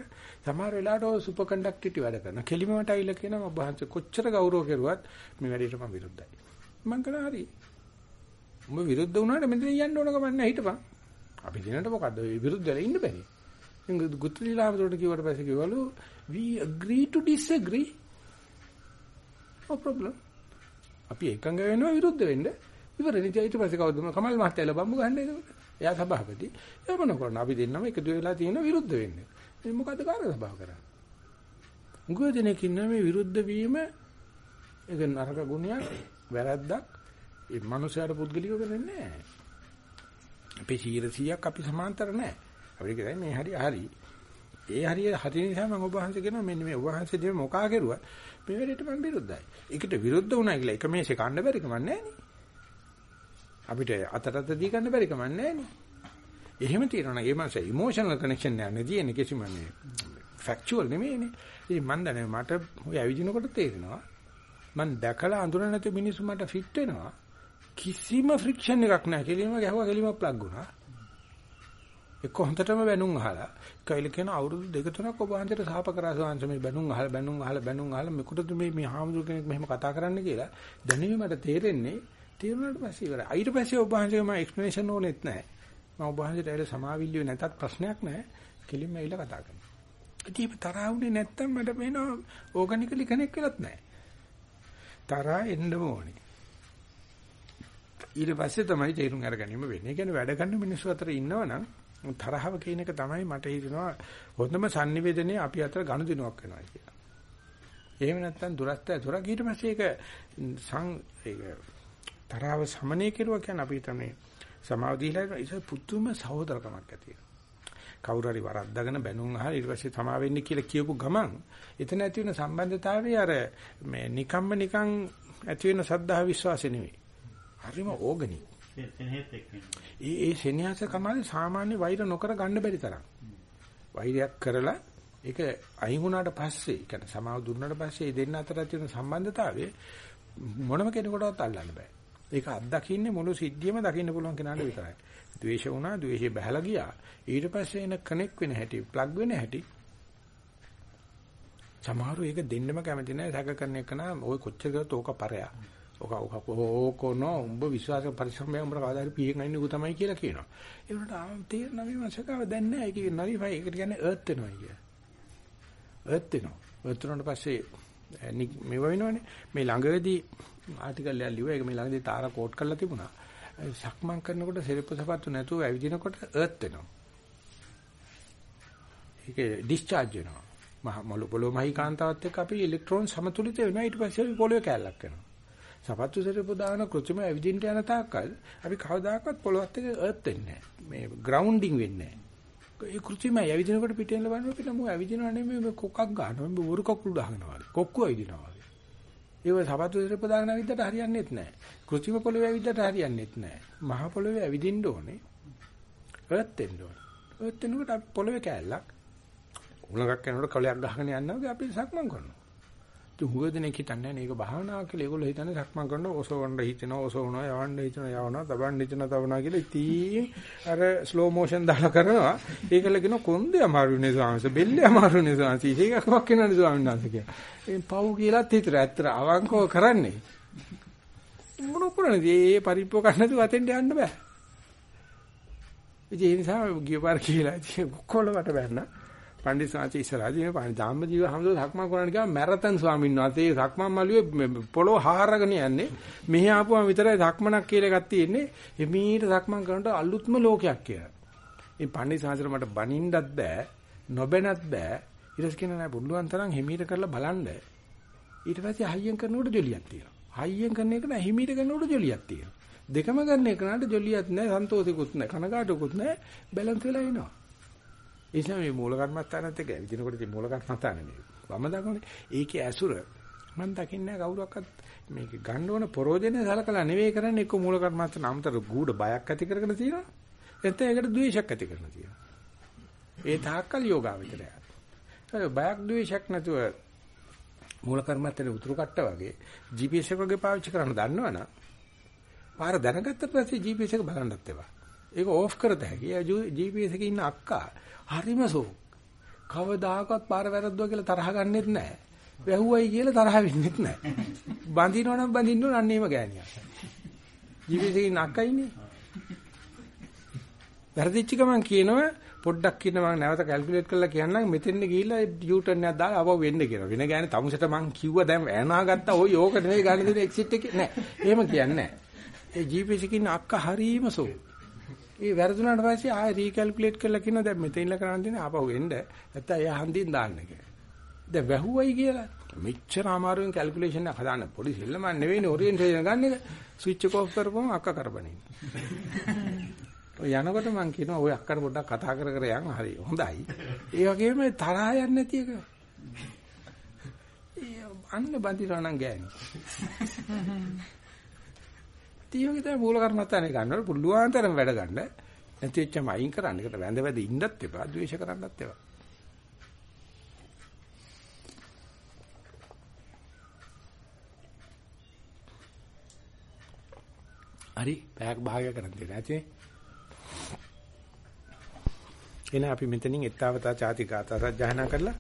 සමහර වෙලාවට ඔය සුපර් කන්ඩක්ටිවිටි වැඩ කරන. කෙලිමකට අයිලා කියනවා ඔබ වහන්සේ කොච්චර ගෞරව කරුවත් මේ වැඩේට මම විරුද්ධයි. මම කළා හරි. උඹ විරුද්ධ වුණාට මෙතන යන්න ඕන කම නැහැ හිටපන්. අපි දිනට මොකද්ද විරුද්ධ වෙලා ඉන්න බැරි. ඉතින් ගුත්‍රිලාමතුරට කිව්වට පස්සේ කිව්වලු we agree to disagree. no problem. අපි එකඟ වෙනවා විරුද්ධ වෙන්න. ඉවරනේ ඊට පස්සේ කවුද කමල් මහත්තයා බම්බු ගහන්නේ එතකොට. එයා සභාපති. ඒ මොන කරන අපි දෙන්නම එකතු වෙලා තියෙන විරුද්ධ වෙන්නේ. මේ මොකද්ද කාර්ය සභාව කරන්නේ? මුගව දෙනෙක් ඉන්න මේ විරුද්ධ වීම ඒක නරක ගුණයක් වැරද්දක් ඒ මනුස්සයාට පුද්ගලිකව කරන්නේ නැහැ. අපේ 100ක් අපි සමාන්තර නැහැ. අපිට කියයි මේ හරි හරි. ඒ හරිය හරි නිසා මම ඔබ වහන්සේ කියනවා මෙන්න මේ ඔබ වහන්සේ දෙම මොකා කරුවා මේ වැඩේට මම විරුද්ධයි. ඒකට විරුද්ධ වුණා කියලා එක මේසේ කන්න බැරි කමක් නැහැ නේ. අපිට අතටත් දී ගන්න බැරි කමක් නැහැ නේ. එහෙම තියෙනවා නම් ඒ මාස ඉමෝෂනල් කනෙක්ෂන් නෑ නේ තියෙන්නේ කිසිම මේ ෆැක්චුවල් නෙමෙයිනේ. ඉතින් මන් දන්නේ මට ඔය ඇවිදිනකොට තේරෙනවා මන් දැකලා අඳුර නැති මිනිස්සු මට ෆිට වෙනවා. කිසිම ෆ්‍රික්ෂන් එකක් නැහැ. කෙලින්ම ගැහුවා කෙලින්ම ප්ලග් වුණා. එක්ක හොඳටම බැනුම් අහලා කයිල කියන අවුරුදු දෙක තුනක් ඔබ වහන්සේට සාප කරා සවංශ මේ බැනුම් අහලා බැනුම් අහලා බැනුම් අහලා මෙකුටද මේ මේ හාමුදුර කෙනෙක් මෙහෙම කතා කරන්න කියලා දැනෙන්නේ මට තේරෙන්නේ තේරුණාට පස්සේ ඉවරයි. ඊට පස්සේ ඔබ වහන්සේගේ මම එක්ස්ප්ලනේෂන් ඕනෙත් නැහැ. මම ඔබ වහන්සේට ඇවිල්ලා සමාවිල්ලුවේ නැතත් ප්‍රශ්නයක් නැහැ. කෙලින්ම ඇවිල්ලා කතා කරනවා. ඉතින් මේ තරහ වුණේ නැත්තම් මට පේනවා ඕගනිකලි කෙනෙක් වෙලත් නැහැ. තරහ එන්න ඕනේ. ඊට පස්සේ තමයි තේරුම් අරගැනීම වෙන්නේ. ඒ කියන්නේ වැඩ ගන්න මිනිස්සු අතර ඉන්නවනම් තරහව කියන එක තමයි මට හිතෙනවා හොඳම sannivedanaye අපි අතර ගනුදෙනුවක් වෙනවා කියලා. එහෙම නැත්නම් දුරස්ත දුරක් ඊට පස්සේ ඒක සං ඒක තරහව සමනය කෙරුවා කියන්නේ අපි තමයි සමාව දීලා ඒක පුදුම සහෝදරකමක් ඇති වෙනවා. කවුරු හරි වරද්දාගෙන බැනුම් අහලා ඊට පස්සේ තමා වෙන්නේ කියලා කියපු ගමන් එතන ඇති වෙන සම්බන්ධතාවය අර මේ නිකම්ම නිකං ඇති වෙන සද්ධා විශ්වාසෙ නෙවෙයි. හරිම ඕගනි. ඒ ඒ සෙනෙහස කමාල සාමාන්‍ය වෛර නොකර ගන්න බැරි තරම්. වෛරයක් කරලා ඒක අයින් වුණාට පස්සේ, කියන්නේ සමාව දුන්නාට පස්සේ මේ දෙන්න අතර තියෙන සම්බන්ධතාවය මොනම කෙනෙකුටවත් අල්ලන්න බෑ. ඒක අත්දකින්නේ මුළු සිද්ධියම දකින්න පුළුවන් කෙනාට විතරයි. ද්වේෂ වුණා, ද්වේෂය බහලා ගියා. ඊට පස්සේ එන කනෙක් වෙන හැටි, ප්ලග් වෙන හැටි සමහරව ඒක දෙන්නම කැමති නැහැ. සැක කරන එක නා ඔය කොච්චර කරත් ඕක පරයා. ඔක ඔක ඕකනෝ උඹ විශ්වාස පරිශ්‍රමයේ උඹට කවදා හරි පීයෙන් අයින්නේ උ තමයි කියලා කියනවා. ඒ වුණාට ආ තේරෙන මේ මාසකාව දැන් නැහැ. ඒක නරිෆයි ඒකට කියන්නේ අර්ත් වෙනවා කිය. අර්ත් වෙනවා. අර්ත් වුණාට පස්සේ මේව වෙනවනේ. මේ ළඟදී ආටිකල් එකක් ලිව්වා. ඒක මේ ළඟදී තාර කෝට් කරලා තිබුණා. සක්මන් කරනකොට සිරප්පු සපත්තු නැතුව ඇවිදිනකොට අර්ත් වෙනවා. ඒක ඩිස්චාර්ජ් වෙනවා. මහ මොළො පොළොව මහී කාන්තාවත් එක්ක අපි ඉලෙක්ට්‍රෝන සමතුලිත වෙනවා. ඊට පස්සේ අපි පොළොවේ කැලලක් වෙනවා. සපත්තු සිරප්පු දාන කෘත්‍රිම ඇවිදින්න යන තාක්කල් අපි කවදාකවත් පොළොවත් එක්ක අර්ත් වෙන්නේ නැහැ. මේ ග්‍රවුන්ඩින් වෙන්නේ නැහැ. ඒ කෘත්‍රිම ඇවිදිනකොට පිටින් ලබන අපිට මෝ ඇවිදිනව නෙමෙයි මේ කොකක් ගන්නවා. මේ වරු කකුල් දානවා. කොක්කු ඇවිදිනවා. ඒව සපත්තු සිරප්පු දාන ඇවිද්දට හරියන්නේත් නැහැ. කෘත්‍රිම පොළොවේ ඇවිද්දට හරියන්නේත් නැහැ. මහ පොළොවේ ඇවිදින්න ඕනේ. අර්ත් වෙන්න ඕනේ. අර්ත් වෙනකොට අපි පොළොවේ කැලලක් උලඟක් යනකොට කලයක් ගහගෙන යනවා වගේ අපි සක්මන් කරනවා. ඉතින් හුඟ දෙනෙක් හිතන්නේ මේක භාවනා කියලා ඒගොල්ලෝ හිතන්නේ සක්මන් කරනවා ඔසවන්න හිතෙනවා ඔසවනවා යවන්න හිතනවා යවනවා තබන්න හිතනවා තබනවා කියලා ඉතින් අර ස්ලෝ මෝෂන් දාලා කරනවා. ඒකල කියන කොන්දේ අමාරුනේ ස්වාමීන් බෙල්ලේ අමාරුනේ ස්වාමීන් ඒකක්වත් කියනනේ ස්වාමීන් වහන්සේ කියලා. ඒ පව් කියලාත් හිතර ඇත්තට අවංකව කරන්නේ. මොන කරන්නේ මේ පරිප්පුව ගන්න නැතුව අතෙන්ට යන්න බෑ. ඉතින් ඒ නිසා ගියපාර කියලා ඉතින් කොල්ලකට බැන්නා. පණ්ඩිත සාචි ඉස්සරහදී මේ ධම්මජීව හැමදේම සක්මන් කරන්න ගියාම මැරතන් ස්වාමීන් වහන්සේ සක්මන් මළුවේ පොළොව හාරගෙන යන්නේ මෙහි ආපුවම විතරයි සක්මනක් කියලා එකක් තියෙන්නේ එමීට සක්මන් කරනකොට අලුත්ම ලෝකයක් කියලා. මේ පණ්ඩිත සාචර මට බනින්නත් බෑ නොබැනත් බෑ ඊට කියන නෑ බුල්ලුවන් තරම් හිමීට කරලා බලන්න. ඊට පස්සේ හයියෙන් කරනකොට ජොලියක් තියෙනවා. හයියෙන් කරන එක නෑ හිමීට කරනකොට ජොලියක් තියෙනවා. දෙකම ගන්න එකනට ජොලියක් නැහැ, සන්තෝෂිකුත් නැහැ, කනගාටුකුත් නැහැ, බැලන්ස් වෙලා ඉනවා. ඒ නිසා මේ මූල කර්මස්ථානත් එක්ක ඇවිදිනකොට ඉතින් මූල කර්මස්ථාන නෙමෙයි. වම දකුණේ ඒකේ ඇසුර මම දකින්නේ කවුරක්වත් මේක ගන්න ඕන ප්‍රෝජනේ සලකලා නෙවෙයි කරන්නේ එක්ක මූල කර්මස්ථාන අමතර ගුඩ බයක් ඇති කරගෙන තියෙනවා. එතන ඒකට ද්වේෂයක් ඇති කරන තියෙනවා. ඒ තාක්කල් යෝගාවචරය. ඒ බයක් ද්වේෂයක් නැතුව මූල කර්මත්තේ උතුරු කට්ට වගේ GPS එක වගේ පාවිච්චි කරන්න දන්නවනම් පාර දැනගත්ත පස්සේ GPS එක බලන්නත් එපා. ඒක ඕෆ් කරත හැකි. GPS එකේ ඉන්න අක්කා හරිම සෝ. කවදාකවත් පාර වැරද්දුවා කියලා තරහ ගන්නෙත් නැහැ. වැහුවයි කියලා තරහ වෙන්නෙත් නැහැ. බඳිනවනම් බඳින්න ඕන අන්නේම ගෑනියක්. GPS එකේ ඉන්න අක්කා ඉන්නේ. වැරදිච්ච ගමන් කියනවා පොඩ්ඩක් කියන මම නැවත කැල්කියුලේට් කරලා කියන්නම් මෙතෙන් ගිහිල්ලා යූ ටර්න් එකක් දාලා ආපහු වෙන්න කියලා. වෙන ගෑනේ තමුසෙට මං කිව්වා දැන් ඇනා ගත්තා ඔය යෝක නෙවෙයි ගන්න දෙන එක්සිට් එක නෑ. එහෙම කියන්නේ නෑ. ඒ GPS එකකින් අක්ක හරීම සෝ. ඒ වැරදුනාට පස්සේ ආයෙ රීකැල්කියුලේට් කරලා කියනවා දැන් මෙතෙන් ඉන්න කරන්න දෙන්නේ ආපහු එන්න. නැත්නම් එයා හන්දියෙන් දාන්න කියලා. දැන් වැහුවයි කියලා මෙච්චර අමාරුවෙන් කැල්කියුලේෂන් එක හදාන්න පොඩි සෙල්ලමක් නෙවෙයිනේ ඔරියන්ටේෂන් ගන්න එක. ස්විච් එක ඔෆ් කරපුවම අක්ක කරබනේ. ඔය යනකොට මම කියනවා ඔය අක්කට පොඩ්ඩක් කතා කර කර යන් හරි හොඳයි. ඒ වගේම තරහ යන්නේ නැති එක. අන්න බඳිනවා නම් ගෑනි. තියෝගේ තමයි මූල කර්මත්තානේ ගන්නකොට පුළුවන් තරම් වැඩ ගන්න. නැති වෙච්චම අයින් කරන්න. ඒකට වැඳ වැඳ ඉන්නත් එපා, ද්වේෂ කරන්නත් එපා. හරි, පැයක් භාගය කරන් දෙන්න ඇතිනේ. එන අපි මෙතනින් ඊත්තාවතා ചാති ගාථා සජ්ජායනා කරලා